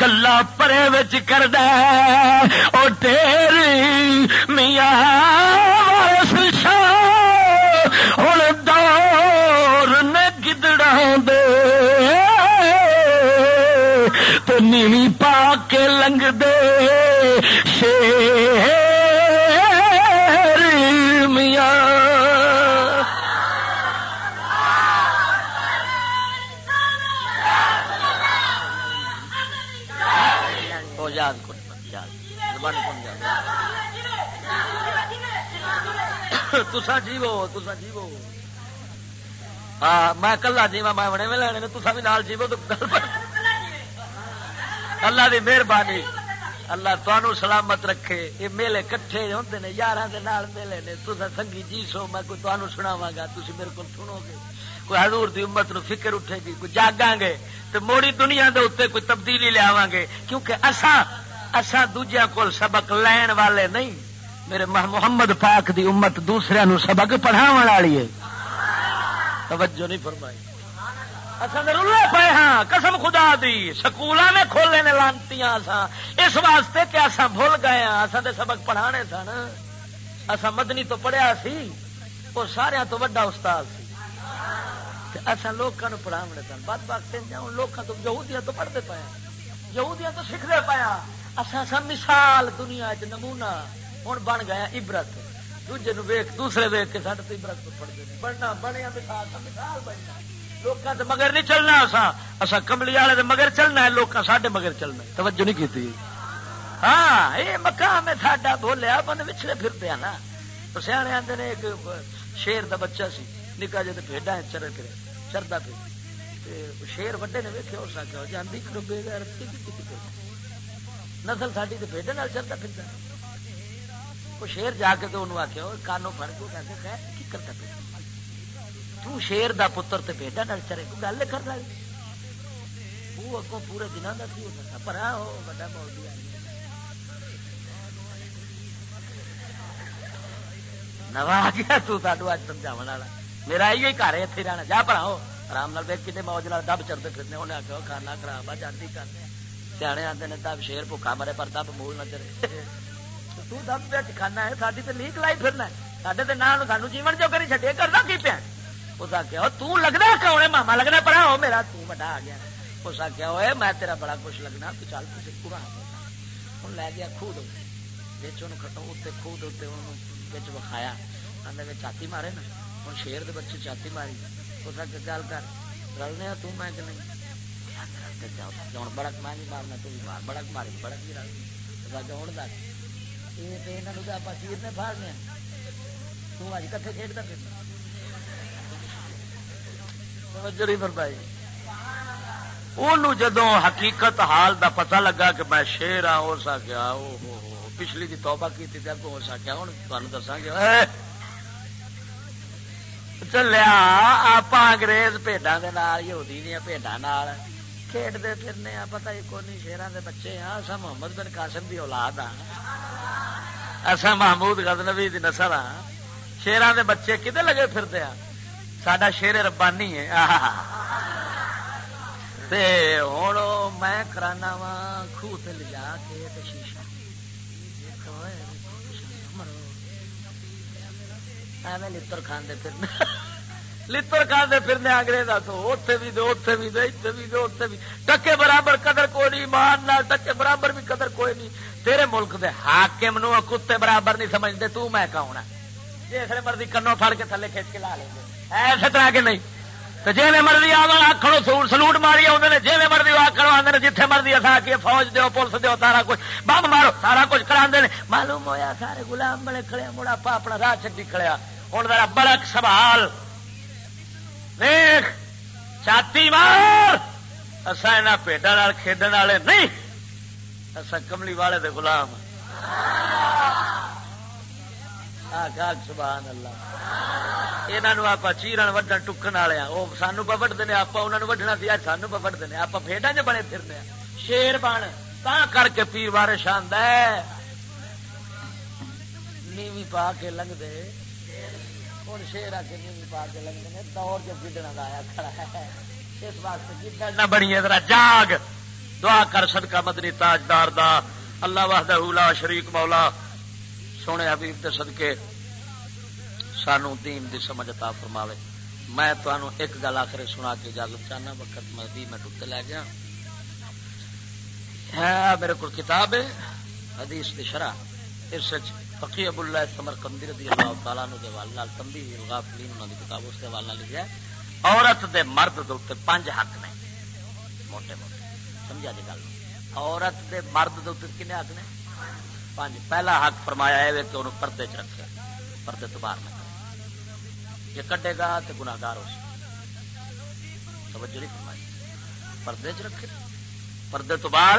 گلا پرے کر ڈیری میاں ہوں دور نے گدڑا دے تو نیوی پا کے لنگ دے شیر میاں۔ تسا جیو تسا جیو۔ ہاں میں کلا جیوا میں بڑے میں لینے تسا بھی نال جیو تو اللہ دی مہربانی۔ اللہ تمہوں سلامت رکھے۔ یہ میلے کٹھے ہوتے ہیں یار میلے نے۔ تصا سنگی جی سو، میں کوئی تمہیں سناوا گا تھی میرے کو سنو گے کوئی حضور دی امت نو فکر اٹھے گی، کوئی جاگا گے تو موڑی دنیا دے اتنے کوئی تبدیلی لیا گے۔ کیونکہ اسا اسا دوجیا کول سبق لین والے نہیں۔ میرے محمد پاک دی امت دوسرے نو سبق پڑھاو والی ہے۔ توجہ نہیں فرمائی۔ اصل رلے پے ہاں قسم خدا دی سکول میں کھولے نے لانتی اس واسطے کہ اصا بھول گئے ہاں اصا تو سبق پڑھانے سن اصا مدنی تو پڑھیا سی وہ سارا تو وا استاد سی۔ اصا لوگوں پڑھاونے سن بد بخت لوگوں تو یہودیاں تو پڑھتے پایا یہودیاں تو سیکھتے پایا ہاں۔ اصا سا مثال دنیا چ نمونا ہوں بن گیا عبرت۔ دوجے ویخ دوسرے ویخ کے سارے تو عبرت پڑھتے بننا بنیا مثال مثال بننا لوگوں تو مگر نہیں چلنا اصا اصا کملی والے مگر چلنا ہے لوگ ساڈے مگر چلنا توجہ نہیں کی ہاں یہ مقام ہے ساڈا بولیا بند پچھلے پھرتے ہیں نا۔ سیاح آتے نے ایک شیر دا بچہ سی نکا جی بھڈا چر پھر چردا پھر شیر وڈے نے ویکیا اس آخیا جاندی کرو بے گھر نسل ساری تو بھڈے چلتا پھرتا وہ شیر جا کے تو انہوں آخیا کانوں فر کے کہتے کی کرتا پھر تو شیر دا پتر تے بیٹا نال چرے کو گل کر رہا وہ اگوں پورے دنوں کا سی ہو سکتا پر ہو بڑا مولوی نوا آ گیا تو تھو اج سمجھا والا میرا یہ گھر ہے اتنے رہنا جا پڑا ہو آرام نال دیکھ کتنے موج نال دب چڑھتے پھرنے انہیں آخیا کھانا خراب آ جاتی کرنے سیانے آتے ہیں دب شیر بھوکا مرے پر دب مول نہ چلے تو دب کھانا ہے ساری تو لیک لائی پھرنا سڈے تو نہ سانو جیون جو کری چڈے کرنا کی پیا اس آخیا تگنا کون ہے ماما لگنا پڑا ہو میرا تا آ گیا اس آخیا ہوئے میں تیرا بڑا خوش لگنا تو چل تو پورا ہوں لے گیا خود بچ کٹو اتنے خود اتنے بچ وکھایا چھاتی مارے نا ہوں شیر دے بچے چاتی ماری اس گل کر رلنے توں میں کہ نہیں ہوں بڑک میں نہیں مارنا تو بھی مار بڑک ماری بڑک بھی رل ہوں دس یہ تو یہاں تو آپ چیر نے پھاڑنے تج کٹے کھیلتا پھر جڑی بربائی جدو حقیقت حال دا پتہ لگا کہ میں شیر ہاں ہو سکیا پچھلی دی توبہ کی تھی ہو سکیا ہوں تمہیں دسا گیا چلیا آپ انگریز پیڈا یہودی دیا پیڈا کھیڈتے پھرنے ہاں، آ پتا ہی کون شیران دے بچے ہاں اصا محمد بن قاسم دی اولاد ہاں۔ اصا محمود غزنوی دی نسل ہاں۔ شیران دے بچے کدے لگے پھرتے ہیں سڈا شیر ربانی ہے۔ ہوں میں کرانا وا خوہ تے لجا کے شیشہ۔ لڑ کھانے پھرنے۔ لڑ کھانے پھرنے انگریزا تو۔ اتنے بھی دو اتنے بھی دو اتنے بھی دو اتنے بھی ٹکے برابر قدر کوئی نہیں مان نہ ٹکے برابر بھی قدر کوئی نہیں۔ تیرے ملک دے حاکم نو کتے برابر نہیں سمجھتے، تو میں کون جس مرضی کنو پھڑ کے تھلے کھچ کے لا لیں گے۔ ایسے طرح کے نہیں۔ تو جی مرضی آخر سلوٹ ماری آدھے جی مرضی آخر آدھے جیتے مرضی اصا کی فوج دو پولیس دو سارا کچھ۔ بم مارو، سارا کچھ کرا معلوم ہوا سارے گلام بڑے کھڑے مڑا پا اپنا راہ چڈی کھڑیا ہوں میرا بڑک سوال۔ دیکھ چھاتی مار۔ اصا یہاں پیڈا کھیڈن والے نہیں۔ اصا کملی والے دے گلام سبحان اللہ۔ یہاں آپ چیرن وڈن ٹکن والے ہاں۔ وہ سانو پا وڈتے ہیں آپ انہوں وڈنا سی سانو پا وڈتے ہیں آپ فیڈا چ بنے پھرنے ہاں۔ شیر بن، تا کر کے پیر بارے شاند نیوی پا کے لنگ دے ہوں شیر آ کے نیوی پا کے لنگ دے دور جو گڈنا کا آیا کھڑا ہے۔ اس واسطے گڈنا بنی ذرا جاگ۔ دعا کر صدقہ مدنی تاجدار دا۔ اللہ وحدہ لا شریک مولا، سونے حبیب دے صدقے سانو دین دی سمجھ عطا فرماوے۔ میں تمہوں ایک گل آخر سنا کے اجازت چاہنا، وقت میں بھی میں ٹوٹے لے گیا ہے ہاں، میرے کو کتاب ہے، حدیث دی شرح۔ اس فقی ابو اللہ سمر کندی رضی اللہ تعالیٰ نو حوالے تمبی الغافلین انہوں کی کتاب، اس کے حوالے لکھا ہے، عورت دے مرد دے پانچ حق نے۔ موٹے موٹے۔ سمجھا جی گل۔ عورت دے مرد دے کنے حق نے؟ پانچ، پہلا حق فرمایا ہے کہ انہوں پردے چ رکھے پردے تو باہر نہ یہ کڈے گا تو گناگار ہو توجہ نہیں فرمائی۔ پردے چ رکھے۔ پردے تو باہر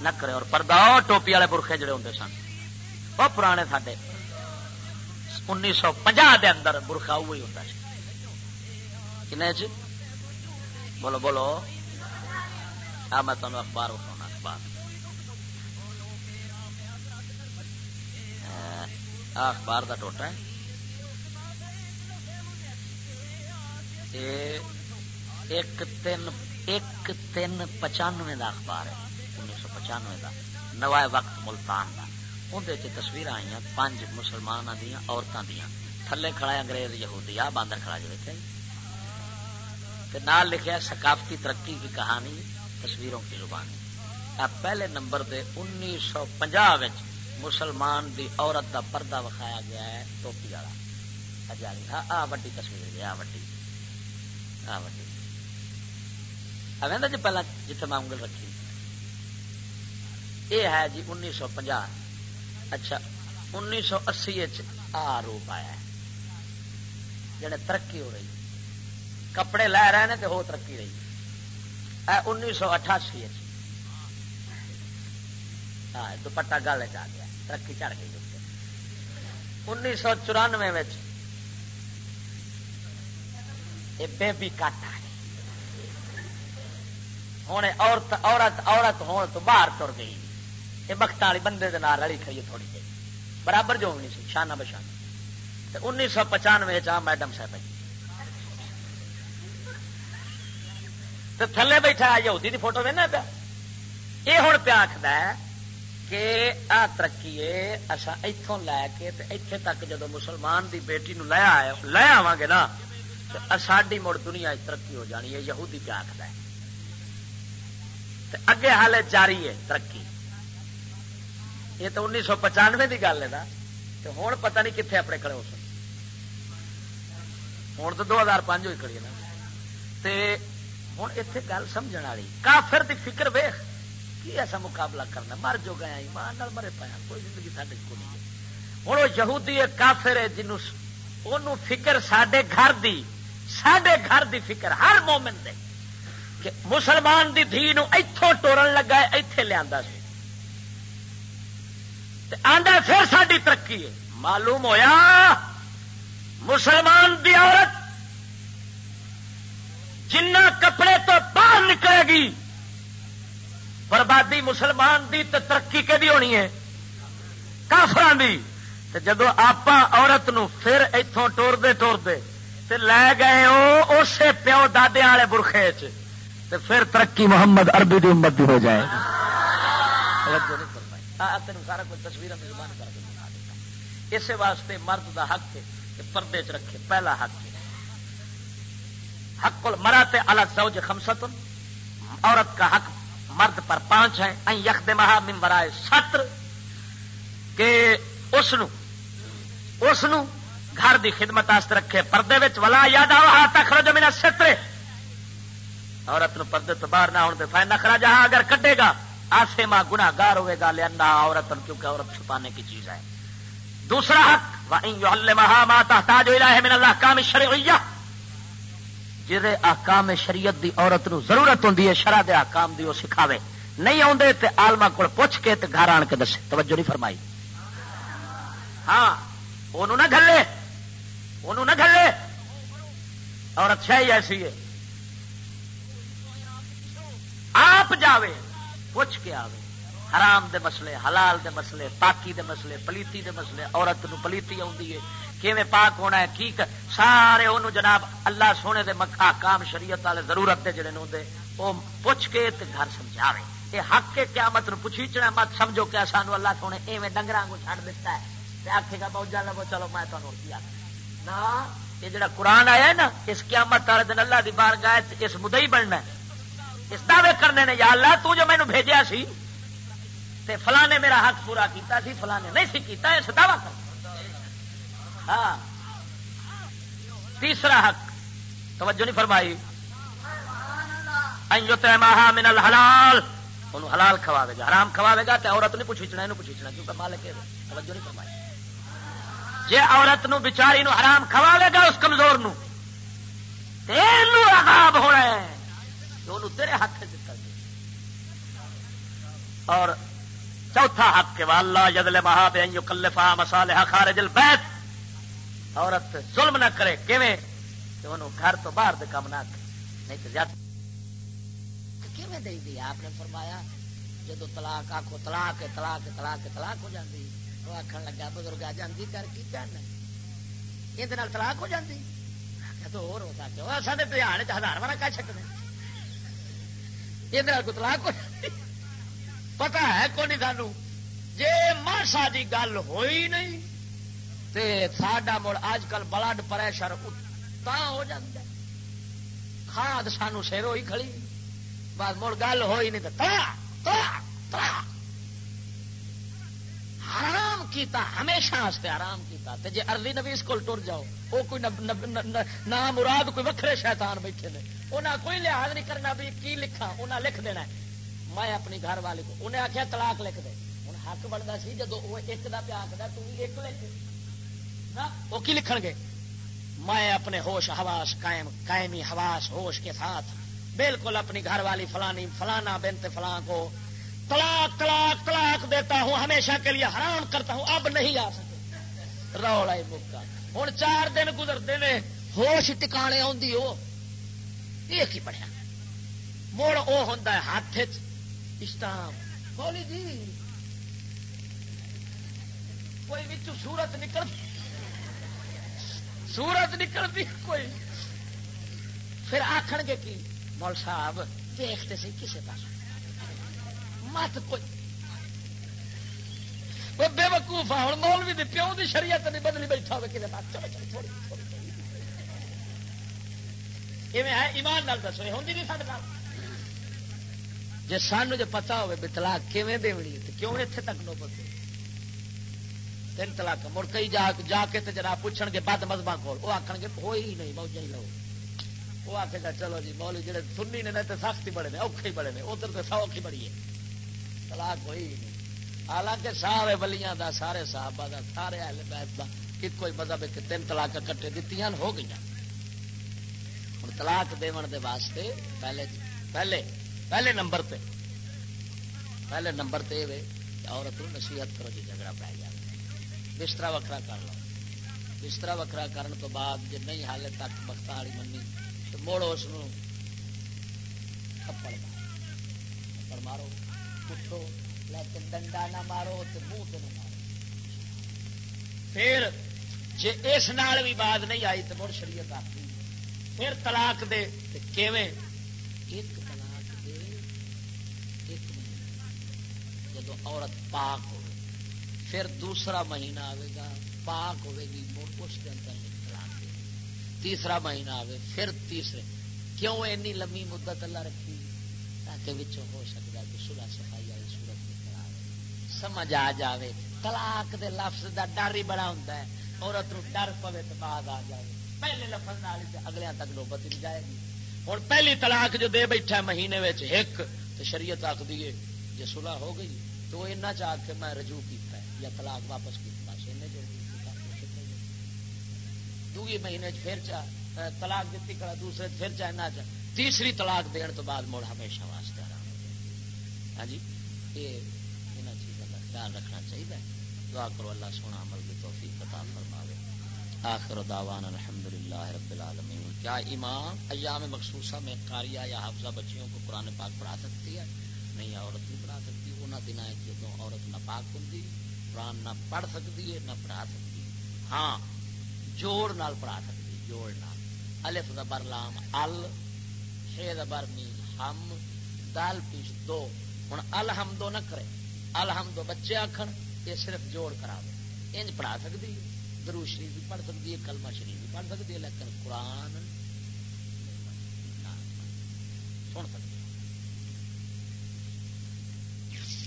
نہ کرے۔ اور پردہ ٹوپی والے برخے جڑے ہوں سن۔ وہ پرانے ساڈے انیس سو پنجا دے اندر برخا وہی ہوں کن بولو بولو۔ آ، میں تمہیں اخبار اٹھاؤں اخبار اخبار کا ٹوٹا ہے۔ ایک تین ایک تین پچانوے کا اخبار ہے، انیس سو پچانوے کا نوائے وقت ملتان کا اندر تصویر آئی ہیں پانچ مسلمان دیا عورتوں دیا تھلے کھڑا انگریز، یہودی۔ آ، باندر کھڑا جی، جو جی۔ نال لکھا ثقافتی ترقی کی کہانی۔ تصویروں کی زبان۔ پہلے نمبر دے انیس سو پنجا مسلمان دی عورت دا پردہ وکھایا گیا ہے، ٹوپی والا۔ ہزاری ہاں آ وڈی تصویر ہے آ وڈی۔ آ وڈی۔ جی پہلا جتنے میں انگل رکھی۔ یہ ہے جی انیس سو پنجا اچھا انیس سو اسی آ آیا ہے۔ جڑے ترقی ہو رہی۔ کپڑے لے رہے ہیں تو ہو ترقی رہی۔ انیس سو اٹھاسی جی۔ ہاں، دوپٹا گل چ گیا۔ ترقی چڑھ گئی انیس سو چورانوے بیبی کٹ آ ہوں عورت عورت عورت ہون تو باہر تر گئی۔ یہ بخت والی بندے کے نال رلی کھڑی تھوڑی جی۔ برابر جو ہونی سی، شانہ بشانہ۔ انیس سو پچانوے چ میڈم صاحب تو تھلے بیٹھا یہودی دی فوٹو دینا پیا یہ ہوں پیا آخر کہ آ ترقی اصا اتوں لے کے اتنے تک جدو مسلمان دی بیٹی نو لے آئے لے آو گے نا ساری مڑ دنیا ترقی ہو جانی ہے یہودی پہ آخر ہے اگے حال جاری ہے ترقی یہ تو انیس سو پچانوے کی گل ہے نا تو ہوں پتہ نہیں کتنے اپنے کھڑے ہو سکتے ہوں تو دو ہزار پانچ ہوئی کڑی نا ہوں اتنے گل سمجھ والی۔ کافر دی فکر ویخ، کی ایسا مقابلہ کرنا؟ مر جو گیا، ایمان مرے پایا، کوئی زندگی سارے کو نہیں ہوں وہ یہودی کافر ہے جنوں فکر سڈے گھر دی سڈے گھر دی فکر ہر مومن دے۔ کہ مسلمان دی دھی اتوں ٹورن لگا اتے لیا آدھا پھر ساری ترقی ہے۔ معلوم ہویا، مسلمان دی عورت جنہ کپڑے تو باہر نکلے گی، بربادی مسلمان دی تو ترقی کہ ہونی ہے کافران دی۔ جدو آپ عورت نو پھر اتوں ٹورتے ٹورتے لے گئے وہ اسے پیو دادے والے برخے چ پھر ترقی محمد عربی دی امت دی ہو جائے۔ تین سارا کچھ تصویر کر اسی واسطے مرد دا حق ہے کہ پردے چ رکھے، پہلا حق ہے۔ حق مراتے الگ سوج خمسط عورت کا حق مرد پر پانچ ہے یخ مہا ممبرائے ستر کہ اس اس گھر دی خدمت رکھے. پردے ولا یاد آخر جو میرا سترے عورت نو پردے تو باہر نہ ہونے فائن نخرا جہاں اگر کٹے گا، آسے ماں گنا گار ہوئے گا. لیا عورت کیونکہ عورت چھپانے کی چیز ہے. دوسرا حق مہا ماتا تاج ہے من اللہ کام شرعیہ جہے آکام شریعت دی عورت نو ضرورت ہوں شرح دے آکام دی وہ سکھاوے۔ نہیں آدھے تے آلما کو پوچھ کے تے گھر آن کے دسے۔ توجہ نہیں فرمائی۔ ہاں وہ نہ گلے وہ نہ گلے عورت شاہی ایسی ہے۔ آپ جاوے، پوچھ کے آوے۔ حرام دے مسئلے، حلال دے مسئلے، پاکی دے مسئلے، پلیتی دے مسئلے، عورت نو پلیتی آتی ہے۔ کیویں پاک ہونا ہے؟ کی سارے انہوں جناب اللہ سونے دے مکھا کام شریعت والے ضرورت دے جڑے دے وہ پوچھ کے تے گھر سمجھاوے۔ یہ حق کے قیامت نو پوچھیچنا مت سمجھو کہ سانو اللہ سونے ایویں ڈنگر کو چھڑ دیتا ہے۔ آخے گا بہت جانا وہ چلو میں تمہیں کیا نہ، یہ جڑا قرآن آیا ہے نا، اس قیامت والے دن اللہ دی بار گائے اس مدعی بننا ہے۔ اس دعوے کرنے نے، یا اللہ، تو جو مینو بھیجیا سی، تے فلاں نے میرا حق پورا کیتا سی، فلاں نے نہیں سی کیتا، اس دعوی کر۔ ہاں۔ تیسرا حق۔ توجہ نہیں فرمائی۔ ماہا من الحلال۔ انہوں حلال کھواوے گا۔ حرام کھواوے گا تو عورت نہیں پوچھنا یہ پوچھنا، کیونکہ مالک ہے۔ توجہ نہیں فرمائی۔ جی عورت نو بچاری نو حرام کھواوے گا اس کمزور نو عذاب ہونا ہے۔ تو تیرے ہاتھ دیتا اور چوتھا حق کے والا یدل مہا بے کلفا مسالہ خارج البیت۔ عورت ظلم نہ کرے، کیویں؟ کہ انہوں گھر تو باہر دے کام نہ کرے نہیں تو زیادہ۔ کیویں دے دی؟ آپ نے فرمایا جدو طلاق آخو طلاق طلاق طلاق طلاق ہو جاتی وہ آخر لگا بزرگ آ جاتی کر کی کرنا یہ طلاق ہو جاتی تو اور ہوتا کہ وہ سارے دھیان ہزار بارہ کر چکتے یہ کو طلاق ہو جاتی پتا ہے کون سانو؟ جی ماسا کی گل ہوئی نہیں تے ساڈا مڑ اج کل بلڈ پریشر ہو جاتا کھاد سانو سیر ہوئی کھڑی۔ بس مڑ گل ہوئی نہیں تو آرام کیتا، ہمیشہ واسطے آرام کیتا۔ تے جے ارلی نویس کو ٹر جاؤ وہ کوئی نام مراد کوئی وکھرے شیطان بیٹھے نے۔ انہیں کوئی لحاظ نہیں کرنا بھی کی لکھا انہیں لکھ دینا ہے۔ میں اپنی گھر والی کو انہیں آخیا طلاق لکھ دے۔ ہوں حق بنتا سی جدو وہ ایک کا پیا آخر تھی ایک لکھ۔ وہ کی لکھن گے؟ میں اپنے ہوش حواس قائم، قائمی حواس ہوش کے ساتھ بالکل اپنی گھر والی فلانی، فلانا بنت فلاں کو طلاق طلاق طلاق دیتا ہوں، ہمیشہ کے لیے حرام کرتا ہوں، اب نہیں آ سکتے رولا مکا ہوں چار دن گزرتے ہیں، ہوش ٹکانے آدھی وہ یہ پڑھیا مڑ وہ ہوں ہاتھ اسٹام بولی جی۔ کوئی سورت نکل سورت نکلتی کوئی؟ پھر آخر گے کی؟ مول صاحب، دیکھتے سی کسی پاس۔ مت کوئی۔ وہ بے وقوف ہاں، ہوں مولوی بھی پیوں کی شریعت نہیں بدلی بیٹھا ہوئے کسی پاس۔ چلو چلو تھوڑی ہے، ایمان نال دسو ہوں نہیں سارے جی سان جو پتا ہوے بتلا کیون دے کیوں اتنے تک نوبت تین تلاک مڑ کئی جا جا کے جناب پوچھ گے بد مذہب کول۔ وہ آخر گے، ہوئی ہی نہیں موجہ ہی لو۔ وہ آخے گا، چلو جی مول جڑے سنی نے تو سخت ہی بڑے نے، اوکھے ہی بڑے نے، ادھر تو سوکھی بڑی ہے۔ تلاک ہوئی ہی نہیں۔ حالانکہ سارے بلیاں دا، سارے صحابہ دا، سارے اہل بیت دا ایک کوئی مذہب کہ تین تلاک کٹے دیتی ہو گئی ہوں تلاک دون دے واسطے پہلے جی پہلے پہلے نمبر پہ پہلے نمبر تے عورت نصیحت کرو جی جھگڑا پی جائے بستر وکرا کر لو۔ بستر وکرا کرن تو بعد جی نہیں حالے تک بخت والی منی، تو موڑو اس تھپڑ مارو۔ تھپڑ مارو، اٹھو لیکن ڈنڈا نہ مارو تو منہ تو نہ مارو۔ پھر جی اس نال بھی بات نہیں آئی تو مڑ شریعت آتی پھر طلاق دے کیویں؟ ایک طلاق دے، ایک مہینہ جدو عورت پاک ہو پھر دوسرا مہینہ آئے گا، پاک ہوے گی اس کے اندر تیسرا مہینہ آئے پھر تیسرے۔ کیوں اینی لمبی مدت اللہ رکھی؟ تاکہ بچوں ہو سکتا ہے کہ سلا صفائی والی صورت نکل آئے سمجھ آ جائے طلاق دے لفظ دا ڈر ہی بڑا ہوتا ہے۔ عورت نو ڈر پوے تو بعد آ جائے پہلے لفظ نال اگلے تک نوبت نہیں جائے گی۔ ہوں پہلی طلاق جو دے بیٹھا مہینے ایک تو شریعت آخ دیے جی سلاح ہو گئی تو وہ ایسا چاہ کے میں رجوع کیتا۔ ہے یا طلاق واپس کی بس ان دوگی مہینے پھر چاہ طلاق دیتی کرا دوسرے پھر چاہ نہ چاہ تیسری طلاق دین تو بعد مڑ ہمیشہ واسطے آرام ہو ہاں جی؟ یہ ان چیزوں کا خیال رکھنا چاہیے دعا کرو اللہ سونا عمل کی توفیق پتا فرماوے۔ آخر دعوان الحمد للہ رب العالمین۔ کیا امام ایام مخصوصہ میں قاریہ یا حافظہ بچیوں کو قرآن پاک پڑھا سکتی ہے؟ نہیں، عورت نہیں پڑھا سکتی۔ انہوں دن جدو عورت نہ پاک ہوں قرآن نہ پڑھ سکتی ہے، نہ پڑھا سکتی ہاں جوڑ نال پڑھا سکتی جوڑ نال۔ الف دبر لام، ال چھ دبر می ہم، دال پیش دو۔ ہوں الحم دو نہ کرے۔ الحم دو بچے آخر یہ صرف جوڑ کرا انج پڑھا سکتی درو شریف بھی پڑھ سکتی ہے، کلمہ شریف بھی پڑھ سکتی ہے، لیکن قرآن سن سکتی۔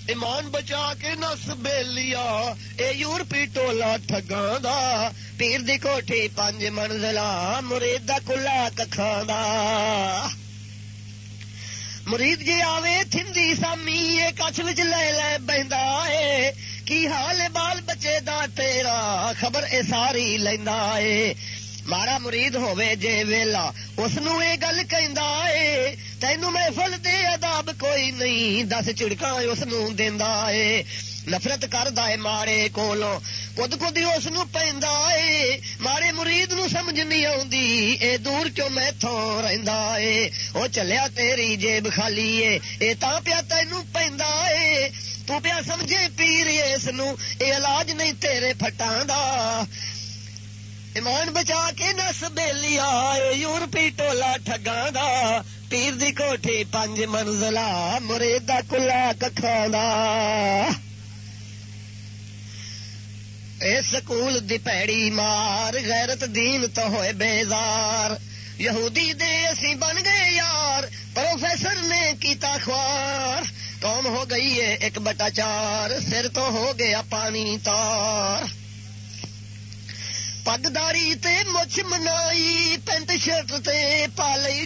ایمان بچا کے نس بہلیا اے یورپی ٹولا ٹگاں دا پیر دی کوٹھی پانچ منزلہ، مرید دا کلا ککھاں دا مرید جی آوے تھندی سامی، اے کچھ وچ لے لے بہندا اے۔ کی حال بال بچے دا تیرا؟ خبر اے ساری لیندا اے۔ مارا مرید ہوے جے ویلا اس نو اے گل کہندا اے تینو محفل دے اداب کوئی نہیں دس چڑکا اس نو دیندا اے نفرت کردا اے مارے کولو خود خود اس نو پیندا اے مارے مرید نو سمجھ نہیں اوندی اے دور کیوں میتھوں رہندا اے او چلیا تیری جیب خالی اے اے تا پیا تینو پیندا اے تو پیا سمجھے پیر اس نو اے علاج نہیں تیرے پھٹاں دا ایمان بچا کے نس بے لیا یورپی ٹولا ٹگاں دا پیر دی کوٹھی پنج منزلہ مریدا کلا ککھاں اے سکول دی پیڑی مار غیرت دین تو ہوئے بیزار یہودی دے اسی بن گئے یار پروفیسر نے کیتا خوار قوم ہو گئی ہے ایک بٹا چار سر تو ہو گیا پانی تار پگداری تے مچھ منائی پینٹ شرٹ تے پالی